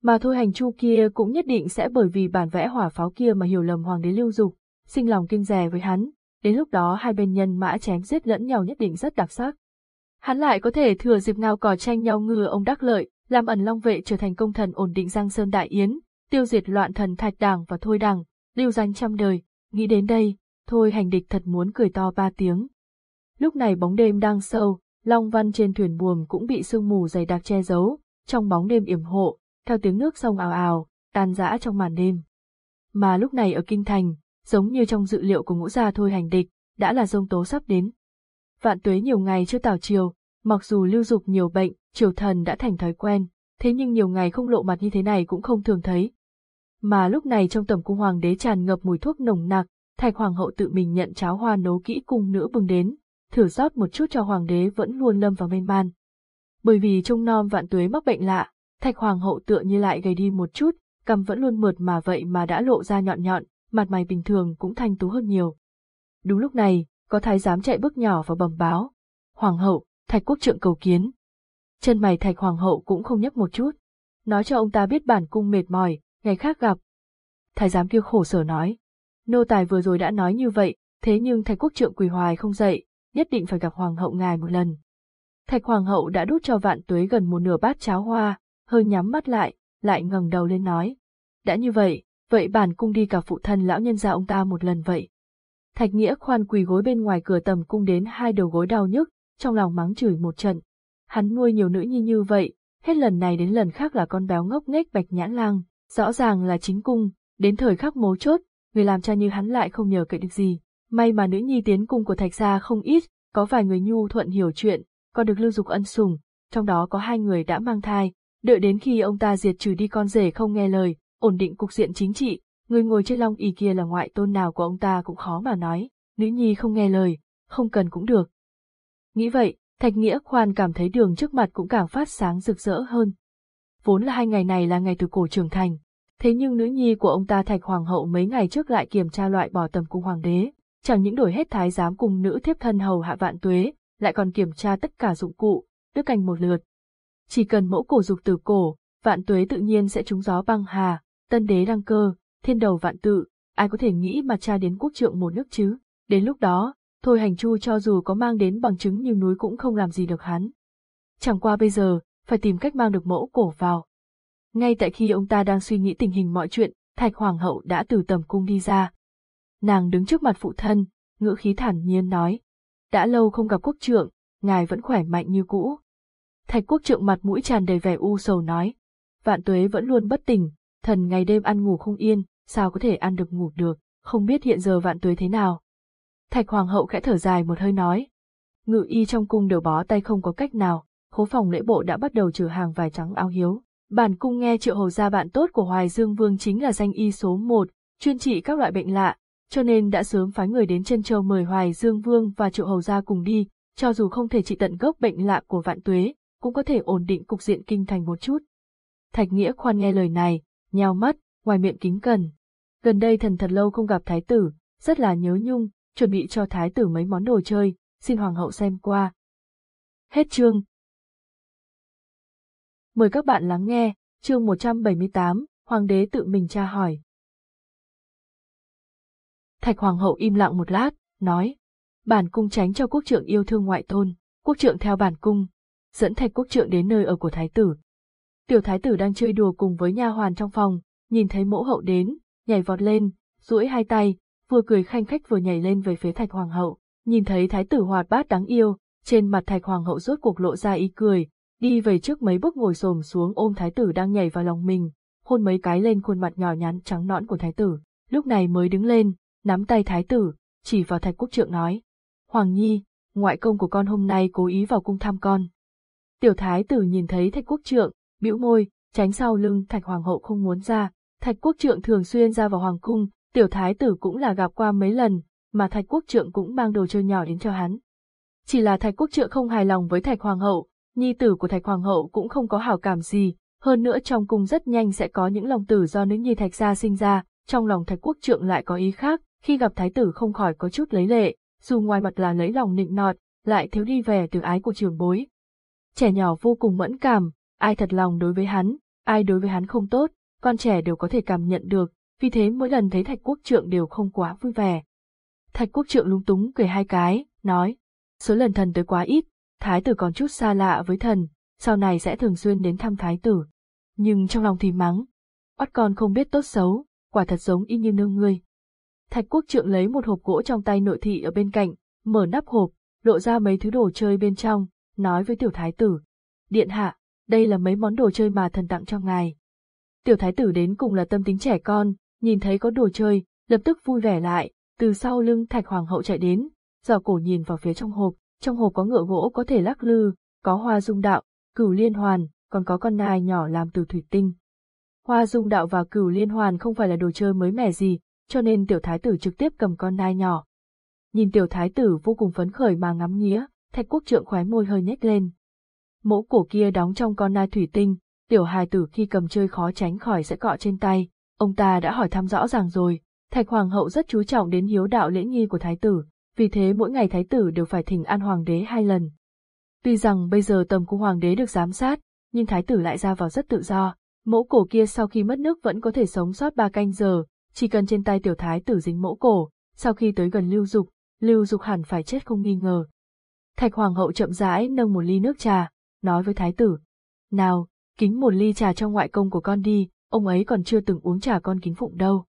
Mà thôi hành chu kia cũng nhất định sẽ bởi vì bản vẽ hỏa pháo kia mà hiểu lầm hoàng đế lưu dục, sinh lòng kinh rè với hắn, đến lúc đó hai bên nhân mã chém giết lẫn nhau nhất định rất đặc sắc. Hắn lại có thể thừa dịp ngao cò tranh nhau ngừa ông đắc lợi, làm ẩn long vệ trở thành công thần ổn định Giang Sơn Đại Yến, tiêu diệt loạn thần thạch đảng và thôi đảng, lưu danh trăm đời, nghĩ đến đây, thôi hành địch thật muốn cười to ba tiếng. Lúc này bóng đêm đang sâu, long văn trên thuyền buồm cũng bị sương mù dày đặc che giấu, trong bóng đêm yểm hộ, theo tiếng nước sông ào ào, tan rã trong màn đêm. Mà lúc này ở Kinh Thành, giống như trong dự liệu của ngũ gia thôi hành địch, đã là rông tố sắp đến. Vạn tuế nhiều ngày chưa tảo chiều, mặc dù lưu dục nhiều bệnh, triều thần đã thành thói quen, thế nhưng nhiều ngày không lộ mặt như thế này cũng không thường thấy. Mà lúc này trong tầm cung hoàng đế tràn ngập mùi thuốc nồng nặc, thạch hoàng hậu tự mình nhận cháo hoa nấu kỹ cung nữ bưng đến, thử rót một chút cho hoàng đế vẫn luôn lâm vào mênh man. Bởi vì trông nom vạn tuế mắc bệnh lạ, thạch hoàng hậu tựa như lại gầy đi một chút, cằm vẫn luôn mượt mà vậy mà đã lộ ra nhọn nhọn, mặt mày bình thường cũng thanh tú hơn nhiều. Đúng lúc này, có thái giám chạy bước nhỏ vào bẩm báo. Hoàng hậu, thạch quốc trượng cầu kiến. chân mày thạch hoàng hậu cũng không nhấc một chút. Nói cho ông ta biết bản cung mệt mỏi, ngày khác gặp. Thái giám kia khổ sở nói. Nô tài vừa rồi đã nói như vậy, thế nhưng thạch quốc trượng quỳ hoài không dậy, nhất định phải gặp hoàng hậu ngài một lần. Thạch hoàng hậu đã đút cho vạn tuế gần một nửa bát cháo hoa, hơi nhắm mắt lại, lại ngẩng đầu lên nói. Đã như vậy, vậy bản cung đi cả phụ thân lão nhân gia ông ta một lần vậy. Thạch nghĩa khoan quỳ gối bên ngoài cửa tầm cung đến hai đầu gối đau nhức, trong lòng mắng chửi một trận. Hắn nuôi nhiều nữ nhi như vậy, hết lần này đến lần khác là con béo ngốc nghếch bạch nhãn lang, rõ ràng là chính cung, đến thời khắc mấu chốt, người làm cha như hắn lại không nhờ cậy được gì. May mà nữ nhi tiến cung của thạch gia không ít, có vài người nhu thuận hiểu chuyện, còn được lưu dục ân sủng, trong đó có hai người đã mang thai, đợi đến khi ông ta diệt trừ đi con rể không nghe lời, ổn định cục diện chính trị, người ngồi trên long ỷ kia là ngoại tôn nào của ông ta cũng khó mà nói, nữ nhi không nghe lời, không cần cũng được. Nghĩ vậy, Thạch Nghĩa Khoan cảm thấy đường trước mặt cũng càng phát sáng rực rỡ hơn. Vốn là hai ngày này là ngày từ cổ trưởng thành, thế nhưng nữ nhi của ông ta Thạch Hoàng hậu mấy ngày trước lại kiểm tra loại bỏ tầm cung hoàng đế, chẳng những đổi hết thái giám cùng nữ thiếp thân hầu hạ vạn tuế, lại còn kiểm tra tất cả dụng cụ, đức cành một lượt. Chỉ cần mẫu cổ dục từ cổ, vạn tuế tự nhiên sẽ trúng gió băng hà, tân đế đăng cơ, thiên đầu vạn tự, ai có thể nghĩ mà tra đến quốc trượng một nước chứ. Đến lúc đó, thôi hành chu cho dù có mang đến bằng chứng như núi cũng không làm gì được hắn. Chẳng qua bây giờ, phải tìm cách mang được mẫu cổ vào. Ngay tại khi ông ta đang suy nghĩ tình hình mọi chuyện, Thạch Hoàng hậu đã từ tầm cung đi ra. Nàng đứng trước mặt phụ thân, ngữ khí thản nhiên nói. Đã lâu không gặp quốc trượng, ngài vẫn khỏe mạnh như cũ. Thạch quốc trượng mặt mũi tràn đầy vẻ u sầu nói. Vạn tuế vẫn luôn bất tỉnh, thần ngày đêm ăn ngủ không yên, sao có thể ăn được ngủ được, không biết hiện giờ vạn tuế thế nào. Thạch hoàng hậu khẽ thở dài một hơi nói. Ngự y trong cung đều bó tay không có cách nào, khố phòng lễ bộ đã bắt đầu trừ hàng vài trắng áo hiếu. Bản cung nghe triệu hầu gia bạn tốt của Hoài Dương Vương chính là danh y số một, chuyên trị các loại bệnh lạ, cho nên đã sớm phái người đến chân châu mời Hoài Dương Vương và triệu hầu gia cùng đi, cho dù không thể trị tận gốc bệnh lạ của vạn tuế, cũng có thể ổn định cục diện kinh thành một chút. Thạch Nghĩa khoan nghe lời này, nheo mắt, ngoài miệng kính cần. Gần đây thần thật lâu không gặp thái tử, rất là nhớ nhung, chuẩn bị cho thái tử mấy món đồ chơi, xin hoàng hậu xem qua. Hết chương. Mời các bạn lắng nghe, chương 178, Hoàng đế tự mình tra hỏi. Thạch Hoàng hậu im lặng một lát, nói, bản cung tránh cho quốc trượng yêu thương ngoại tôn, quốc trượng theo bản cung, dẫn thạch quốc trượng đến nơi ở của thái tử. Tiểu thái tử đang chơi đùa cùng với nha hoàn trong phòng, nhìn thấy mẫu hậu đến, nhảy vọt lên, duỗi hai tay, vừa cười khanh khách vừa nhảy lên về phía thạch hoàng hậu, nhìn thấy thái tử hoạt bát đáng yêu, trên mặt thạch hoàng hậu rốt cuộc lộ ra ý cười, đi về trước mấy bước ngồi xổm xuống ôm thái tử đang nhảy vào lòng mình, hôn mấy cái lên khuôn mặt nhỏ nhắn trắng nõn của thái tử, lúc này mới đứng lên, nắm tay thái tử, chỉ vào thạch quốc trượng nói, Hoàng Nhi, ngoại công của con hôm nay cố ý vào cung thăm con. Tiểu thái tử nhìn thấy thạch quốc trượng, bĩu môi, tránh sau lưng thạch hoàng hậu không muốn ra, thạch quốc trượng thường xuyên ra vào hoàng cung, tiểu thái tử cũng là gặp qua mấy lần, mà thạch quốc trượng cũng mang đồ chơi nhỏ đến cho hắn. Chỉ là thạch quốc trượng không hài lòng với thạch hoàng hậu, nhi tử của thạch hoàng hậu cũng không có hảo cảm gì, hơn nữa trong cung rất nhanh sẽ có những lòng tử do nữ nhi thạch gia sinh ra, trong lòng thạch quốc trượng lại có ý khác, khi gặp thái tử không khỏi có chút lấy lệ, dù ngoài mặt là lấy lòng nịnh nọt, lại thiếu đi vẻ từ ái của trường bối. Trẻ nhỏ vô cùng mẫn cảm, ai thật lòng đối với hắn, ai đối với hắn không tốt, con trẻ đều có thể cảm nhận được, vì thế mỗi lần thấy thạch quốc trượng đều không quá vui vẻ. Thạch quốc trượng lúng túng cười hai cái, nói, số lần thần tới quá ít, thái tử còn chút xa lạ với thần, sau này sẽ thường xuyên đến thăm thái tử. Nhưng trong lòng thì mắng, oát con không biết tốt xấu, quả thật giống y như nương ngươi. Thạch quốc trượng lấy một hộp gỗ trong tay nội thị ở bên cạnh, mở nắp hộp, lộ ra mấy thứ đồ chơi bên trong, nói với tiểu thái tử. Điện hạ, đây là mấy món đồ chơi mà thần tặng cho ngài. Tiểu thái tử đến cùng là tâm tính trẻ con, nhìn thấy có đồ chơi, lập tức vui vẻ lại, từ sau lưng thạch hoàng hậu chạy đến, giò cổ nhìn vào phía trong hộp, trong hộp có ngựa gỗ có thể lắc lư, có hoa dung đạo, cửu liên hoàn, còn có con nai nhỏ làm từ thủy tinh. Hoa dung đạo và cửu liên hoàn không phải là đồ chơi mới mẻ gì, cho nên tiểu thái tử trực tiếp cầm con nai nhỏ. Nhìn tiểu thái tử vô cùng phấn khởi mà ngắm nghía, thạch quốc trượng khóe môi hơi nhếch lên. Mẫu cổ kia đóng trong con nai thủy tinh, tiểu hài tử khi cầm chơi khó tránh khỏi sẽ cọ trên tay, ông ta đã hỏi thăm rõ ràng rồi, thạch hoàng hậu rất chú trọng đến hiếu đạo lễ nghi của thái tử, vì thế mỗi ngày thái tử đều phải thỉnh an hoàng đế hai lần. Tuy rằng bây giờ tầm của hoàng đế được giám sát, nhưng thái tử lại ra vào rất tự do. Mẫu cổ kia sau khi mất nước vẫn có thể sống sót ba canh giờ, chỉ cần trên tay tiểu thái tử dính mẫu cổ, sau khi tới gần lưu dục, lưu dục hẳn phải chết không nghi ngờ. Thạch hoàng hậu chậm rãi nâng một ly nước trà, nói với thái tử. Nào, kính một ly trà cho ngoại công của con đi, ông ấy còn chưa từng uống trà con kính phụng đâu.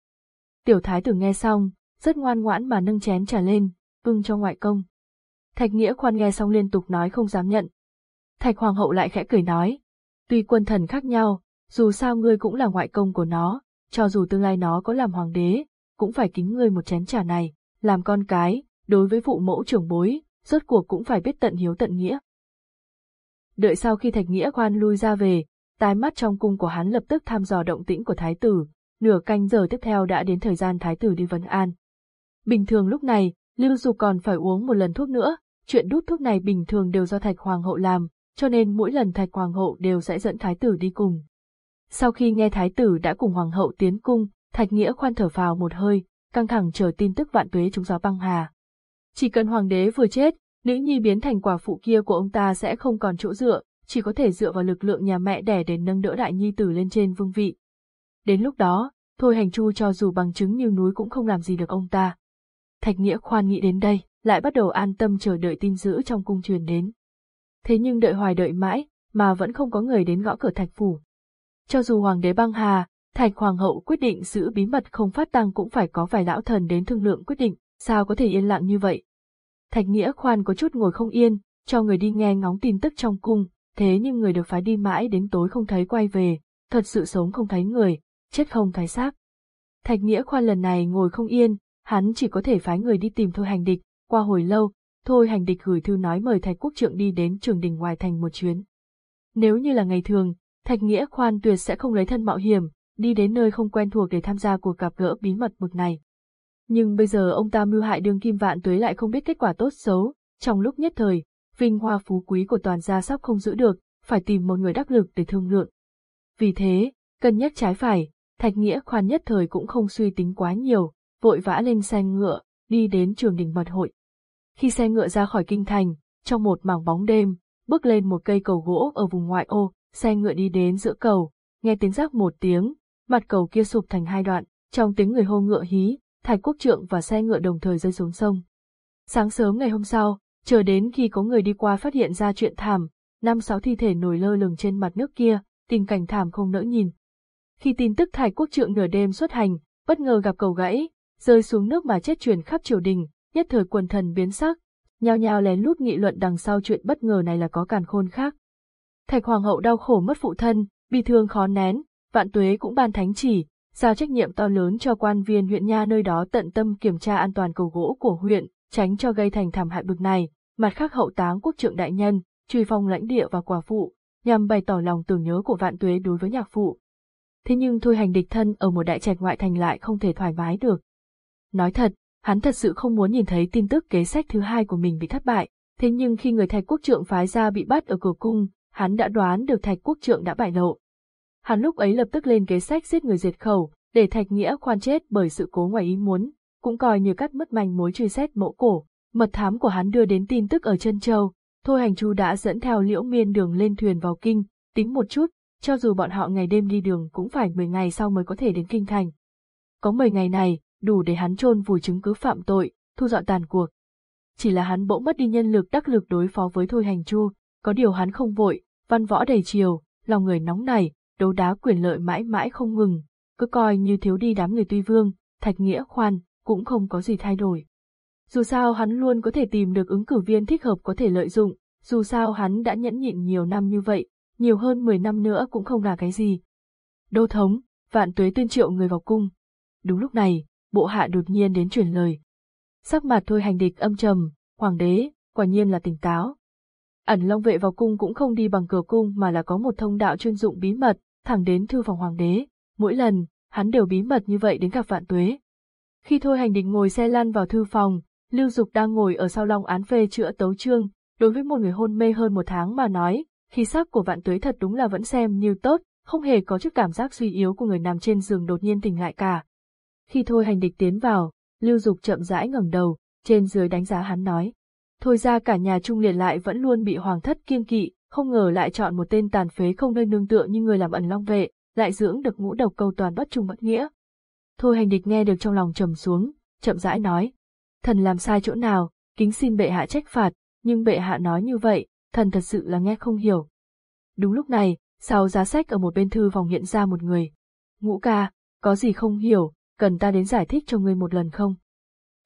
Tiểu thái tử nghe xong, rất ngoan ngoãn mà nâng chén trà lên, vưng cho ngoại công. Thạch nghĩa khoan nghe xong liên tục nói không dám nhận. Thạch hoàng hậu lại khẽ cười nói, tuy quân thần khác nhau, dù sao ngươi cũng là ngoại công của nó, cho dù tương lai nó có làm hoàng đế, cũng phải kính ngươi một chén trà này, làm con cái, đối với phụ mẫu trưởng bối, rốt cuộc cũng phải biết tận hiếu tận nghĩa. Đợi sau khi Thạch Nghĩa khoan lui ra về, tai mắt trong cung của hắn lập tức thăm dò động tĩnh của thái tử, nửa canh giờ tiếp theo đã đến thời gian thái tử đi vấn an. Bình thường lúc này, Lưu Dục còn phải uống một lần thuốc nữa, chuyện đút thuốc này bình thường đều do Thạch Hoàng hậu làm, cho nên mỗi lần Thạch Hoàng hậu đều sẽ dẫn thái tử đi cùng. Sau khi nghe thái tử đã cùng Hoàng hậu tiến cung, Thạch Nghĩa khoan thở vào một hơi, căng thẳng chờ tin tức vạn tuế chúng gió băng hà. Chỉ cần Hoàng đế vừa chết, nữ nhi biến thành quả phụ kia của ông ta sẽ không còn chỗ dựa, chỉ có thể dựa vào lực lượng nhà mẹ đẻ để nâng đỡ đại nhi tử lên trên vương vị. Đến lúc đó, Thôi Hành Chu cho dù bằng chứng như núi cũng không làm gì được ông ta. Thạch Nghĩa khoan nghĩ đến đây, lại bắt đầu an tâm chờ đợi tin dữ trong cung truyền đến. Thế nhưng đợi hoài đợi mãi, mà vẫn không có người đến gõ cửa thạch phủ. Cho dù hoàng đế băng hà, thạch hoàng hậu quyết định giữ bí mật không phát tăng cũng phải có vài lão thần đến thương lượng quyết định, sao có thể yên lặng như vậy. Thạch Nghĩa khoan có chút ngồi không yên, cho người đi nghe ngóng tin tức trong cung, thế nhưng người được phái đi mãi đến tối không thấy quay về, thật sự sống không thấy người, chết không thấy xác. Thạch Nghĩa khoan lần này ngồi không yên, hắn chỉ có thể phái người đi tìm Thôi Hành Địch, qua hồi lâu, Thôi Hành Địch gửi thư nói mời Thạch Quốc Trượng đi đến trường đình ngoài thành một chuyến. Nếu như là ngày thường, Thạch Nghĩa khoan tuyệt sẽ không lấy thân mạo hiểm, đi đến nơi không quen thuộc để tham gia cuộc gặp gỡ bí mật mực này. Nhưng bây giờ ông ta mưu hại đường kim vạn tuế lại không biết kết quả tốt xấu, trong lúc nhất thời, vinh hoa phú quý của toàn gia sắp không giữ được, phải tìm một người đắc lực để thương lượng. Vì thế, cân nhắc trái phải, Thạch Nghĩa khoan nhất thời cũng không suy tính quá nhiều, vội vã lên xe ngựa, đi đến trường đình mật hội. Khi xe ngựa ra khỏi kinh thành, trong một mảng bóng đêm, bước lên một cây cầu gỗ ở vùng ngoại ô, xe ngựa đi đến giữa cầu, nghe tiếng rác một tiếng, mặt cầu kia sụp thành hai đoạn, trong tiếng người hô ngựa hí, Thạch Quốc Trượng và xe ngựa đồng thời rơi xuống sông. Sáng sớm ngày hôm sau, chờ đến khi có người đi qua phát hiện ra chuyện thảm, năm sáu thi thể nổi lơ lửng trên mặt nước kia, tình cảnh thảm không nỡ nhìn. Khi tin tức Thạch Quốc Trượng nửa đêm xuất hành, bất ngờ gặp cầu gãy, rơi xuống nước mà chết truyền khắp triều đình, nhất thời quần thần biến sắc, nhao nhao lén lút nghị luận đằng sau chuyện bất ngờ này là có càn khôn khác. Thạch Hoàng hậu đau khổ mất phụ thân, bi thương khó nén, vạn tuế cũng ban thánh chỉ, giao trách nhiệm to lớn cho quan viên huyện nha nơi đó tận tâm kiểm tra an toàn cầu gỗ của huyện, tránh cho gây thành thảm hại bực này, mặt khác hậu táng quốc trượng đại nhân, truy phong lãnh địa và quả phụ, nhằm bày tỏ lòng tưởng nhớ của vạn tuế đối với nhạc phụ. Thế nhưng thôi hành địch thân ở một đại trạch ngoại thành lại không thể thoải mái được. Nói thật, hắn thật sự không muốn nhìn thấy tin tức kế sách thứ hai của mình bị thất bại, thế nhưng khi người thạch quốc trượng phái ra bị bắt ở cửa cung, hắn đã đoán được thạch quốc trượng đã bại lộ, Hắn lúc ấy lập tức lên kế sách giết người diệt khẩu, để Thạch Nghĩa khoan chết bởi sự cố ngoài ý muốn, cũng coi như cắt mất manh mối truy xét mẫu cổ. Mật thám của hắn đưa đến tin tức ở chân châu, Thôi Hành Chu đã dẫn theo Liễu Miên đường lên thuyền vào kinh, tính một chút, cho dù bọn họ ngày đêm đi đường cũng phải 10 ngày sau mới có thể đến kinh thành. Có 10 ngày này, đủ để hắn chôn vùi chứng cứ phạm tội, thu dọn tàn cuộc. Chỉ là hắn bỗng mất đi nhân lực đắc lực đối phó với Thôi Hành Chu, có điều hắn không vội, văn võ đầy chiều, lòng người nóng nảy, đấu đá quyền lợi mãi mãi không ngừng, cứ coi như thiếu đi đám người tuy vương, thạch nghĩa khoan, cũng không có gì thay đổi. Dù sao hắn luôn có thể tìm được ứng cử viên thích hợp có thể lợi dụng, dù sao hắn đã nhẫn nhịn nhiều năm như vậy, nhiều hơn 10 năm nữa cũng không là cái gì. Đô thống, vạn tuế tuyên triệu người vào cung. Đúng lúc này, bộ hạ đột nhiên đến truyền lời. Sắc mặt thôi hành địch âm trầm, hoàng đế, quả nhiên là tỉnh táo. Ẩn Long vệ vào cung cũng không đi bằng cửa cung mà là có một thông đạo chuyên dụng bí mật, thẳng đến thư phòng hoàng đế, mỗi lần, hắn đều bí mật như vậy đến gặp vạn tuế. Khi thôi hành định ngồi xe lăn vào thư phòng, Lưu Dục đang ngồi ở sau long án phê chữa tấu trương, đối với một người hôn mê hơn một tháng mà nói, khí sắc của vạn tuế thật đúng là vẫn xem như tốt, không hề có chút cảm giác suy yếu của người nằm trên giường đột nhiên tỉnh lại cả. Khi thôi hành địch tiến vào, Lưu Dục chậm rãi ngẩng đầu, trên dưới đánh giá hắn nói. Thôi ra cả nhà Trung liền lại vẫn luôn bị hoàng thất kiêng kỵ, không ngờ lại chọn một tên tàn phế không nơi nương tựa như người làm ẩn long vệ, lại dưỡng được ngũ độc câu toàn bất trung bất nghĩa. Thôi hành địch nghe được trong lòng trầm xuống, chậm rãi nói. Thần làm sai chỗ nào, kính xin bệ hạ trách phạt, nhưng bệ hạ nói như vậy, thần thật sự là nghe không hiểu. Đúng lúc này, sau giá sách ở một bên thư phòng hiện ra một người. Ngũ ca, có gì không hiểu, cần ta đến giải thích cho ngươi một lần không?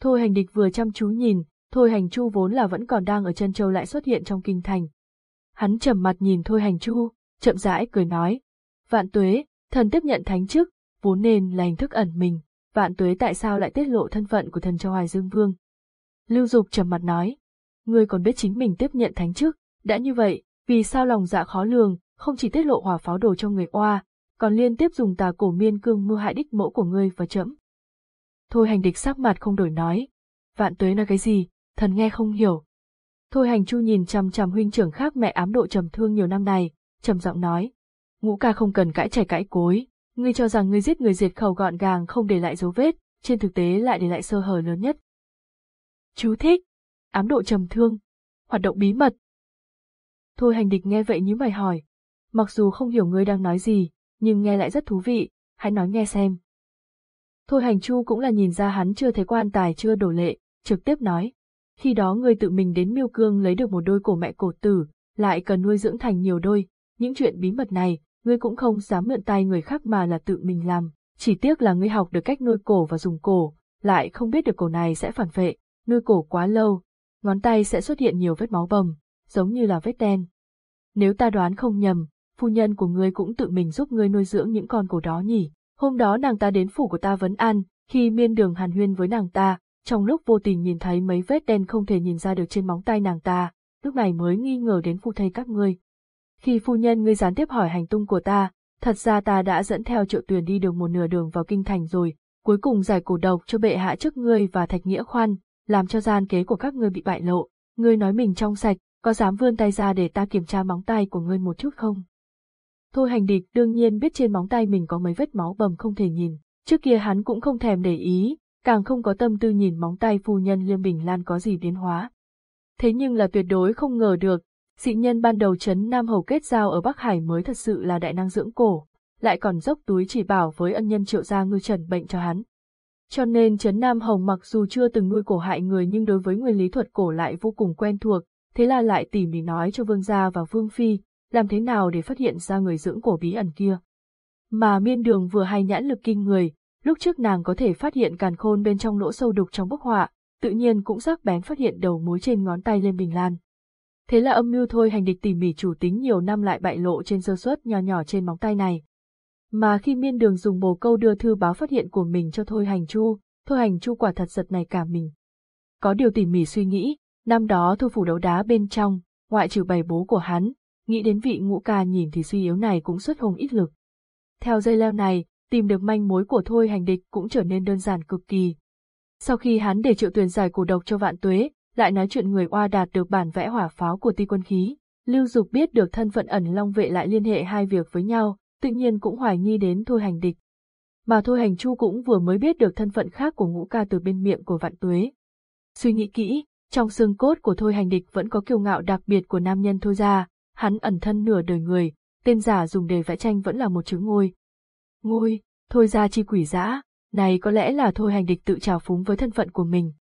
Thôi hành địch vừa chăm chú nhìn, thôi hành chu vốn là vẫn còn đang ở chân châu lại xuất hiện trong kinh thành. Hắn trầm mặt nhìn thôi hành chu, chậm rãi cười nói. Vạn tuế, thần tiếp nhận thánh chức, vốn nên là hình thức ẩn mình, vạn tuế tại sao lại tiết lộ thân phận của thần cho Hoài Dương Vương? Lưu Dục trầm mặt nói. Ngươi còn biết chính mình tiếp nhận thánh chức, đã như vậy, vì sao lòng dạ khó lường, không chỉ tiết lộ hỏa pháo đồ cho người oa, còn liên tiếp dùng tà cổ miên cương mưu hại đích mẫu của ngươi và chấm. Thôi hành địch sắc mặt không đổi nói. Vạn tuế là cái gì, thần nghe không hiểu. Thôi hành chu nhìn chằm chằm huynh trưởng khác mẹ ám độ trầm thương nhiều năm này, trầm giọng nói. Ngũ ca không cần cãi chảy cãi cối, ngươi cho rằng ngươi giết người diệt khẩu gọn gàng không để lại dấu vết, trên thực tế lại để lại sơ hở lớn nhất. Chú thích. Ám độ trầm thương. Hoạt động bí mật. Thôi hành địch nghe vậy như mày hỏi. Mặc dù không hiểu ngươi đang nói gì, nhưng nghe lại rất thú vị, hãy nói nghe xem. Thôi hành chu cũng là nhìn ra hắn chưa thấy quan tài chưa đổ lệ, trực tiếp nói. Khi đó ngươi tự mình đến miêu cương lấy được một đôi cổ mẹ cổ tử, lại cần nuôi dưỡng thành nhiều đôi, những chuyện bí mật này, ngươi cũng không dám mượn tay người khác mà là tự mình làm, chỉ tiếc là ngươi học được cách nuôi cổ và dùng cổ, lại không biết được cổ này sẽ phản vệ, nuôi cổ quá lâu, ngón tay sẽ xuất hiện nhiều vết máu bầm, giống như là vết đen. Nếu ta đoán không nhầm, phu nhân của ngươi cũng tự mình giúp ngươi nuôi dưỡng những con cổ đó nhỉ. Hôm đó nàng ta đến phủ của ta vấn an, khi miên đường hàn huyên với nàng ta, trong lúc vô tình nhìn thấy mấy vết đen không thể nhìn ra được trên móng tay nàng ta, lúc này mới nghi ngờ đến phu thầy các ngươi. Khi phu nhân ngươi gián tiếp hỏi hành tung của ta, thật ra ta đã dẫn theo triệu tuyền đi được một nửa đường vào kinh thành rồi, cuối cùng giải cổ độc cho bệ hạ trước ngươi và thạch nghĩa khoan, làm cho gian kế của các ngươi bị bại lộ. Ngươi nói mình trong sạch, có dám vươn tay ra để ta kiểm tra móng tay của ngươi một chút không? Thôi hành địch đương nhiên biết trên móng tay mình có mấy vết máu bầm không thể nhìn, trước kia hắn cũng không thèm để ý, càng không có tâm tư nhìn móng tay phu nhân Liêm Bình Lan có gì biến hóa. Thế nhưng là tuyệt đối không ngờ được, dị nhân ban đầu chấn Nam Hầu kết giao ở Bắc Hải mới thật sự là đại năng dưỡng cổ, lại còn dốc túi chỉ bảo với ân nhân triệu gia ngư trần bệnh cho hắn. Cho nên Trấn Nam Hồng mặc dù chưa từng nuôi cổ hại người nhưng đối với nguyên lý thuật cổ lại vô cùng quen thuộc, thế là lại tỉ mỉ nói cho Vương Gia và Vương Phi, làm thế nào để phát hiện ra người dưỡng cổ bí ẩn kia. Mà miên đường vừa hay nhãn lực kinh người, lúc trước nàng có thể phát hiện càn khôn bên trong lỗ sâu đục trong bức họa, tự nhiên cũng sắc bén phát hiện đầu mối trên ngón tay lên bình lan. Thế là âm mưu thôi hành địch tỉ mỉ chủ tính nhiều năm lại bại lộ trên sơ suất nhỏ nhỏ trên móng tay này. Mà khi miên đường dùng bồ câu đưa thư báo phát hiện của mình cho thôi hành chu, thôi hành chu quả thật giật này cả mình. Có điều tỉ mỉ suy nghĩ, năm đó thu phủ đấu đá bên trong, ngoại trừ bày bố của hắn, nghĩ đến vị ngũ ca nhìn thì suy yếu này cũng xuất hùng ít lực. Theo dây leo này, tìm được manh mối của thôi hành địch cũng trở nên đơn giản cực kỳ. Sau khi hắn để triệu tuyển giải cổ độc cho vạn tuế, lại nói chuyện người oa đạt được bản vẽ hỏa pháo của ti quân khí, Lưu Dục biết được thân phận ẩn long vệ lại liên hệ hai việc với nhau, tự nhiên cũng hoài nghi đến thôi hành địch. Mà thôi hành chu cũng vừa mới biết được thân phận khác của ngũ ca từ bên miệng của vạn tuế. Suy nghĩ kỹ, trong xương cốt của thôi hành địch vẫn có kiêu ngạo đặc biệt của nam nhân thôi ra, hắn ẩn thân nửa đời người, tên giả dùng để vẽ tranh vẫn là một chứng ngôi. Ngôi, thôi ra chi quỷ dã, này có lẽ là thôi hành địch tự trào phúng với thân phận của mình.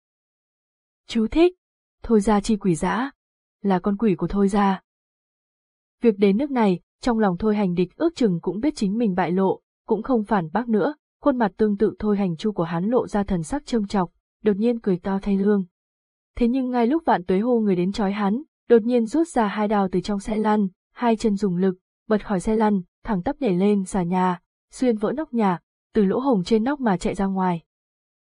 Chú thích, thôi ra chi quỷ dã, là con quỷ của thôi ra. Việc đến nước này, trong lòng thôi hành địch ước chừng cũng biết chính mình bại lộ, cũng không phản bác nữa, khuôn mặt tương tự thôi hành chu của hắn lộ ra thần sắc trông chọc, đột nhiên cười to thay lương. Thế nhưng ngay lúc vạn tuế hô người đến chói hắn, đột nhiên rút ra hai đào từ trong xe lăn, hai chân dùng lực, bật khỏi xe lăn, thẳng tắp nhảy lên xà nhà, xuyên vỡ nóc nhà, từ lỗ hồng trên nóc mà chạy ra ngoài.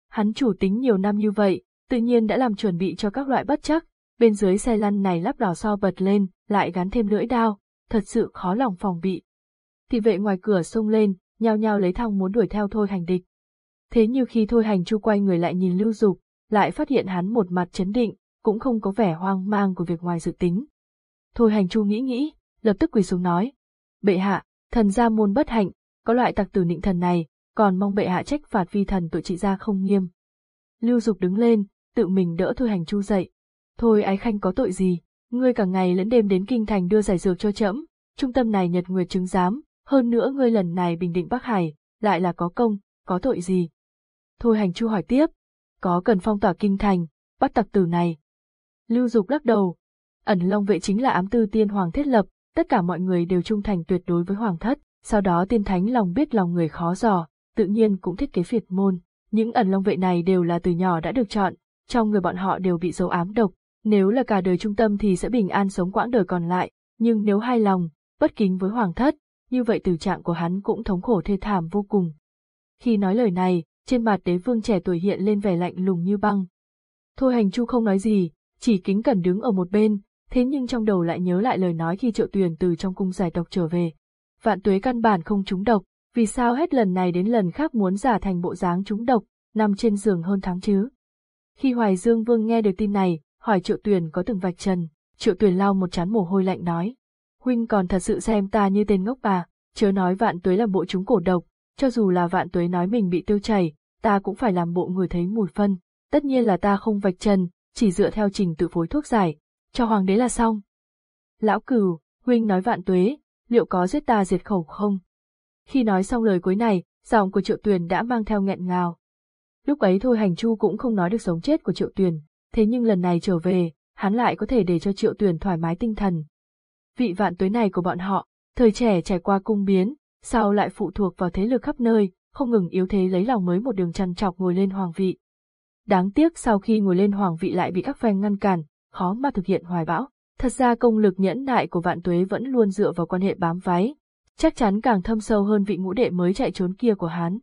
Hắn chủ tính nhiều năm như vậy, tự nhiên đã làm chuẩn bị cho các loại bất chắc, bên dưới xe lăn này lắp đỏ so bật lên, lại gắn thêm lưỡi đao, thật sự khó lòng phòng bị. Thị vệ ngoài cửa xông lên, nhao nhao lấy thang muốn đuổi theo thôi hành địch. Thế như khi thôi hành chu quay người lại nhìn lưu dục, lại phát hiện hắn một mặt chấn định, cũng không có vẻ hoang mang của việc ngoài dự tính. Thôi hành chu nghĩ nghĩ, lập tức quỳ xuống nói. Bệ hạ, thần gia môn bất hạnh, có loại tặc tử nịnh thần này, còn mong bệ hạ trách phạt vi thần tội trị gia không nghiêm. Lưu Dục đứng lên, tự mình đỡ Thôi Hành Chu dậy. Thôi ái khanh có tội gì, ngươi cả ngày lẫn đêm đến kinh thành đưa giải dược cho trẫm, trung tâm này nhật nguyệt chứng giám, hơn nữa ngươi lần này bình định Bắc Hải, lại là có công, có tội gì. Thôi hành chu hỏi tiếp, có cần phong tỏa kinh thành, bắt tặc tử này. Lưu Dục lắc đầu, ẩn long vệ chính là ám tư tiên hoàng thiết lập, tất cả mọi người đều trung thành tuyệt đối với hoàng thất, sau đó tiên thánh lòng biết lòng người khó dò, tự nhiên cũng thiết kế phiệt môn. Những ẩn long vệ này đều là từ nhỏ đã được chọn, trong người bọn họ đều bị dấu ám độc, nếu là cả đời trung tâm thì sẽ bình an sống quãng đời còn lại, nhưng nếu hai lòng, bất kính với hoàng thất, như vậy tử trạng của hắn cũng thống khổ thê thảm vô cùng. Khi nói lời này, trên mặt đế vương trẻ tuổi hiện lên vẻ lạnh lùng như băng. Thôi hành chu không nói gì, chỉ kính cẩn đứng ở một bên, thế nhưng trong đầu lại nhớ lại lời nói khi triệu tuyền từ trong cung giải độc trở về. Vạn tuế căn bản không trúng độc, vì sao hết lần này đến lần khác muốn giả thành bộ dáng trúng độc, nằm trên giường hơn tháng chứ. Khi Hoài Dương Vương nghe được tin này, hỏi Triệu Tuyền có từng vạch trần, Triệu Tuyền lau một chán mồ hôi lạnh nói. Huynh còn thật sự xem ta như tên ngốc bà, chớ nói vạn tuế làm bộ chúng cổ độc, cho dù là vạn tuế nói mình bị tiêu chảy, ta cũng phải làm bộ người thấy mùi phân. Tất nhiên là ta không vạch trần, chỉ dựa theo trình tự phối thuốc giải, cho hoàng đế là xong. Lão cửu, huynh nói vạn tuế, liệu có giết ta diệt khẩu không? Khi nói xong lời cuối này, giọng của triệu tuyền đã mang theo nghẹn ngào. Lúc ấy thôi hành chu cũng không nói được sống chết của triệu tuyền, thế nhưng lần này trở về, hắn lại có thể để cho triệu tuyền thoải mái tinh thần. Vị vạn tuế này của bọn họ, thời trẻ trải qua cung biến, sau lại phụ thuộc vào thế lực khắp nơi, không ngừng yếu thế lấy lòng mới một đường chăn chọc ngồi lên hoàng vị. Đáng tiếc sau khi ngồi lên hoàng vị lại bị các phe ngăn cản, khó mà thực hiện hoài bão. Thật ra công lực nhẫn nại của vạn tuế vẫn luôn dựa vào quan hệ bám váy, chắc chắn càng thâm sâu hơn vị ngũ đệ mới chạy trốn kia của hắn.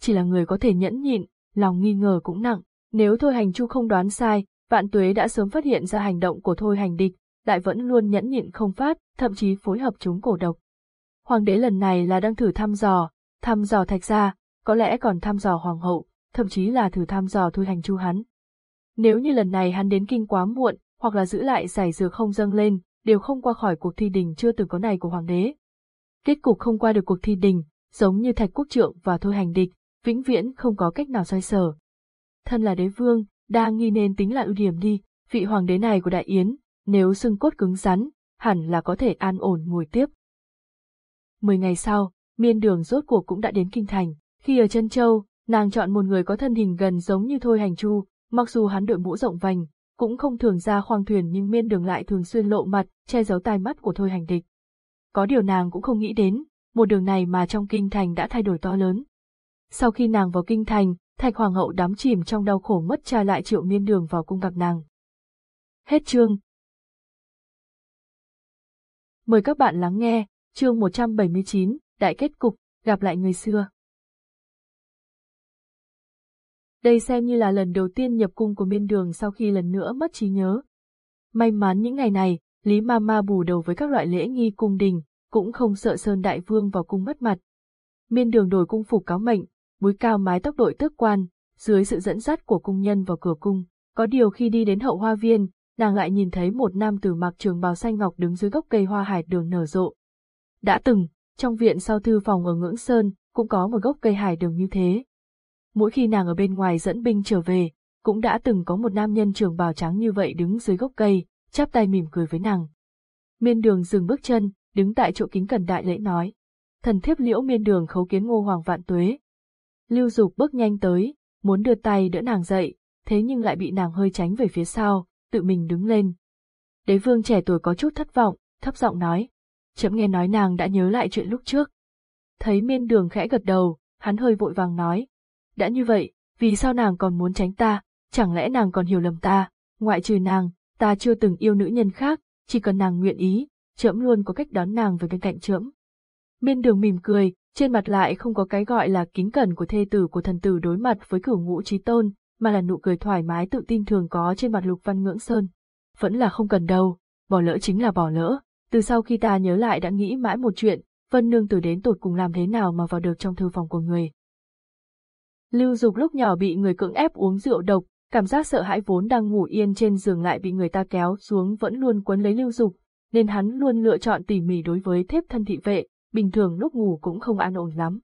Chỉ là người có thể nhẫn nhịn, lòng nghi ngờ cũng nặng, nếu Thôi Hành Chu không đoán sai, Vạn Tuế đã sớm phát hiện ra hành động của Thôi Hành Địch, lại vẫn luôn nhẫn nhịn không phát, thậm chí phối hợp chúng cổ độc. Hoàng đế lần này là đang thử thăm dò, thăm dò thạch gia, có lẽ còn thăm dò hoàng hậu, thậm chí là thử thăm dò Thôi Hành Chu hắn. Nếu như lần này hắn đến kinh quá muộn, hoặc là giữ lại giải dược không dâng lên, đều không qua khỏi cuộc thi đình chưa từng có này của hoàng đế. Kết cục không qua được cuộc thi đình, giống như Thạch Quốc Trượng và Thôi Hành Địch, vĩnh viễn không có cách nào xoay sở. Thân là đế vương, đa nghi nên tính là ưu điểm đi, vị hoàng đế này của Đại Yến, nếu xương cốt cứng rắn, hẳn là có thể an ổn ngồi tiếp. Mười ngày sau, miên đường rốt cuộc cũng đã đến kinh thành, khi ở chân châu, nàng chọn một người có thân hình gần giống như Thôi Hành Chu, mặc dù hắn đội mũ rộng vành, cũng không thường ra khoang thuyền nhưng miên đường lại thường xuyên lộ mặt, che giấu tai mắt của Thôi Hành Địch. Có điều nàng cũng không nghĩ đến, một đường này mà trong kinh thành đã thay đổi to lớn. Sau khi nàng vào kinh thành, Thạch Hoàng hậu đắm chìm trong đau khổ mất cha lại triệu miên đường vào cung gặp nàng. Hết chương. Mời các bạn lắng nghe, chương 179, Đại kết cục, gặp lại người xưa. Đây xem như là lần đầu tiên nhập cung của miên đường sau khi lần nữa mất trí nhớ. May mắn những ngày này, Lý Mama bù đầu với các loại lễ nghi cung đình, cũng không sợ Sơn Đại Vương vào cung mất mặt. Miên đường đổi cung phục cáo mệnh, búi cao mái tóc đội tước quan, dưới sự dẫn dắt của cung nhân vào cửa cung. Có điều khi đi đến hậu hoa viên, nàng lại nhìn thấy một nam tử mặc trường bào xanh ngọc đứng dưới gốc cây hoa hải đường nở rộ. Đã từng, trong viện sau thư phòng ở Ngưỡng Sơn, cũng có một gốc cây hải đường như thế. Mỗi khi nàng ở bên ngoài dẫn binh trở về, cũng đã từng có một nam nhân trường bào trắng như vậy đứng dưới gốc cây, chắp tay mỉm cười với nàng. Miên đường dừng bước chân, đứng tại chỗ kính cẩn đại lễ nói. Thần thiếp liễu miên đường khấu kiến ngô hoàng vạn tuế. Lưu Dục bước nhanh tới, muốn đưa tay đỡ nàng dậy, thế nhưng lại bị nàng hơi tránh về phía sau, tự mình đứng lên. Đế vương trẻ tuổi có chút thất vọng, thấp giọng nói. Chậm nghe nói nàng đã nhớ lại chuyện lúc trước. Thấy miên đường khẽ gật đầu, hắn hơi vội vàng nói. Đã như vậy, vì sao nàng còn muốn tránh ta, chẳng lẽ nàng còn hiểu lầm ta, ngoại trừ nàng, ta chưa từng yêu nữ nhân khác, chỉ cần nàng nguyện ý, trẫm luôn có cách đón nàng về bên cạnh trẫm. Miên đường mỉm cười, trên mặt lại không có cái gọi là kính cẩn của thê tử của thần tử đối mặt với cửu ngũ trí tôn, mà là nụ cười thoải mái tự tin thường có trên mặt lục văn ngưỡng sơn. Vẫn là không cần đâu, bỏ lỡ chính là bỏ lỡ, từ sau khi ta nhớ lại đã nghĩ mãi một chuyện, Vân Nương tử đến tột cùng làm thế nào mà vào được trong thư phòng của người. Lưu Dục lúc nhỏ bị người cưỡng ép uống rượu độc, cảm giác sợ hãi vốn đang ngủ yên trên giường lại bị người ta kéo xuống vẫn luôn quấn lấy Lưu Dục, nên hắn luôn lựa chọn tỉ mỉ đối với thiếp thân thị vệ, bình thường lúc ngủ cũng không an ổn lắm.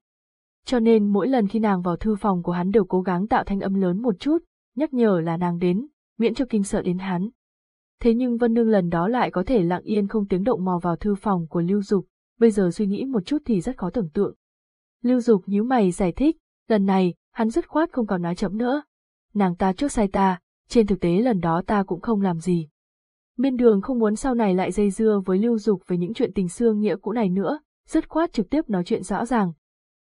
Cho nên mỗi lần khi nàng vào thư phòng của hắn đều cố gắng tạo thanh âm lớn một chút, nhắc nhở là nàng đến, miễn cho kinh sợ đến hắn. Thế nhưng Vân Nương lần đó lại có thể lặng yên không tiếng động mò vào thư phòng của Lưu Dục, bây giờ suy nghĩ một chút thì rất khó tưởng tượng. Lưu Dục nhíu mày giải thích, lần này, hắn dứt khoát không còn nói chậm nữa. Nàng ta trước sai ta, trên thực tế lần đó ta cũng không làm gì. Miên đường không muốn sau này lại dây dưa với Lưu Dục về những chuyện tình xương nghĩa cũ này nữa, dứt khoát trực tiếp nói chuyện rõ ràng.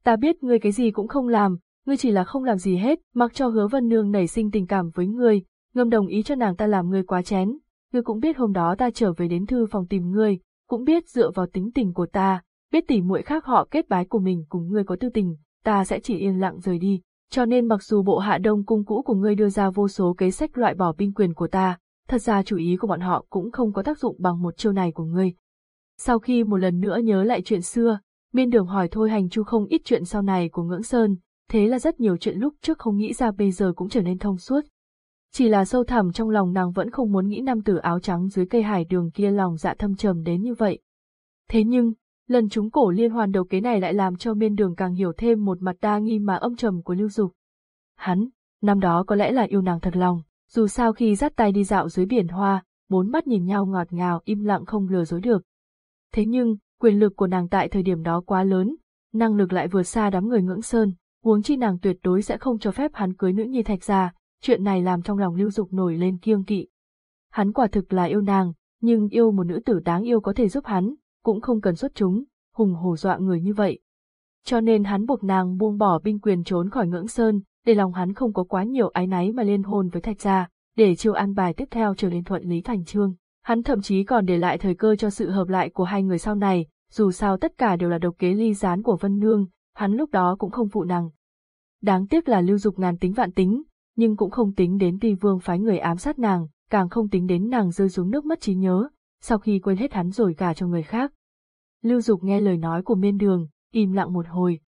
Ta biết ngươi cái gì cũng không làm, ngươi chỉ là không làm gì hết, mặc cho hứa vân nương nảy sinh tình cảm với ngươi, ngâm đồng ý cho nàng ta làm ngươi quá chén. Ngươi cũng biết hôm đó ta trở về đến thư phòng tìm ngươi, cũng biết dựa vào tính tình của ta, biết tỉ muội khác họ kết bái của mình cùng ngươi có tư tình, ta sẽ chỉ yên lặng rời đi. Cho nên mặc dù bộ hạ đông cung cũ của ngươi đưa ra vô số kế sách loại bỏ binh quyền của ta, thật ra chủ ý của bọn họ cũng không có tác dụng bằng một chiêu này của ngươi. Sau khi một lần nữa nhớ lại chuyện xưa, Miên đường hỏi thôi hành chu không ít chuyện sau này của ngưỡng sơn, thế là rất nhiều chuyện lúc trước không nghĩ ra bây giờ cũng trở nên thông suốt. Chỉ là sâu thẳm trong lòng nàng vẫn không muốn nghĩ nam tử áo trắng dưới cây hải đường kia lòng dạ thâm trầm đến như vậy. Thế nhưng, lần chúng cổ liên hoàn đầu kế này lại làm cho miên đường càng hiểu thêm một mặt đa nghi mà âm trầm của lưu dục. Hắn, năm đó có lẽ là yêu nàng thật lòng, dù sao khi dắt tay đi dạo dưới biển hoa, bốn mắt nhìn nhau ngọt ngào im lặng không lừa dối được. Thế nhưng, quyền lực của nàng tại thời điểm đó quá lớn, năng lực lại vượt xa đám người ngưỡng sơn, huống chi nàng tuyệt đối sẽ không cho phép hắn cưới nữ nhi thạch ra, chuyện này làm trong lòng lưu dục nổi lên kiêng kỵ. Hắn quả thực là yêu nàng, nhưng yêu một nữ tử đáng yêu có thể giúp hắn, cũng không cần xuất chúng, hùng hổ dọa người như vậy. Cho nên hắn buộc nàng buông bỏ binh quyền trốn khỏi ngưỡng sơn, để lòng hắn không có quá nhiều ái náy mà liên hôn với thạch gia, để chiêu an bài tiếp theo trở nên thuận lý thành trương. Hắn thậm chí còn để lại thời cơ cho sự hợp lại của hai người sau này, dù sao tất cả đều là độc kế ly gián của Vân Nương, hắn lúc đó cũng không phụ nàng. Đáng tiếc là lưu dục ngàn tính vạn tính, nhưng cũng không tính đến tuy vương phái người ám sát nàng, càng không tính đến nàng rơi xuống nước mất trí nhớ, sau khi quên hết hắn rồi gả cho người khác. Lưu dục nghe lời nói của miên đường, im lặng một hồi.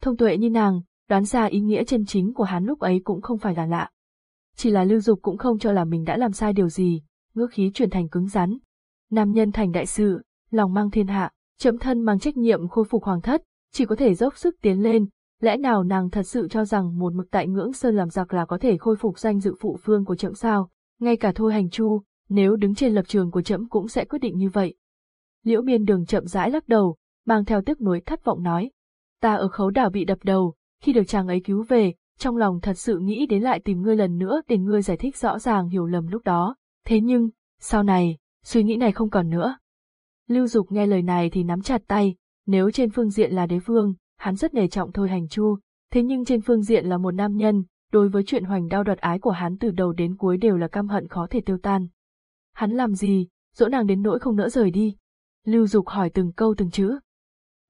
Thông tuệ như nàng, đoán ra ý nghĩa chân chính của hắn lúc ấy cũng không phải là lạ. Chỉ là lưu dục cũng không cho là mình đã làm sai điều gì, ngữ khí chuyển thành cứng rắn. Nam nhân thành đại sự, lòng mang thiên hạ, chấm thân mang trách nhiệm khôi phục hoàng thất, chỉ có thể dốc sức tiến lên, lẽ nào nàng thật sự cho rằng một mực tại ngưỡng sơn làm giặc là có thể khôi phục danh dự phụ phương của trẫm sao, ngay cả thôi hành chu, nếu đứng trên lập trường của trẫm cũng sẽ quyết định như vậy. Liễu miên đường chậm rãi lắc đầu, mang theo tiếc nuối thất vọng nói, ta ở khấu đảo bị đập đầu, khi được chàng ấy cứu về, trong lòng thật sự nghĩ đến lại tìm ngươi lần nữa để ngươi giải thích rõ ràng hiểu lầm lúc đó, thế nhưng, sau này, suy nghĩ này không còn nữa. Lưu Dục nghe lời này thì nắm chặt tay, nếu trên phương diện là đế vương, hắn rất nề trọng thôi hành chu, thế nhưng trên phương diện là một nam nhân, đối với chuyện hoành đao đoạt ái của hắn từ đầu đến cuối đều là căm hận khó thể tiêu tan. Hắn làm gì, dỗ nàng đến nỗi không nỡ rời đi. Lưu Dục hỏi từng câu từng chữ.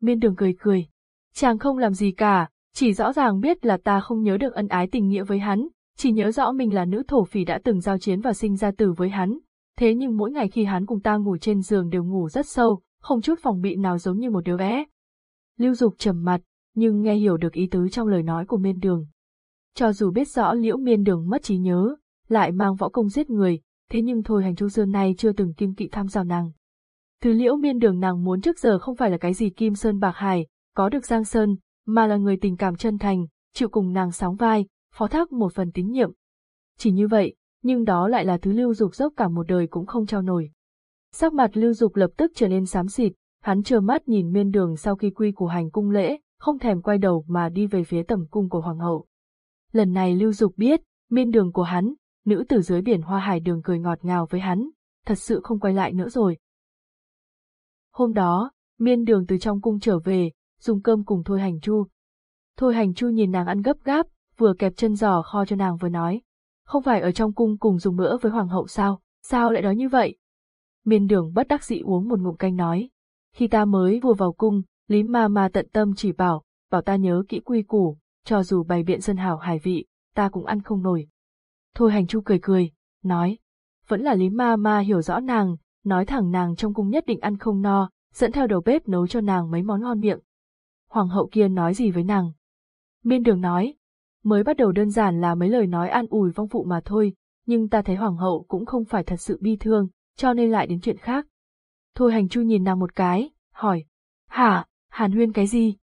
Miên đường cười cười. Chàng không làm gì cả, chỉ rõ ràng biết là ta không nhớ được ân ái tình nghĩa với hắn, chỉ nhớ rõ mình là nữ thổ phỉ đã từng giao chiến và sinh ra tử với hắn. Thế nhưng mỗi ngày khi hắn cùng ta ngủ trên giường đều ngủ rất sâu, không chút phòng bị nào giống như một đứa bé. Lưu Dục trầm mặt, nhưng nghe hiểu được ý tứ trong lời nói của miên đường. Cho dù biết rõ liễu miên đường mất trí nhớ, lại mang võ công giết người, thế nhưng thôi hành chu xưa này chưa từng kim kỵ tham giao nàng. Thứ liễu miên đường nàng muốn trước giờ không phải là cái gì kim sơn bạc hải, có được giang sơn, mà là người tình cảm chân thành, chịu cùng nàng sóng vai, phó thác một phần tín nhiệm. Chỉ như vậy, nhưng đó lại là thứ lưu dục dốc cả một đời cũng không trao nổi. Sắc mặt lưu dục lập tức trở nên xám xịt, hắn trơ mắt nhìn miên đường sau khi quy củ hành cung lễ, không thèm quay đầu mà đi về phía tầm cung của hoàng hậu. Lần này lưu dục biết, miên đường của hắn, nữ tử dưới biển hoa hải đường cười ngọt ngào với hắn, thật sự không quay lại nữa rồi. Hôm đó, miên đường từ trong cung trở về, dùng cơm cùng Thôi Hành Chu. Thôi Hành Chu nhìn nàng ăn gấp gáp, vừa kẹp chân giò kho cho nàng vừa nói. Không phải ở trong cung cùng dùng bữa với hoàng hậu sao, sao lại nói như vậy? Miên đường bất đắc dĩ uống một ngụm canh nói. Khi ta mới vừa vào cung, Lý ma ma tận tâm chỉ bảo, bảo ta nhớ kỹ quy củ, cho dù bày biện dân hảo hải vị, ta cũng ăn không nổi. Thôi hành chu cười cười, nói, vẫn là Lý ma ma hiểu rõ nàng, nói thẳng nàng trong cung nhất định ăn không no, dẫn theo đầu bếp nấu cho nàng mấy món ngon miệng. Hoàng hậu kia nói gì với nàng? Miên đường nói, mới bắt đầu đơn giản là mấy lời nói an ủi vong phụ mà thôi, nhưng ta thấy hoàng hậu cũng không phải thật sự bi thương, cho nên lại đến chuyện khác. Thôi hành chu nhìn nàng một cái, hỏi, hả, hàn huyên cái gì?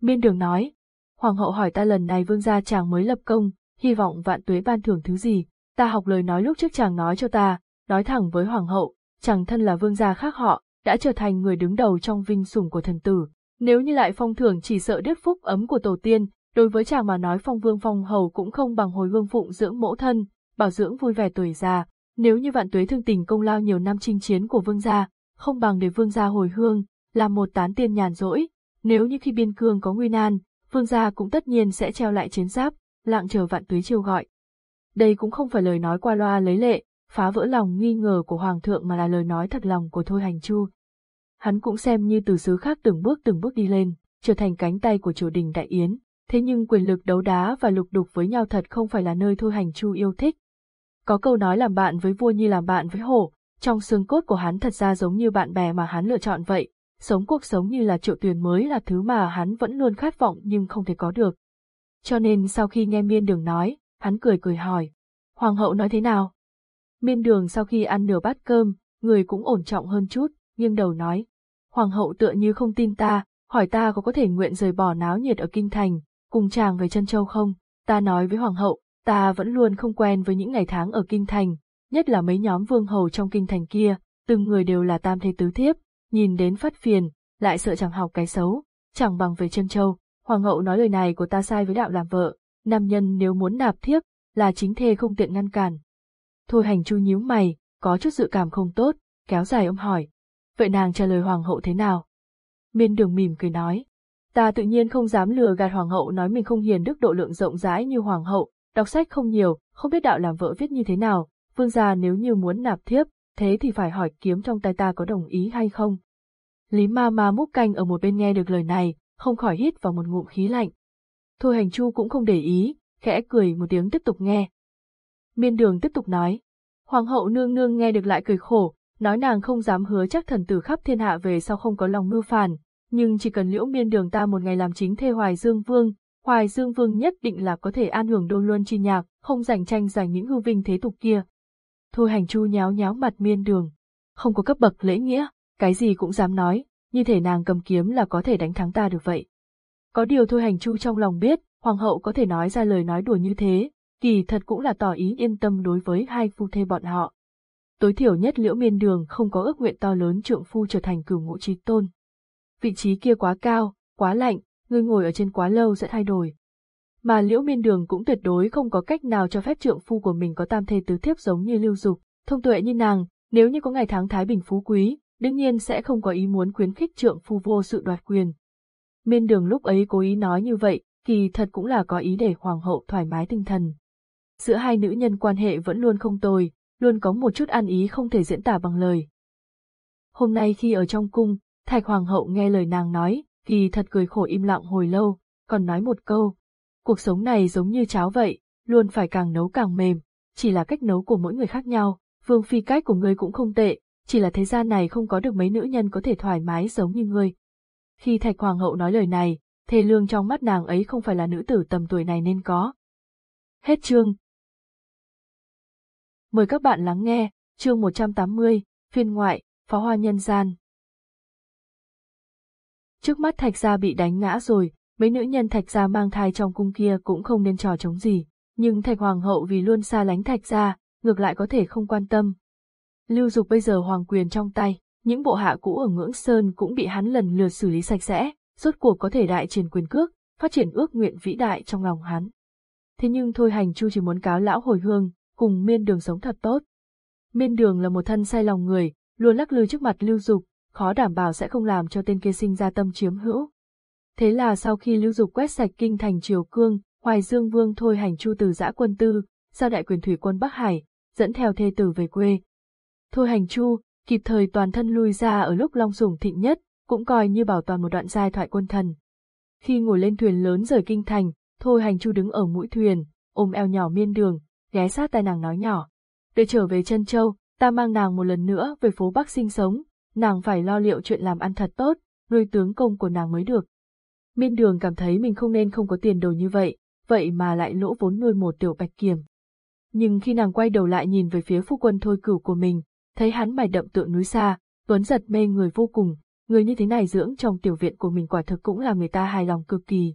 Miên đường nói, hoàng hậu hỏi ta lần này vương gia chàng mới lập công, hy vọng vạn tuế ban thưởng thứ gì, ta học lời nói lúc trước chàng nói cho ta, nói thẳng với hoàng hậu, chàng thân là vương gia khác họ, đã trở thành người đứng đầu trong vinh sủng của thần tử. Nếu như lại phong thưởng chỉ sợ đứt phúc ấm của tổ tiên, đối với chàng mà nói phong vương phong hầu cũng không bằng hồi vương phụng dưỡng mẫu thân, bảo dưỡng vui vẻ tuổi già. Nếu như vạn tuế thương tình công lao nhiều năm chinh chiến của vương gia, không bằng để vương gia hồi hương, làm một tán tiên nhàn rỗi. Nếu như khi biên cương có nguy nan, vương gia cũng tất nhiên sẽ treo lại chiến giáp, lặng chờ vạn tuế chiêu gọi. Đây cũng không phải lời nói qua loa lấy lệ, phá vỡ lòng nghi ngờ của hoàng thượng mà là lời nói thật lòng của Thôi Hành Chu. Hắn cũng xem như từ xứ khác từng bước từng bước đi lên, trở thành cánh tay của triều đình đại yến, thế nhưng quyền lực đấu đá và lục đục với nhau thật không phải là nơi Thôi Hành Chu yêu thích. Có câu nói làm bạn với vua như làm bạn với hổ, trong xương cốt của hắn thật ra giống như bạn bè mà hắn lựa chọn vậy, sống cuộc sống như là triệu tuyền mới là thứ mà hắn vẫn luôn khát vọng nhưng không thể có được. Cho nên sau khi nghe miên đường nói, hắn cười cười hỏi, Hoàng hậu nói thế nào? Miên đường sau khi ăn nửa bát cơm, người cũng ổn trọng hơn chút, nghiêng đầu nói, Hoàng hậu tựa như không tin ta, hỏi ta có có thể nguyện rời bỏ náo nhiệt ở kinh thành, cùng chàng về chân châu không? Ta nói với Hoàng hậu, ta vẫn luôn không quen với những ngày tháng ở kinh thành, nhất là mấy nhóm vương hầu trong kinh thành kia, từng người đều là tam thế tứ thiếp, nhìn đến phát phiền, lại sợ chẳng học cái xấu, chẳng bằng về chân châu. Hoàng hậu nói lời này của ta sai với đạo làm vợ, nam nhân nếu muốn nạp thiếp, là chính thê không tiện ngăn cản. Thôi hành chu nhíu mày, có chút dự cảm không tốt, kéo dài ông hỏi. Vậy nàng trả lời hoàng hậu thế nào? Miên đường mỉm cười nói. Ta tự nhiên không dám lừa gạt hoàng hậu nói mình không hiền đức độ lượng rộng rãi như hoàng hậu, đọc sách không nhiều, không biết đạo làm vợ viết như thế nào, vương gia nếu như muốn nạp thiếp, thế thì phải hỏi kiếm trong tay ta có đồng ý hay không. Lý ma ma múc canh ở một bên nghe được lời này, không khỏi hít vào một ngụm khí lạnh. Thôi hành chu cũng không để ý, khẽ cười một tiếng tiếp tục nghe. Miên đường tiếp tục nói. Hoàng hậu nương nương nghe được lại cười khổ, nói nàng không dám hứa chắc thần tử khắp thiên hạ về sau không có lòng mưu phản, nhưng chỉ cần liễu miên đường ta một ngày làm chính thê Hoài Dương Vương, Hoài Dương Vương nhất định là có thể an hưởng đôn luân chi nhạc, không giành tranh giành những hư vinh thế tục kia. Thôi hành chu nháo nháo mặt miên đường. Không có cấp bậc lễ nghĩa, cái gì cũng dám nói, như thể nàng cầm kiếm là có thể đánh thắng ta được vậy. Có điều thôi hành chu trong lòng biết, hoàng hậu có thể nói ra lời nói đùa như thế, kỳ thật cũng là tỏ ý yên tâm đối với hai phu thê bọn họ. Tối thiểu nhất liễu miên đường không có ước nguyện to lớn trượng phu trở thành cửu ngũ trí tôn. Vị trí kia quá cao, quá lạnh, người ngồi ở trên quá lâu sẽ thay đổi. Mà liễu miên đường cũng tuyệt đối không có cách nào cho phép trượng phu của mình có tam thê tứ thiếp giống như lưu dục, thông tuệ như nàng, nếu như có ngày tháng thái bình phú quý, đương nhiên sẽ không có ý muốn khuyến khích trượng phu vô sự đoạt quyền. Miên đường lúc ấy cố ý nói như vậy, kỳ thật cũng là có ý để hoàng hậu thoải mái tinh thần. Giữa hai nữ nhân quan hệ vẫn luôn không tồi, luôn có một chút ăn ý không thể diễn tả bằng lời. Hôm nay khi ở trong cung, thạch hoàng hậu nghe lời nàng nói, kỳ thật cười khổ im lặng hồi lâu, còn nói một câu. Cuộc sống này giống như cháo vậy, luôn phải càng nấu càng mềm, chỉ là cách nấu của mỗi người khác nhau, vương phi cách của ngươi cũng không tệ, chỉ là thế gian này không có được mấy nữ nhân có thể thoải mái giống như ngươi. Khi thạch hoàng hậu nói lời này, thề lương trong mắt nàng ấy không phải là nữ tử tầm tuổi này nên có. Hết chương. Mời các bạn lắng nghe, chương 180, phiên ngoại, pháo hoa nhân gian. Trước mắt thạch gia bị đánh ngã rồi, mấy nữ nhân thạch gia mang thai trong cung kia cũng không nên trò chống gì, nhưng thạch hoàng hậu vì luôn xa lánh thạch gia, ngược lại có thể không quan tâm. Lưu Dục bây giờ hoàng quyền trong tay, những bộ hạ cũ ở ngưỡng sơn cũng bị hắn lần lượt xử lý sạch sẽ, rốt cuộc có thể đại triển quyền cước, phát triển ước nguyện vĩ đại trong lòng hắn. Thế nhưng thôi hành chu chỉ muốn cáo lão hồi hương, cùng miên đường sống thật tốt. Miên đường là một thân say lòng người, luôn lắc lư trước mặt lưu dục, khó đảm bảo sẽ không làm cho tên kia sinh ra tâm chiếm hữu. Thế là sau khi lưu dục quét sạch kinh thành triều cương, Hoài Dương Vương thôi hành chu từ giã quân tư, giao đại quyền thủy quân Bắc Hải, dẫn theo thê tử về quê. Thôi hành chu, kịp thời toàn thân lui ra ở lúc long sủng thịnh nhất, cũng coi như bảo toàn một đoạn giai thoại quân thần. Khi ngồi lên thuyền lớn rời kinh thành, thôi hành chu đứng ở mũi thuyền, ôm eo nhỏ miên đường, ghé sát tai nàng nói nhỏ. Để trở về chân châu, ta mang nàng một lần nữa về phố Bắc sinh sống, nàng phải lo liệu chuyện làm ăn thật tốt, nuôi tướng công của nàng mới được. Miên đường cảm thấy mình không nên không có tiền đồ như vậy, vậy mà lại lỗ vốn nuôi một tiểu bạch kiểm. Nhưng khi nàng quay đầu lại nhìn về phía phu quân thôi cửu của mình, thấy hắn mày đậm tượng núi xa, tuấn giật mê người vô cùng, người như thế này dưỡng trong tiểu viện của mình quả thực cũng làm người ta hài lòng cực kỳ.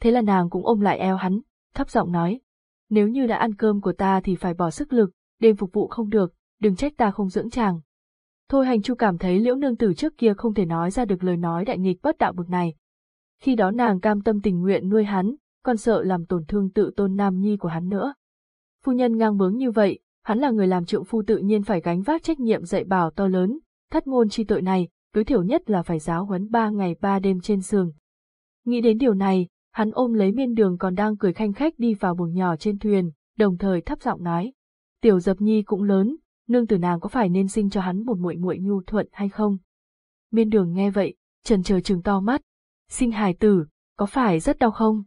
Thế là nàng cũng ôm lại eo hắn, thấp giọng nói, nếu như đã ăn cơm của ta thì phải bỏ sức lực, đêm phục vụ không được, đừng trách ta không dưỡng chàng. Thôi hành chu cảm thấy liễu nương tử trước kia không thể nói ra được lời nói đại nghịch bất đạo bực này. Khi đó nàng cam tâm tình nguyện nuôi hắn, còn sợ làm tổn thương tự tôn nam nhi của hắn nữa. Phu nhân ngang bướng như vậy, hắn là người làm trượng phu tự nhiên phải gánh vác trách nhiệm dạy bảo to lớn, thất ngôn chi tội này, tối thiểu nhất là phải giáo huấn ba ngày ba đêm trên giường. Nghĩ đến điều này, hắn ôm lấy miên đường còn đang cười khanh khách đi vào buồng nhỏ trên thuyền, đồng thời thấp giọng nói. Tiểu dập nhi cũng lớn, nương tử nàng có phải nên sinh cho hắn một muội muội nhu thuận hay không? Miên đường nghe vậy, trần chờ trừng to mắt. Sinh hài tử, có phải rất đau không?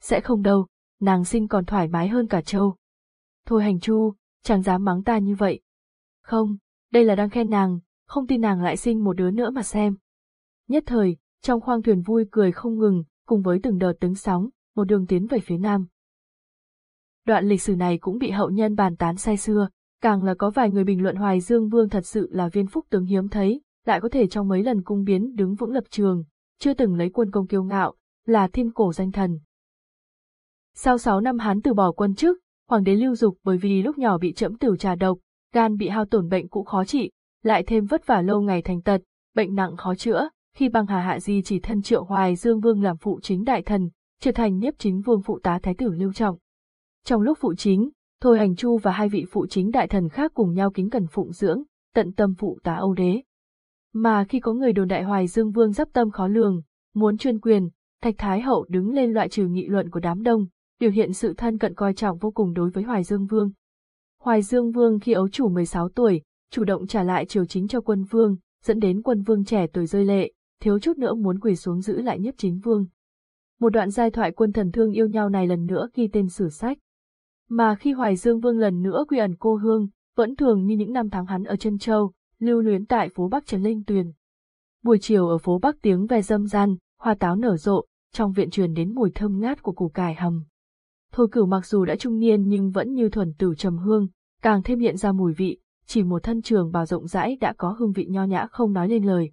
Sẽ không đâu, nàng sinh còn thoải mái hơn cả châu. Thôi hành chu, chẳng dám mắng ta như vậy. Không, đây là đang khen nàng, không tin nàng lại sinh một đứa nữa mà xem. Nhất thời, trong khoang thuyền vui cười không ngừng, cùng với từng đợt tiếng sóng, một đường tiến về phía nam. Đoạn lịch sử này cũng bị hậu nhân bàn tán say xưa, càng là có vài người bình luận Hoài Dương Vương thật sự là viên phúc tướng hiếm thấy, lại có thể trong mấy lần cung biến đứng vững lập trường, chưa từng lấy quân công kiêu ngạo, là thiên cổ danh thần. Sau 6 năm hắn từ bỏ quân chức, hoàng đế lưu dục bởi vì lúc nhỏ bị trẫm tử trà độc, gan bị hao tổn bệnh cũ khó trị, lại thêm vất vả lâu ngày thành tật, bệnh nặng khó chữa, khi băng hà hạ di chỉ thân triệu hoài dương vương làm phụ chính đại thần, trở thành nhiếp chính vương phụ tá thái tử lưu trọng. Trong lúc phụ chính, Thôi Hành Chu và hai vị phụ chính đại thần khác cùng nhau kính cẩn phụng dưỡng, tận tâm phụ tá Âu đế. Mà khi có người đồn đại Hoài Dương Vương dắp tâm khó lường, muốn chuyên quyền, Thạch Thái Hậu đứng lên loại trừ nghị luận của đám đông, biểu hiện sự thân cận coi trọng vô cùng đối với Hoài Dương Vương. Hoài Dương Vương khi ấu chủ 16 tuổi, chủ động trả lại triều chính cho quân vương, dẫn đến quân vương trẻ tuổi rơi lệ, thiếu chút nữa muốn quỳ xuống giữ lại nhiếp chính vương. Một đoạn giai thoại quân thần thương yêu nhau này lần nữa ghi tên sử sách. Mà khi Hoài Dương Vương lần nữa quy ẩn cô hương, vẫn thường như những năm tháng hắn ở chân châu, lưu luyến tại phố Bắc Trần Linh Tuyền. Buổi chiều ở phố Bắc tiếng ve dâm gian, hoa táo nở rộ, trong viện truyền đến mùi thơm ngát của củ cải hầm. Thôi cửu mặc dù đã trung niên nhưng vẫn như thuần tử trầm hương, càng thêm hiện ra mùi vị, chỉ một thân trường bào rộng rãi đã có hương vị nho nhã không nói lên lời.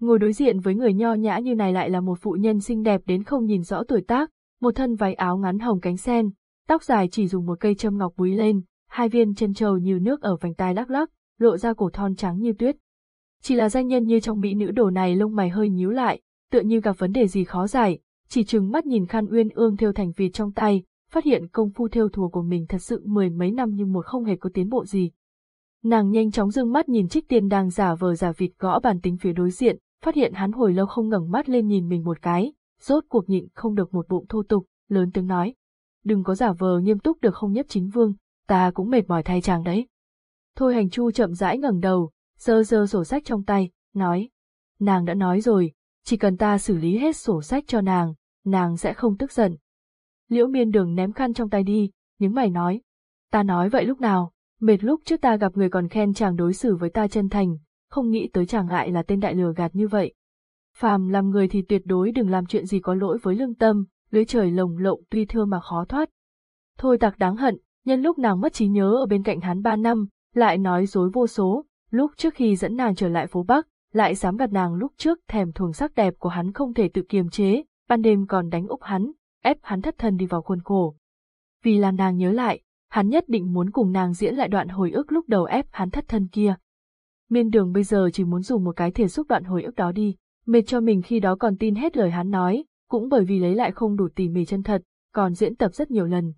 Ngồi đối diện với người nho nhã như này lại là một phụ nhân xinh đẹp đến không nhìn rõ tuổi tác, một thân váy áo ngắn hồng cánh sen, tóc dài chỉ dùng một cây châm ngọc búi lên, hai viên chân trầu như nước ở vành tai lắc lắc, lộ ra cổ thon trắng như tuyết. Chỉ là danh nhân như trong mỹ nữ đồ này lông mày hơi nhíu lại, tựa như gặp vấn đề gì khó giải, chỉ chừng mắt nhìn khăn uyên ương thêu thành vịt trong tay, phát hiện công phu theo thùa của mình thật sự mười mấy năm nhưng một không hề có tiến bộ gì. Nàng nhanh chóng dương mắt nhìn trích tiên đang giả vờ giả vịt gõ bàn tính phía đối diện, phát hiện hắn hồi lâu không ngẩng mắt lên nhìn mình một cái, rốt cuộc nhịn không được một bụng thô tục, lớn tiếng nói. Đừng có giả vờ nghiêm túc được không nhất chính vương, ta cũng mệt mỏi thay chàng đấy. Thôi hành chu chậm rãi ngẩng đầu, giơ giơ sổ sách trong tay, nói. Nàng đã nói rồi, chỉ cần ta xử lý hết sổ sách cho nàng, nàng sẽ không tức giận. Liễu miên đường ném khăn trong tay đi, những mày nói. Ta nói vậy lúc nào, mệt lúc trước ta gặp người còn khen chàng đối xử với ta chân thành, không nghĩ tới chàng lại là tên đại lừa gạt như vậy. Phàm làm người thì tuyệt đối đừng làm chuyện gì có lỗi với lương tâm, lưới trời lồng lộng tuy thương mà khó thoát. Thôi tặc đáng hận, nhân lúc nàng mất trí nhớ ở bên cạnh hắn ba năm, lại nói dối vô số, lúc trước khi dẫn nàng trở lại phố Bắc, lại dám gạt nàng lúc trước thèm thuồng sắc đẹp của hắn không thể tự kiềm chế, ban đêm còn đánh úp hắn, ép hắn thất thân đi vào khuôn khổ. Vì làm nàng nhớ lại, hắn nhất định muốn cùng nàng diễn lại đoạn hồi ức lúc đầu ép hắn thất thân kia. Miên đường bây giờ chỉ muốn dùng một cái thìa xúc đoạn hồi ức đó đi, mệt cho mình khi đó còn tin hết lời hắn nói, cũng bởi vì lấy lại không đủ tỉ mỉ chân thật, còn diễn tập rất nhiều lần.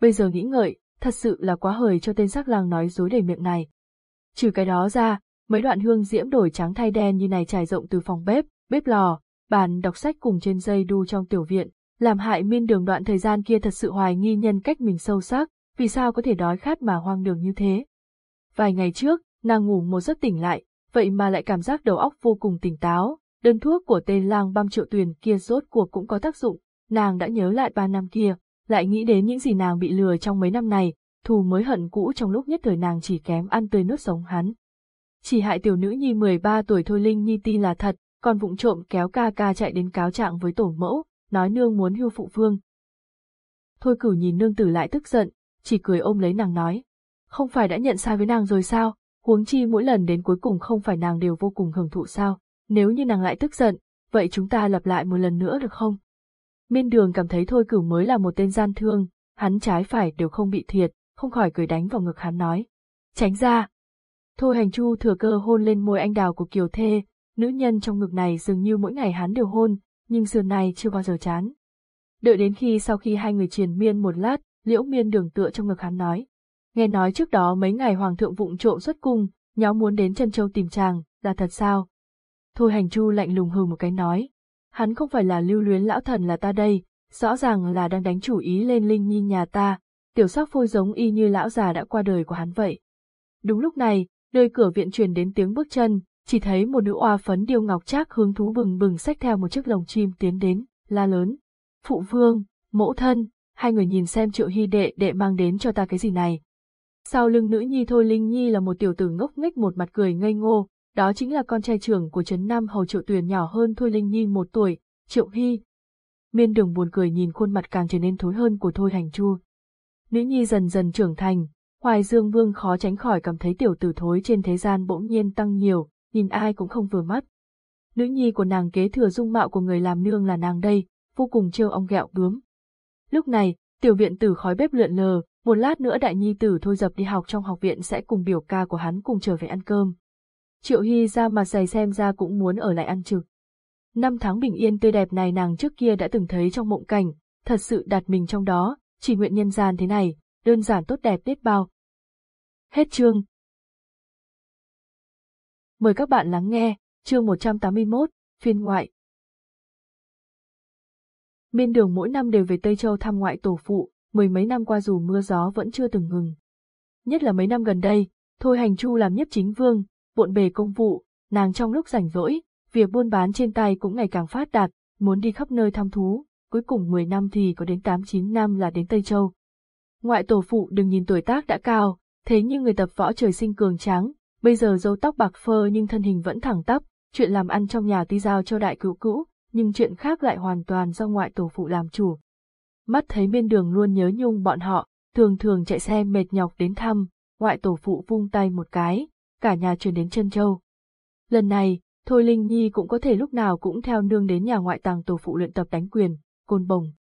Bây giờ nghĩ ngợi, thật sự là quá hời cho tên sắc lang nói dối đầy miệng này. Trừ cái đó ra, mấy đoạn hương diễm đổi trắng thay đen như này trải rộng từ phòng bếp, bếp lò, bàn đọc sách cùng trên dây đu trong tiểu viện, làm hại miên đường đoạn thời gian kia thật sự hoài nghi nhân cách mình sâu sắc, vì sao có thể đói khát mà hoang đường như thế. Vài ngày trước, nàng ngủ một giấc tỉnh lại, vậy mà lại cảm giác đầu óc vô cùng tỉnh táo, đơn thuốc của tên lang băm triệu tuyền kia rốt cuộc cũng có tác dụng, nàng đã nhớ lại ba năm kia, lại nghĩ đến những gì nàng bị lừa trong mấy năm này, thù mới hận cũ trong lúc nhất thời nàng chỉ kém ăn tươi nuốt sống hắn. Chỉ hại tiểu nữ nhi 13 tuổi thôi Linh Nhi tin là thật, còn vụng trộm kéo ca ca chạy đến cáo trạng với tổ mẫu, nói nương muốn hưu phụ vương. Thôi cửu nhìn nương tử lại tức giận, chỉ cười ôm lấy nàng nói. Không phải đã nhận sai với nàng rồi sao, huống chi mỗi lần đến cuối cùng không phải nàng đều vô cùng hưởng thụ sao, nếu như nàng lại tức giận, vậy chúng ta lặp lại một lần nữa được không? Miên đường cảm thấy thôi cửu mới là một tên gian thương, hắn trái phải đều không bị thiệt, không khỏi cười đánh vào ngực hắn nói. Tránh ra, Thôi hành chu thừa cơ hôn lên môi anh đào của Kiều Thê, nữ nhân trong ngực này dường như mỗi ngày hắn đều hôn, nhưng xưa này chưa bao giờ chán. Đợi đến khi sau khi hai người triền miên một lát, liễu miên đường tựa trong ngực hắn nói. Nghe nói trước đó mấy ngày hoàng thượng vụng trộm xuất cung, nháo muốn đến chân châu tìm chàng, là thật sao? Thôi hành chu lạnh lùng hừ một cái nói. Hắn không phải là lưu luyến lão thần là ta đây, rõ ràng là đang đánh chủ ý lên linh nhi nhà ta, tiểu sắc phôi giống y như lão già đã qua đời của hắn vậy. Đúng lúc này, nơi cửa viện truyền đến tiếng bước chân, chỉ thấy một nữ oa phấn điêu ngọc trác hứng thú bừng bừng xách theo một chiếc lồng chim tiến đến, la lớn. Phụ vương, mẫu thân, hai người nhìn xem triệu hy đệ đệ mang đến cho ta cái gì này. Sau lưng nữ nhi thôi Linh Nhi là một tiểu tử ngốc nghếch một mặt cười ngây ngô, đó chính là con trai trưởng của Trấn Nam Hầu Triệu Tuyền nhỏ hơn Thôi Linh Nhi một tuổi, Triệu Hy. Miên đường buồn cười nhìn khuôn mặt càng trở nên thối hơn của Thôi Hành Chu. Nữ nhi dần dần trưởng thành, Hoài Dương Vương khó tránh khỏi cảm thấy tiểu tử thối trên thế gian bỗng nhiên tăng nhiều, nhìn ai cũng không vừa mắt. Nữ nhi của nàng kế thừa dung mạo của người làm nương là nàng đây, vô cùng trêu ong ghẹo bướm. Lúc này, tiểu viện tử khói bếp lượn lờ, một lát nữa đại nhi tử thôi dập đi học trong học viện sẽ cùng biểu ca của hắn cùng trở về ăn cơm. Triệu Hy ra mặt dày xem ra cũng muốn ở lại ăn trực. Năm tháng bình yên tươi đẹp này nàng trước kia đã từng thấy trong mộng cảnh, thật sự đặt mình trong đó, chỉ nguyện nhân gian thế này, đơn giản tốt đẹp biết bao. Hết chương. Mời các bạn lắng nghe, chương 181, phiên ngoại. Miên đường mỗi năm đều về Tây Châu thăm ngoại tổ phụ, mười mấy năm qua dù mưa gió vẫn chưa từng ngừng. Nhất là mấy năm gần đây, Thôi Hành Chu làm nhiếp chính vương, bộn bề công vụ, nàng trong lúc rảnh rỗi, việc buôn bán trên tay cũng ngày càng phát đạt, muốn đi khắp nơi thăm thú, cuối cùng 10 năm thì có đến 8-9 năm là đến Tây Châu. Ngoại tổ phụ đừng nhìn tuổi tác đã cao, thế nhưng người tập võ trời sinh cường tráng, bây giờ râu tóc bạc phơ nhưng thân hình vẫn thẳng tắp, chuyện làm ăn trong nhà tuy giao cho đại cữu cũ, nhưng chuyện khác lại hoàn toàn do ngoại tổ phụ làm chủ. Mắt thấy bên đường luôn nhớ nhung bọn họ, thường thường chạy xe mệt nhọc đến thăm, ngoại tổ phụ vung tay một cái, cả nhà chuyển đến chân châu. Lần này, Thôi Linh Nhi cũng có thể lúc nào cũng theo nương đến nhà ngoại tàng tổ phụ luyện tập đánh quyền, côn bồng.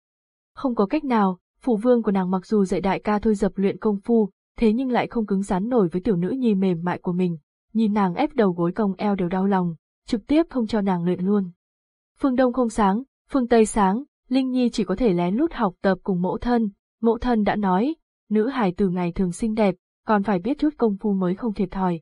Không có cách nào, phụ vương của nàng mặc dù dạy đại ca thôi dập luyện công phu, thế nhưng lại không cứng rắn nổi với tiểu nữ nhi mềm mại của mình, nhìn nàng ép đầu gối cong eo đều đau lòng, trực tiếp không cho nàng luyện luôn. Phương Đông không sáng, phương Tây sáng, Linh Nhi chỉ có thể lén lút học tập cùng mẫu thân, mẫu thân đã nói, nữ hài từ ngày thường xinh đẹp, còn phải biết chút công phu mới không thiệt thòi.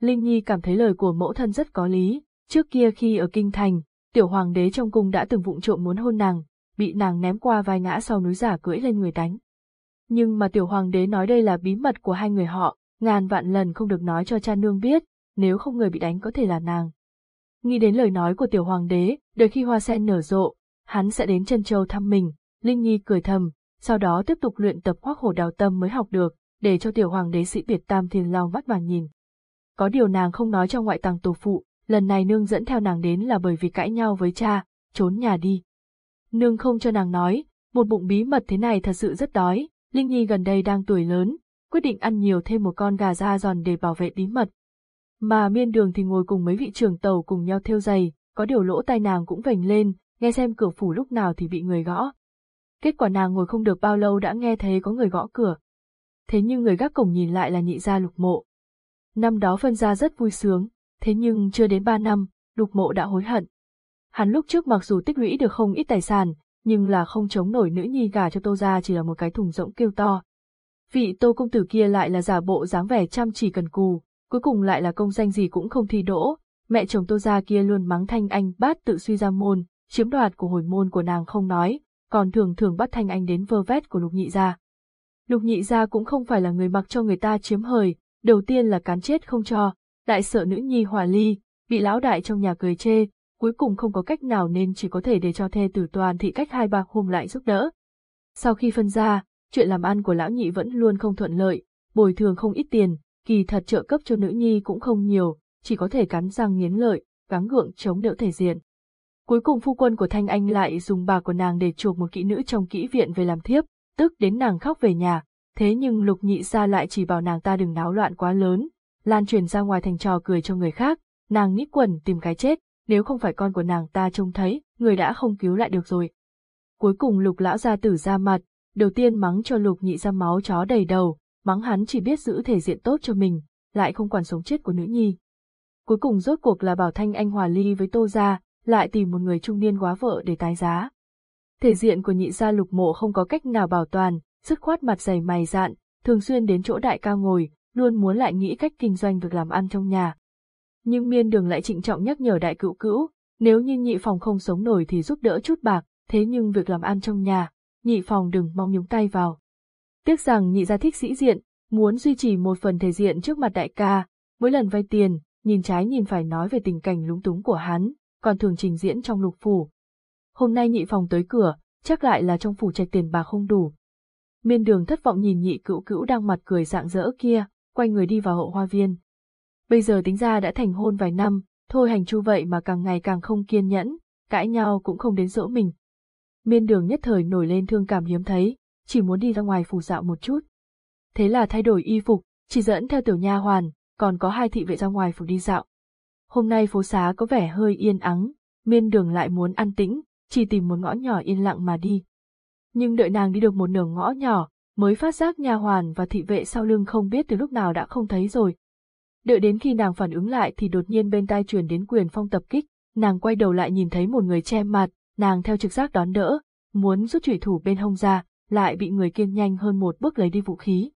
Linh Nhi cảm thấy lời của mẫu thân rất có lý, trước kia khi ở Kinh Thành, tiểu hoàng đế trong cung đã từng vụng trộm muốn hôn nàng, bị nàng ném qua vai ngã sau núi giả cưỡi lên người đánh. Nhưng mà tiểu hoàng đế nói đây là bí mật của hai người họ, ngàn vạn lần không được nói cho cha nương biết, nếu không người bị đánh có thể là nàng. Nghĩ đến lời nói của tiểu hoàng đế, đợi khi hoa sen nở rộ, hắn sẽ đến chân châu thăm mình, Linh Nhi cười thầm, sau đó tiếp tục luyện tập khoác hổ đào tâm mới học được, để cho tiểu hoàng đế sĩ biệt tam thiên lao mắt mà nhìn. Có điều nàng không nói cho ngoại tàng tổ phụ, lần này nương dẫn theo nàng đến là bởi vì cãi nhau với cha, trốn nhà đi. Nương không cho nàng nói, một bụng bí mật thế này thật sự rất đói, Linh Nhi gần đây đang tuổi lớn, quyết định ăn nhiều thêm một con gà da giòn để bảo vệ bí mật. Mà miên đường thì ngồi cùng mấy vị trưởng tàu cùng nhau theo giày, có điều lỗ tai nàng cũng vành lên, nghe xem cửa phủ lúc nào thì bị người gõ. Kết quả nàng ngồi không được bao lâu đã nghe thấy có người gõ cửa. Thế nhưng người gác cổng nhìn lại là nhị gia lục mộ. Năm đó phân gia rất vui sướng, thế nhưng chưa đến ba năm, lục mộ đã hối hận. Hắn lúc trước mặc dù tích lũy được không ít tài sản, nhưng là không chống nổi nữ nhi gả cho tô gia chỉ là một cái thùng rỗng kêu to. Vị tô công tử kia lại là giả bộ dáng vẻ chăm chỉ cần cù, cuối cùng lại là công danh gì cũng không thi đỗ, mẹ chồng tô gia kia luôn mắng thanh anh bát tự suy ra môn, chiếm đoạt của hồi môn của nàng không nói, còn thường thường bắt thanh anh đến vơ vét của lục nhị gia. Lục nhị gia cũng không phải là người mặc cho người ta chiếm hời, đầu tiên là cán chết không cho, đại sợ nữ nhi hòa ly, bị lão đại trong nhà cười chê, cuối cùng không có cách nào nên chỉ có thể để cho thê tử toàn thị cách hai ba hôm lại giúp đỡ. Sau khi phân ra, chuyện làm ăn của lão nhị vẫn luôn không thuận lợi, bồi thường không ít tiền, kỳ thật trợ cấp cho nữ nhi cũng không nhiều, chỉ có thể cắn răng nghiến lợi, gắng gượng chống đỡ thể diện. Cuối cùng phu quân của Thanh Anh lại dùng bà của nàng để chuộc một kỹ nữ trong kỹ viện về làm thiếp, tức đến nàng khóc về nhà, thế nhưng lục nhị ra lại chỉ bảo nàng ta đừng náo loạn quá lớn, lan truyền ra ngoài thành trò cười cho người khác, nàng nghĩ quần tìm cái chết, nếu không phải con của nàng ta trông thấy, người đã không cứu lại được rồi. Cuối cùng lục lão gia tử ra mặt, đầu tiên mắng cho lục nhị ra máu chó đầy đầu, mắng hắn chỉ biết giữ thể diện tốt cho mình, lại không quản sống chết của nữ nhi. Cuối cùng rốt cuộc là Bảo Thanh Anh hòa ly với Tô Gia, lại tìm một người trung niên quá vợ để tái giá. Thể diện của nhị gia lục mộ không có cách nào bảo toàn, dứt khoát mặt dày mày dạn, thường xuyên đến chỗ đại ca ngồi, luôn muốn lại nghĩ cách kinh doanh việc làm ăn trong nhà. Nhưng miên đường lại trịnh trọng nhắc nhở đại cữu cữu, nếu như nhị phòng không sống nổi thì giúp đỡ chút bạc, thế nhưng việc làm ăn trong nhà, nhị phòng đừng mong nhúng tay vào. Tiếc rằng nhị gia thích sĩ diện, muốn duy trì một phần thể diện trước mặt đại ca, mỗi lần vay tiền, nhìn trái nhìn phải nói về tình cảnh lúng túng của hắn, còn thường trình diễn trong lục phủ. Hôm nay nhị phòng tới cửa, chắc lại là trong phủ trạch tiền bạc không đủ. Miên đường thất vọng nhìn nhị cữu cữu đang mặt cười rạng rỡ kia, quay người đi vào hậu hoa viên. Bây giờ tính ra đã thành hôn vài năm, thôi hành chu vậy mà càng ngày càng không kiên nhẫn, cãi nhau cũng không đến dỗ mình. Miên đường nhất thời nổi lên thương cảm hiếm thấy, chỉ muốn đi ra ngoài phủ dạo một chút. Thế là thay đổi y phục, chỉ dẫn theo tiểu nha hoàn, còn có hai thị vệ ra ngoài phủ đi dạo. Hôm nay phố xá có vẻ hơi yên ắng, miên đường lại muốn an tĩnh, chỉ tìm một ngõ nhỏ yên lặng mà đi. Nhưng đợi nàng đi được một nửa ngõ nhỏ, mới phát giác nha hoàn và thị vệ sau lưng không biết từ lúc nào đã không thấy rồi. Đợi đến khi nàng phản ứng lại thì đột nhiên bên tai truyền đến quyền phong tập kích, nàng quay đầu lại nhìn thấy một người che mặt, nàng theo trực giác đón đỡ, muốn rút chủy thủ bên hông ra, lại bị người kiên nhanh hơn một bước lấy đi vũ khí.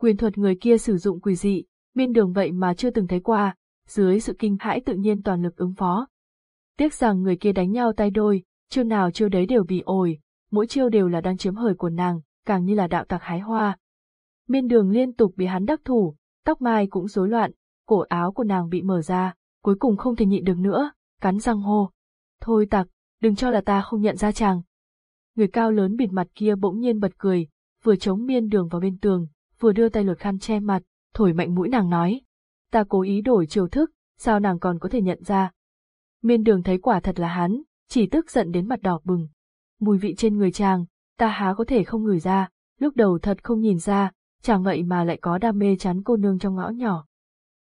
Quyền thuật người kia sử dụng quỷ dị, biên đường vậy mà chưa từng thấy qua, dưới sự kinh hãi tự nhiên toàn lực ứng phó. Tiếc rằng người kia đánh nhau tay đôi, chiêu nào chiêu đấy đều bị ổi, mỗi chiêu đều là đang chiếm hời của nàng, càng như là đạo tặc hái hoa. Miên đường liên tục bị hắn đắc thủ, tóc mai cũng rối loạn, cổ áo của nàng bị mở ra, cuối cùng không thể nhịn được nữa, cắn răng hô. Thôi tặc, đừng cho là ta không nhận ra chàng. Người cao lớn bịt mặt kia bỗng nhiên bật cười, vừa chống miên đường vào bên tường, vừa đưa tay lột khăn che mặt, thổi mạnh mũi nàng nói. Ta cố ý đổi chiều thức, sao nàng còn có thể nhận ra. Miên đường thấy quả thật là hắn, chỉ tức giận đến mặt đỏ bừng. Mùi vị trên người chàng, ta há có thể không ngửi ra, lúc đầu thật không nhìn ra, chẳng vậy mà lại có đam mê chắn cô nương trong ngõ nhỏ.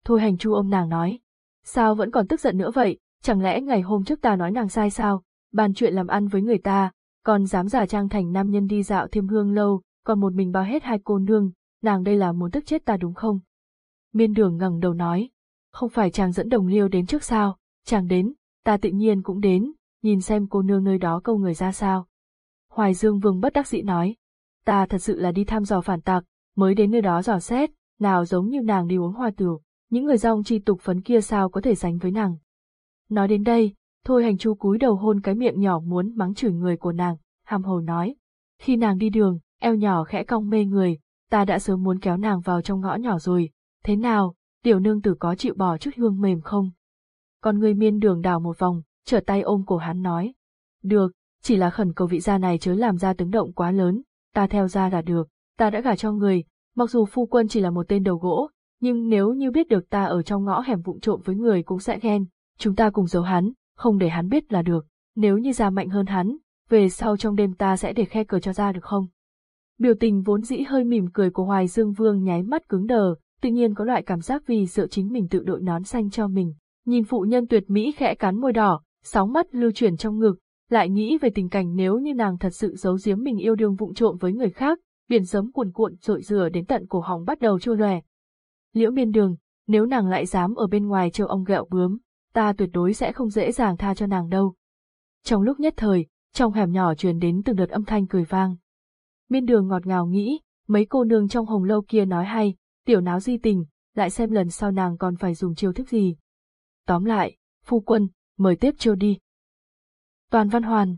Thôi hành chu ông nàng nói, sao vẫn còn tức giận nữa vậy, chẳng lẽ ngày hôm trước ta nói nàng sai sao, bàn chuyện làm ăn với người ta, còn dám giả trang thành nam nhân đi dạo thiêm hương lâu, còn một mình bao hết hai cô nương, nàng đây là muốn tức chết ta đúng không? Miên đường ngẩng đầu nói, không phải chàng dẫn đồng liêu đến trước sao, chàng đến, ta tự nhiên cũng đến, nhìn xem cô nương nơi đó câu người ra sao. Hoài Dương Vương bất đắc dĩ nói, ta thật sự là đi thăm dò phản tặc, mới đến nơi đó dò xét, nào giống như nàng đi uống hoa tửu, những người dòng chi tục phấn kia sao có thể sánh với nàng. Nói đến đây, thôi hành chu cúi đầu hôn cái miệng nhỏ muốn mắng chửi người của nàng, hàm hồ nói. Khi nàng đi đường, eo nhỏ khẽ cong mê người, ta đã sớm muốn kéo nàng vào trong ngõ nhỏ rồi, thế nào, tiểu nương tử có chịu bỏ chút hương mềm không? Còn người miên đường đào một vòng, trở tay ôm cổ hắn nói. Được, chỉ là khẩn cầu vị gia này chớ làm ra tiếng động quá lớn, ta theo ra là được, ta đã gả cho người, mặc dù phu quân chỉ là một tên đầu gỗ, nhưng nếu như biết được ta ở trong ngõ hẻm vụng trộm với người cũng sẽ ghen, chúng ta cùng giấu hắn, không để hắn biết là được, nếu như ra mạnh hơn hắn, về sau trong đêm ta sẽ để khe cờ cho ra được không? Biểu tình vốn dĩ hơi mỉm cười của Hoài Dương Vương nháy mắt cứng đờ, tự nhiên có loại cảm giác vì sợ chính mình tự đội nón xanh cho mình. Nhìn phụ nhân tuyệt mỹ khẽ cắn môi đỏ, sóng mắt lưu chuyển trong ngực, lại nghĩ về tình cảnh nếu như nàng thật sự giấu giếm mình yêu đương vụng trộm với người khác, biển sấm cuồn cuộn rội rửa đến tận cổ họng bắt đầu chua lòe. Liễu biên đường, nếu nàng lại dám ở bên ngoài trêu ông gẹo bướm, ta tuyệt đối sẽ không dễ dàng tha cho nàng đâu. Trong lúc nhất thời, trong hẻm nhỏ truyền đến từng đợt âm thanh cười vang. Miên đường ngọt ngào nghĩ, mấy cô nương trong hồng lâu kia nói hay, tiểu náo di tình, lại xem lần sau nàng còn phải dùng chiêu thức gì. Tóm lại, phu quân, mời tiếp chiêu đi. Toàn Văn Hoàn